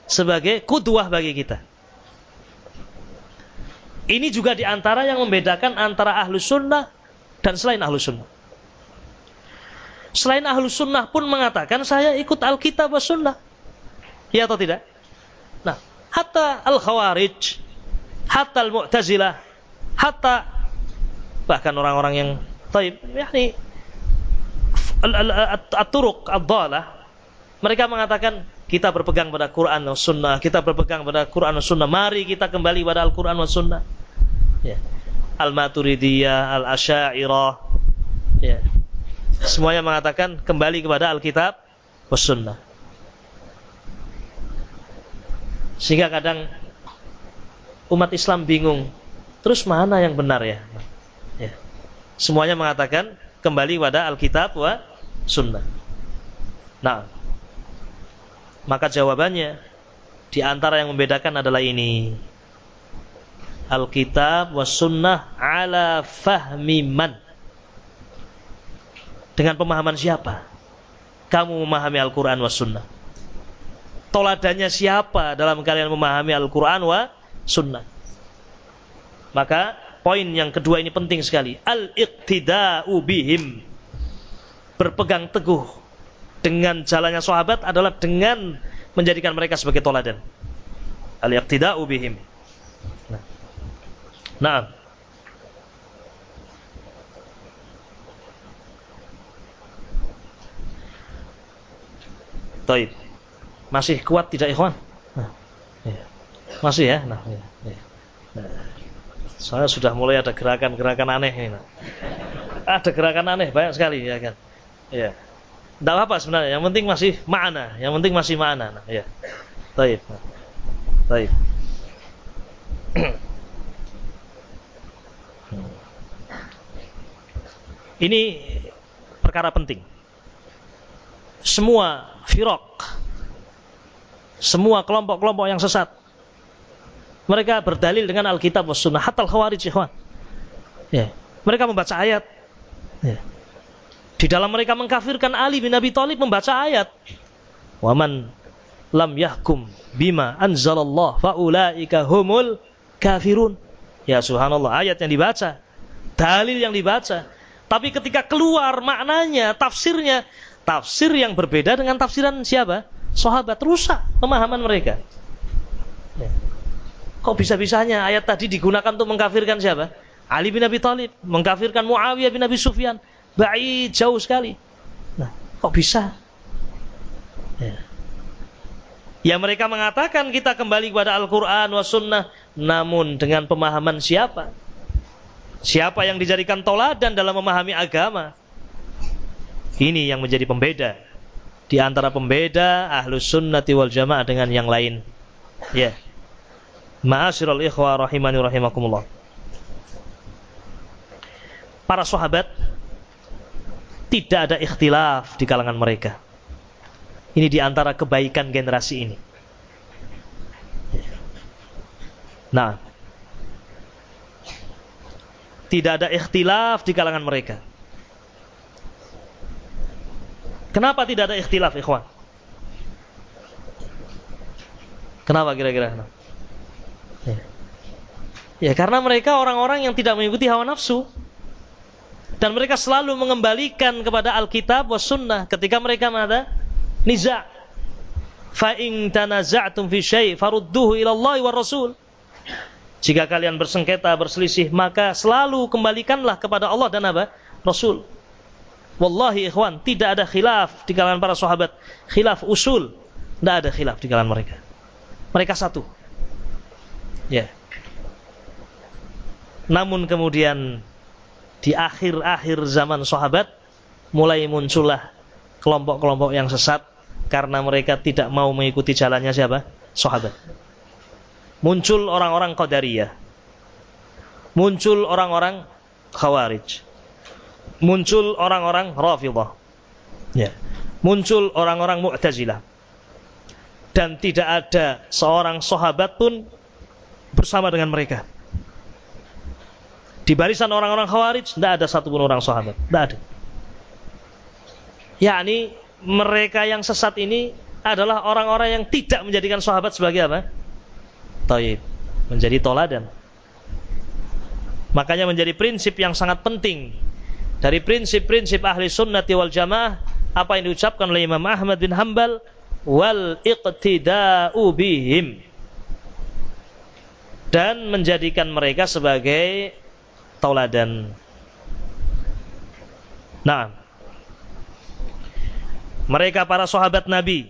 sebagai kudwah bagi kita. Ini juga di antara yang membedakan antara ahlu sunnah dan selain ahlu sunnah. Selain ahlu sunnah pun mengatakan saya ikut Alkitab wa sunnah. Ya atau tidak? Hatta al-khawarij, hatta al-mu'tazilah, hatta bahkan orang-orang yang taib, yakni at-turuq ad-dhalah, mereka mengatakan kita berpegang pada Quran dan Sunnah, kita berpegang pada Quran dan Sunnah. Mari kita kembali pada Al-Quran dan Sunnah. Ya. Al-Maturidiyah, Al-Asyairah. Ya. Semuanya mengatakan kembali kepada Alkitab dan Sunnah. Sehingga kadang umat Islam bingung. Terus mana yang benar ya? ya. Semuanya mengatakan kembali pada Alkitab wa Sunnah. Nah, maka jawabannya di antara yang membedakan adalah ini. Alkitab was sunnah ala fahmi man. Dengan pemahaman siapa? Kamu memahami Al-Quran was sunnah. Toladannya siapa dalam kalian memahami Al-Quran wa sunnah. Maka poin yang kedua ini penting sekali. Al-iqtida'u bihim. Berpegang teguh dengan jalannya sahabat adalah dengan menjadikan mereka sebagai toladan. Al-iqtida'u bihim. Nah. nah. Taib. Masih kuat tidak ikhwan? Nah, ya. Masih ya? Nah, ya, ya. Nah. Saya sudah mulai ada gerakan-gerakan aneh ini. Nah. Ada gerakan aneh banyak sekali ya kan. Ya. Tidak apa-apa sebenarnya. Yang penting masih mana. Yang penting masih mana. Nah, ya. Taib. Taib. Ini perkara penting. Semua firok, semua kelompok-kelompok yang sesat, mereka berdalil dengan Alkitab was sunnah. Hatta al-khawarij, ya. Mereka membaca ayat. Ya. Di dalam mereka mengkafirkan Ali bin Abi Thalib membaca ayat. Waman lam yahkum bima anzalallah faulaika humul kafirun. Ya subhanallah, ayat yang dibaca, dalil yang dibaca. Tapi ketika keluar maknanya, tafsirnya, tafsir yang berbeda dengan tafsiran siapa? Sahabat rusak pemahaman mereka. Ya. Kok bisa-bisanya ayat tadi digunakan untuk mengkafirkan siapa? Ali bin Abi Thalib, mengkafirkan Muawiyah bin Abi Sufyan, Baik, jauh sekali. Nah, kok bisa? Ya. ya mereka mengatakan kita kembali kepada Al-Quran wa sunnah. Namun dengan pemahaman siapa? Siapa yang dijadikan toladan dalam memahami agama? Ini yang menjadi pembeda di antara pembeda ahlus sunnati wal jamaah dengan yang lain. Ya. Ma'asyiral ikhwah rahimani rahimakumullah. Para sahabat tidak ada ikhtilaf di kalangan mereka. Ini di antara kebaikan generasi ini. Nah, tidak ada ikhtilaf di kalangan mereka. Kenapa tidak ada ikhtilaf, ikhwan? Kenapa kira-kira? Ya. ya, karena mereka orang-orang yang tidak mengikuti hawa nafsu dan mereka selalu mengembalikan kepada Alkitab was sunnah ketika mereka ada niza fa in tanaza'tum fi syai' farudduhu ila wa Rasul jika kalian bersengketa berselisih maka selalu kembalikanlah kepada Allah dan apa Rasul wallahi ikhwan tidak ada khilaf di kalangan para sahabat khilaf usul tidak ada khilaf di kalangan mereka mereka satu ya namun kemudian di akhir-akhir zaman sahabat mulai muncullah kelompok-kelompok yang sesat karena mereka tidak mau mengikuti jalannya siapa? Sahabat. Muncul orang-orang Qadariyah. Muncul orang-orang Khawarij. Muncul orang-orang Rafidhah. Ya. Muncul orang-orang Mu'tazilah. Dan tidak ada seorang sahabat pun bersama dengan mereka. Di barisan orang-orang khawarij tidak ada satupun orang sahabat, tidak ada. Yakni mereka yang sesat ini adalah orang-orang yang tidak menjadikan sahabat sebagai apa? Taib. Menjadi toladan. Makanya menjadi prinsip yang sangat penting dari prinsip-prinsip ahli sunnati wal jamaah apa yang diucapkan oleh Imam Ahmad bin Hambal wal iqtida'u bihim. Dan menjadikan mereka sebagai tauladan. Nah, mereka para sahabat Nabi.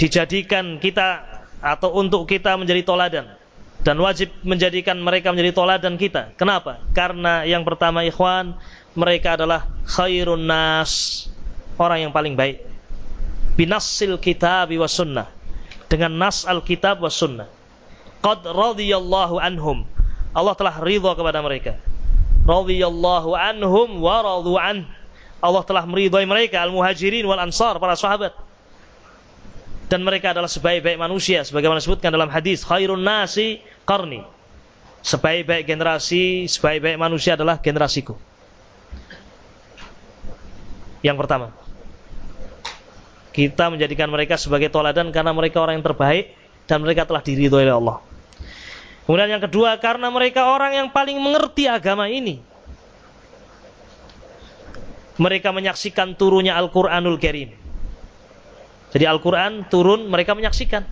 Dijadikan kita atau untuk kita menjadi toladan dan wajib menjadikan mereka menjadi toladan kita. Kenapa? Karena yang pertama ikhwan, mereka adalah khairun nas, orang yang paling baik. Binassil kitab wa sunnah. Dengan nas al-kitab wa sunnah. Qad radiyallahu anhum. Allah telah ridha kepada mereka. Radiyallahu anhum wa radu an. Allah telah meridhai mereka al-muhajirin wal ansar para sahabat dan mereka adalah sebaik-baik manusia sebagaimana disebutkan dalam hadis khairun nasi qarni. Sebaik-baik generasi sebaik-baik manusia adalah generasiku. Yang pertama. Kita menjadikan mereka sebagai toladan karena mereka orang yang terbaik dan mereka telah diridhoi oleh Allah. Kemudian yang kedua karena mereka orang yang paling mengerti agama ini mereka menyaksikan turunnya Al-Quranul Karim. Jadi Al-Quran turun, mereka menyaksikan.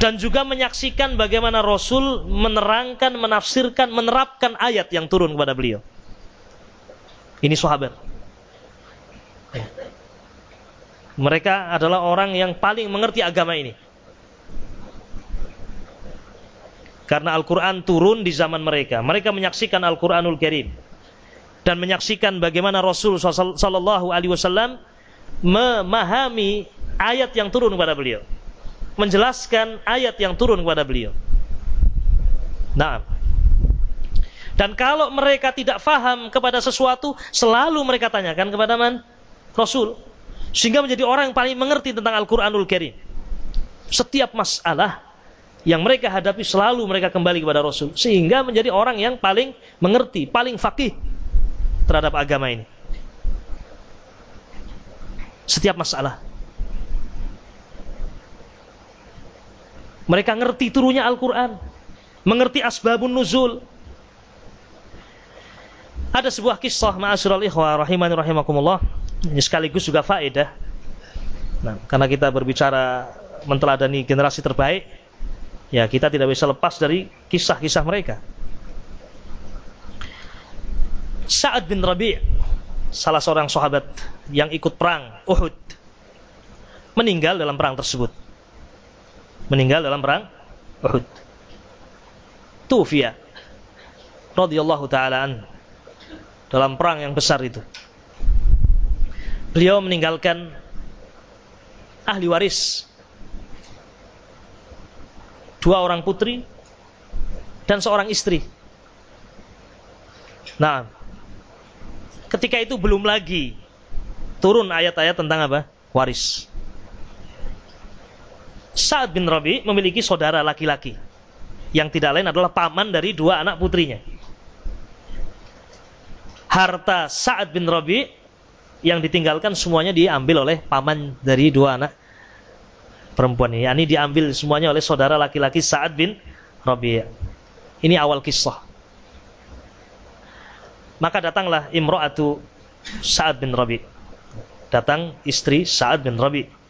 Dan juga menyaksikan bagaimana Rasul menerangkan, menafsirkan, menerapkan ayat yang turun kepada beliau. Ini sahabat. Ya. Mereka adalah orang yang paling mengerti agama ini. Karena Al-Quran turun di zaman mereka. Mereka menyaksikan Al-Quranul Karim. Dan menyaksikan bagaimana Rasul Sallallahu Alaihi Wasallam memahami ayat yang turun kepada beliau. Menjelaskan ayat yang turun kepada beliau. Nah, dan kalau mereka tidak faham kepada sesuatu, selalu mereka tanyakan kepada man? Rasul. Sehingga menjadi orang yang paling mengerti tentang Al-Quranul Karim. Setiap masalah yang mereka hadapi selalu mereka kembali kepada Rasul. Sehingga menjadi orang yang paling mengerti, paling fakih terhadap agama ini setiap masalah. Mereka ngerti turunnya Al-Quran. Mengerti asbabun nuzul. Ada sebuah kisah ma'asyiral ikhwah rahimani rahimakumullah. Ini sekaligus juga faedah. Nah, karena kita berbicara menteladani generasi terbaik, ya kita tidak bisa lepas dari kisah-kisah mereka. Sa'ad bin Rabi' salah seorang sahabat yang ikut perang Uhud meninggal dalam perang tersebut. Meninggal dalam perang Uhud. Tufia radhiyallahu taala an dalam perang yang besar itu. Beliau meninggalkan ahli waris dua orang putri dan seorang istri. Nah, ketika itu belum lagi turun ayat-ayat tentang apa? Waris. Sa'ad bin Rabi memiliki saudara laki-laki yang tidak lain adalah paman dari dua anak putrinya. Harta Sa'ad bin Rabi yang ditinggalkan semuanya diambil oleh paman dari dua anak perempuan ini. Ini diambil semuanya oleh saudara laki-laki Sa'ad bin Rabi. Ini awal kisah. Maka datanglah Imro'atu Sa'ad bin Rabi. Datang istri Sa'ad bin Rabi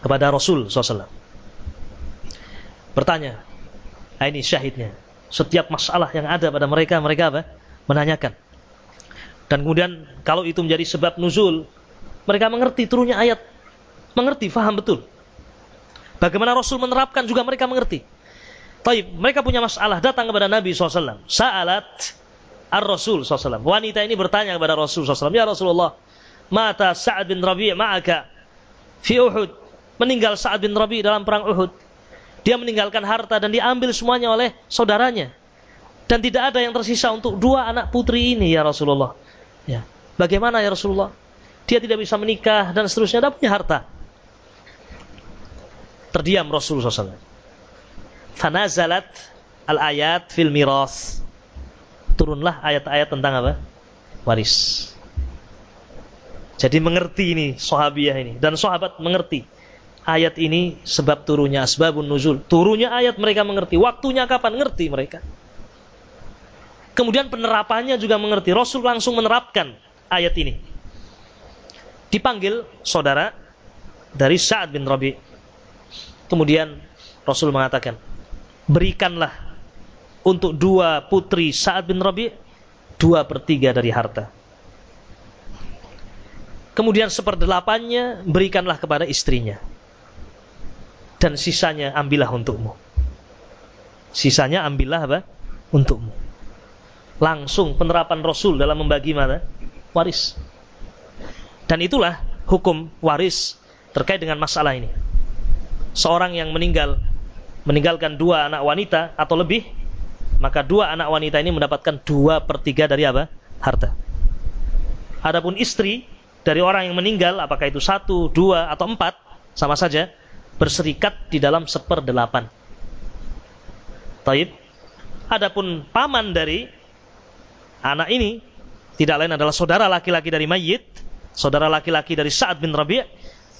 kepada Rasul SAW. Bertanya, nah ini syahidnya. Setiap masalah yang ada pada mereka, mereka apa? Menanyakan. Dan kemudian kalau itu menjadi sebab nuzul, mereka mengerti turunnya ayat. Mengerti, faham betul. Bagaimana Rasul menerapkan juga mereka mengerti. Taib, mereka punya masalah datang kepada Nabi SAW. Sa'alat ar-Rasul SAW. Wanita ini bertanya kepada Rasul SAW. Ya Rasulullah, mata Sa'ad bin Rabi' ma'aka fi Uhud. Meninggal Sa'ad bin Rabi' dalam perang Uhud. Dia meninggalkan harta dan diambil semuanya oleh saudaranya. Dan tidak ada yang tersisa untuk dua anak putri ini ya Rasulullah. Ya. Bagaimana ya Rasulullah? Dia tidak bisa menikah dan seterusnya. Dia punya harta. Terdiam Rasulullah SAW fanazalat al-ayat fil miras. Turunlah ayat-ayat tentang apa? Waris. Jadi mengerti ini sahabiah ini dan sahabat mengerti ayat ini sebab turunnya asbabun nuzul. Turunnya ayat mereka mengerti, waktunya kapan ngerti mereka. Kemudian penerapannya juga mengerti. Rasul langsung menerapkan ayat ini. Dipanggil saudara dari Sa'ad bin Rabi. Kemudian Rasul mengatakan, berikanlah untuk dua putri Sa'ad bin Rabi dua per tiga dari harta. Kemudian seperdelapannya berikanlah kepada istrinya. Dan sisanya ambillah untukmu. Sisanya ambillah apa? Untukmu langsung penerapan Rasul dalam membagi mana? Waris. Dan itulah hukum waris terkait dengan masalah ini. Seorang yang meninggal meninggalkan dua anak wanita atau lebih, maka dua anak wanita ini mendapatkan dua per tiga dari apa? Harta. Adapun istri dari orang yang meninggal, apakah itu satu, dua, atau empat, sama saja, berserikat di dalam seperdelapan. Taib. Adapun paman dari anak ini tidak lain adalah saudara laki-laki dari mayit, saudara laki-laki dari Sa'ad bin Rabi'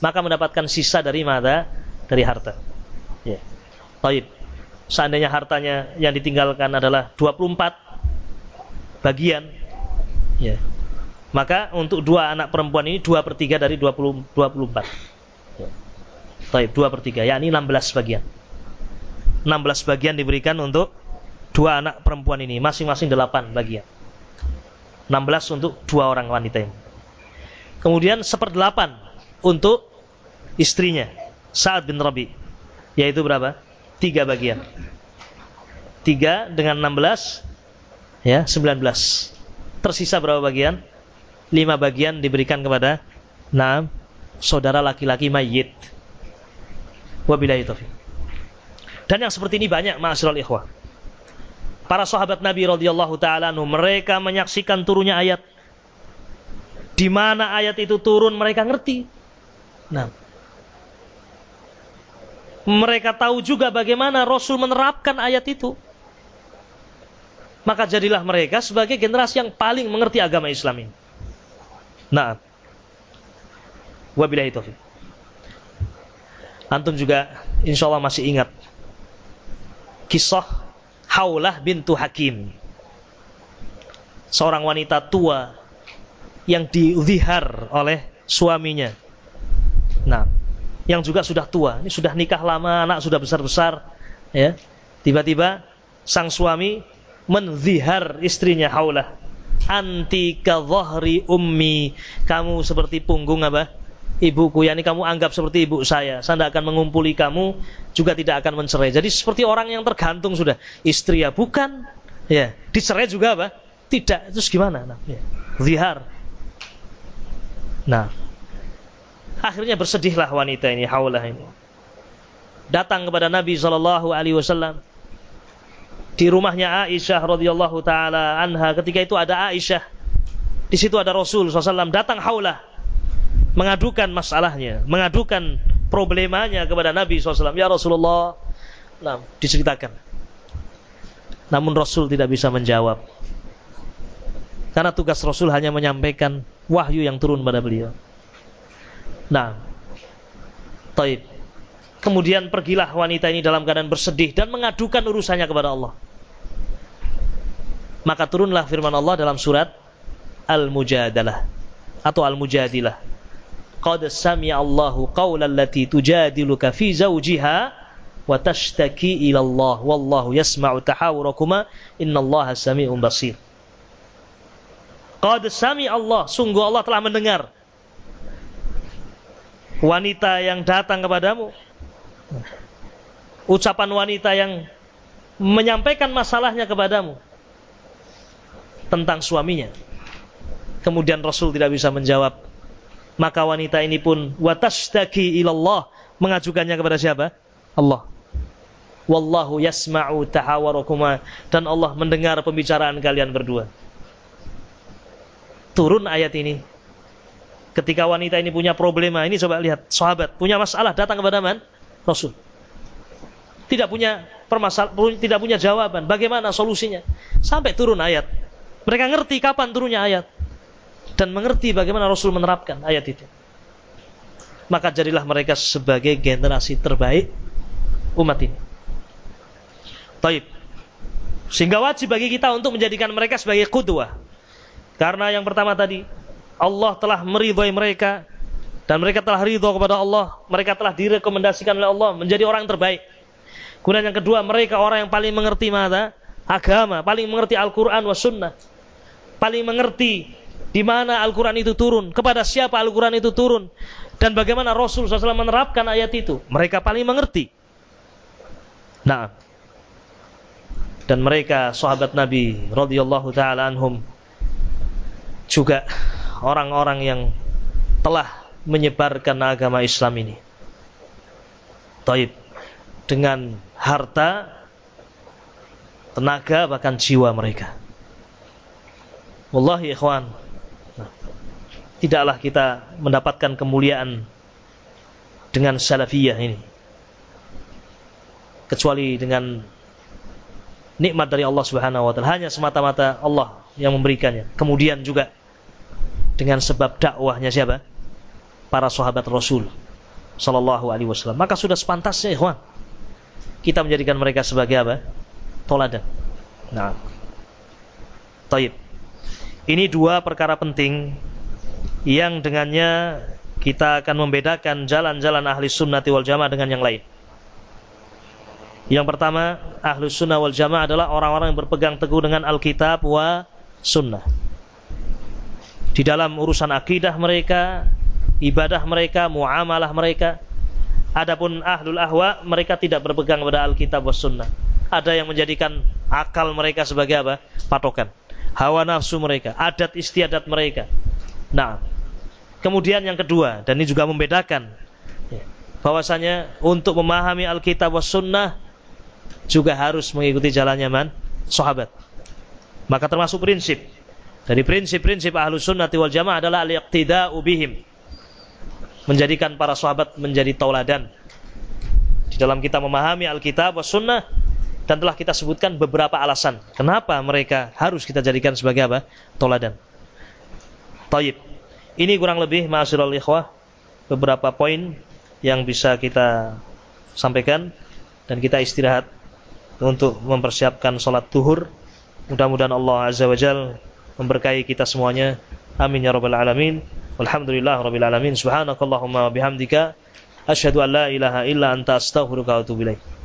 maka mendapatkan sisa dari mana? Dari harta. Ya. Baik. Seandainya hartanya yang ditinggalkan adalah 24 bagian, ya. Maka untuk dua anak perempuan ini dua per tiga dari 20, 24. Baik, dua per tiga, yakni 16 bagian. 16 bagian diberikan untuk dua anak perempuan ini, masing-masing 8 bagian. 16 untuk dua orang wanita ini. Kemudian seperdelapan untuk istrinya Sa'ad bin Rabi yaitu berapa? Tiga bagian. Tiga dengan 16 ya 19. Tersisa berapa bagian? Lima bagian diberikan kepada enam saudara laki-laki mayit. Wabillahi taufiq. Dan yang seperti ini banyak ma'asyiral ikhwah para sahabat Nabi radhiyallahu taala mereka menyaksikan turunnya ayat. Di mana ayat itu turun mereka ngerti. Nah, mereka tahu juga bagaimana Rasul menerapkan ayat itu. Maka jadilah mereka sebagai generasi yang paling mengerti agama Islam ini. Nah, wabillahi taufiq. Antum juga insya Allah masih ingat kisah Haulah bintu Hakim. Seorang wanita tua yang diuzihar oleh suaminya. Nah, yang juga sudah tua, ini sudah nikah lama, anak sudah besar-besar, ya. Tiba-tiba sang suami menzihar istrinya Haulah. Anti ka ummi. Kamu seperti punggung apa? Ibuku yakni kamu anggap seperti ibu saya saya tidak akan mengumpuli kamu juga tidak akan mencerai. Jadi seperti orang yang tergantung sudah. Istri ya bukan ya. Dicerai juga apa? Tidak. Terus gimana? Nah, ya. zihar. Nah. Akhirnya bersedihlah wanita ini haulah ini. Datang kepada Nabi Shallallahu Alaihi Wasallam. Di rumahnya Aisyah radhiyallahu taala anha ketika itu ada Aisyah. Di situ ada Rasul SAW datang haulah mengadukan masalahnya, mengadukan problemanya kepada Nabi SAW. Ya Rasulullah, nah, diceritakan. Namun Rasul tidak bisa menjawab. Karena tugas Rasul hanya menyampaikan wahyu yang turun pada beliau. Nah, taib. Kemudian pergilah wanita ini dalam keadaan bersedih dan mengadukan urusannya kepada Allah. Maka turunlah firman Allah dalam surat Al-Mujadalah atau Al-Mujadilah qad sami'a Allahu qawlan lati tujadiluka fi zawjiha wa tashtaki ila Allah wallahu yasma'u tahawurakuma innallaha sami'un basir. Qad sami'a Allah, sungguh Allah telah mendengar wanita yang datang kepadamu. Ucapan wanita yang menyampaikan masalahnya kepadamu tentang suaminya. Kemudian Rasul tidak bisa menjawab maka wanita ini pun watashtaki ilallah mengajukannya kepada siapa? Allah. Wallahu yasma'u tahawarakuma dan Allah mendengar pembicaraan kalian berdua. Turun ayat ini. Ketika wanita ini punya problema, ini coba lihat, sahabat punya masalah datang kepada man? Rasul. Tidak punya permasalahan, tidak punya jawaban. Bagaimana solusinya? Sampai turun ayat. Mereka ngerti kapan turunnya ayat dan mengerti bagaimana Rasul menerapkan ayat itu. Maka jadilah mereka sebagai generasi terbaik umat ini. Taib. Sehingga wajib bagi kita untuk menjadikan mereka sebagai kudwa. Karena yang pertama tadi, Allah telah meridhoi mereka dan mereka telah ridho kepada Allah, mereka telah direkomendasikan oleh Allah menjadi orang terbaik. Kemudian yang kedua, mereka orang yang paling mengerti mana? Agama, paling mengerti Al-Qur'an was sunnah. Paling mengerti di mana Al-Quran itu turun, kepada siapa Al-Quran itu turun, dan bagaimana Rasul SAW menerapkan ayat itu. Mereka paling mengerti. Nah, dan mereka sahabat Nabi radhiyallahu taala anhum juga orang-orang yang telah menyebarkan agama Islam ini. Taib dengan harta, tenaga bahkan jiwa mereka. Wallahi ikhwan, tidaklah kita mendapatkan kemuliaan dengan salafiyah ini. Kecuali dengan nikmat dari Allah Subhanahu wa taala, hanya semata-mata Allah yang memberikannya. Kemudian juga dengan sebab dakwahnya siapa? Para sahabat Rasul sallallahu alaihi wasallam. Maka sudah sepantasnya ikhwan kita menjadikan mereka sebagai apa? Toladan. Nah. Taib. Ini dua perkara penting yang dengannya kita akan membedakan jalan-jalan ahli sunnati wal jamaah dengan yang lain. Yang pertama, ahli sunnah wal jamaah adalah orang-orang yang berpegang teguh dengan Alkitab wa sunnah. Di dalam urusan akidah mereka, ibadah mereka, muamalah mereka. Adapun ahlul ahwa, mereka tidak berpegang pada Alkitab wa sunnah. Ada yang menjadikan akal mereka sebagai apa? Patokan hawa nafsu mereka, adat istiadat mereka. Nah, kemudian yang kedua, dan ini juga membedakan bahwasanya untuk memahami Alkitab was sunnah juga harus mengikuti jalannya man sahabat. Maka termasuk prinsip dari prinsip-prinsip ahlu sunnati wal jamaah adalah al-iqtida'u bihim. Menjadikan para sahabat menjadi tauladan. Di dalam kita memahami Alkitab was sunnah dan telah kita sebutkan beberapa alasan kenapa mereka harus kita jadikan sebagai apa? Toladan. Taib. Ini kurang lebih ma'asyiral ikhwah beberapa poin yang bisa kita sampaikan dan kita istirahat untuk mempersiapkan sholat tuhur. Mudah-mudahan Allah Azza wa Jal memberkahi kita semuanya. Amin ya rabbal alamin. Walhamdulillah rabbil alamin. Subhanakallahumma wa bihamdika asyhadu an la ilaha illa anta astaghfiruka wa atubu ilaik.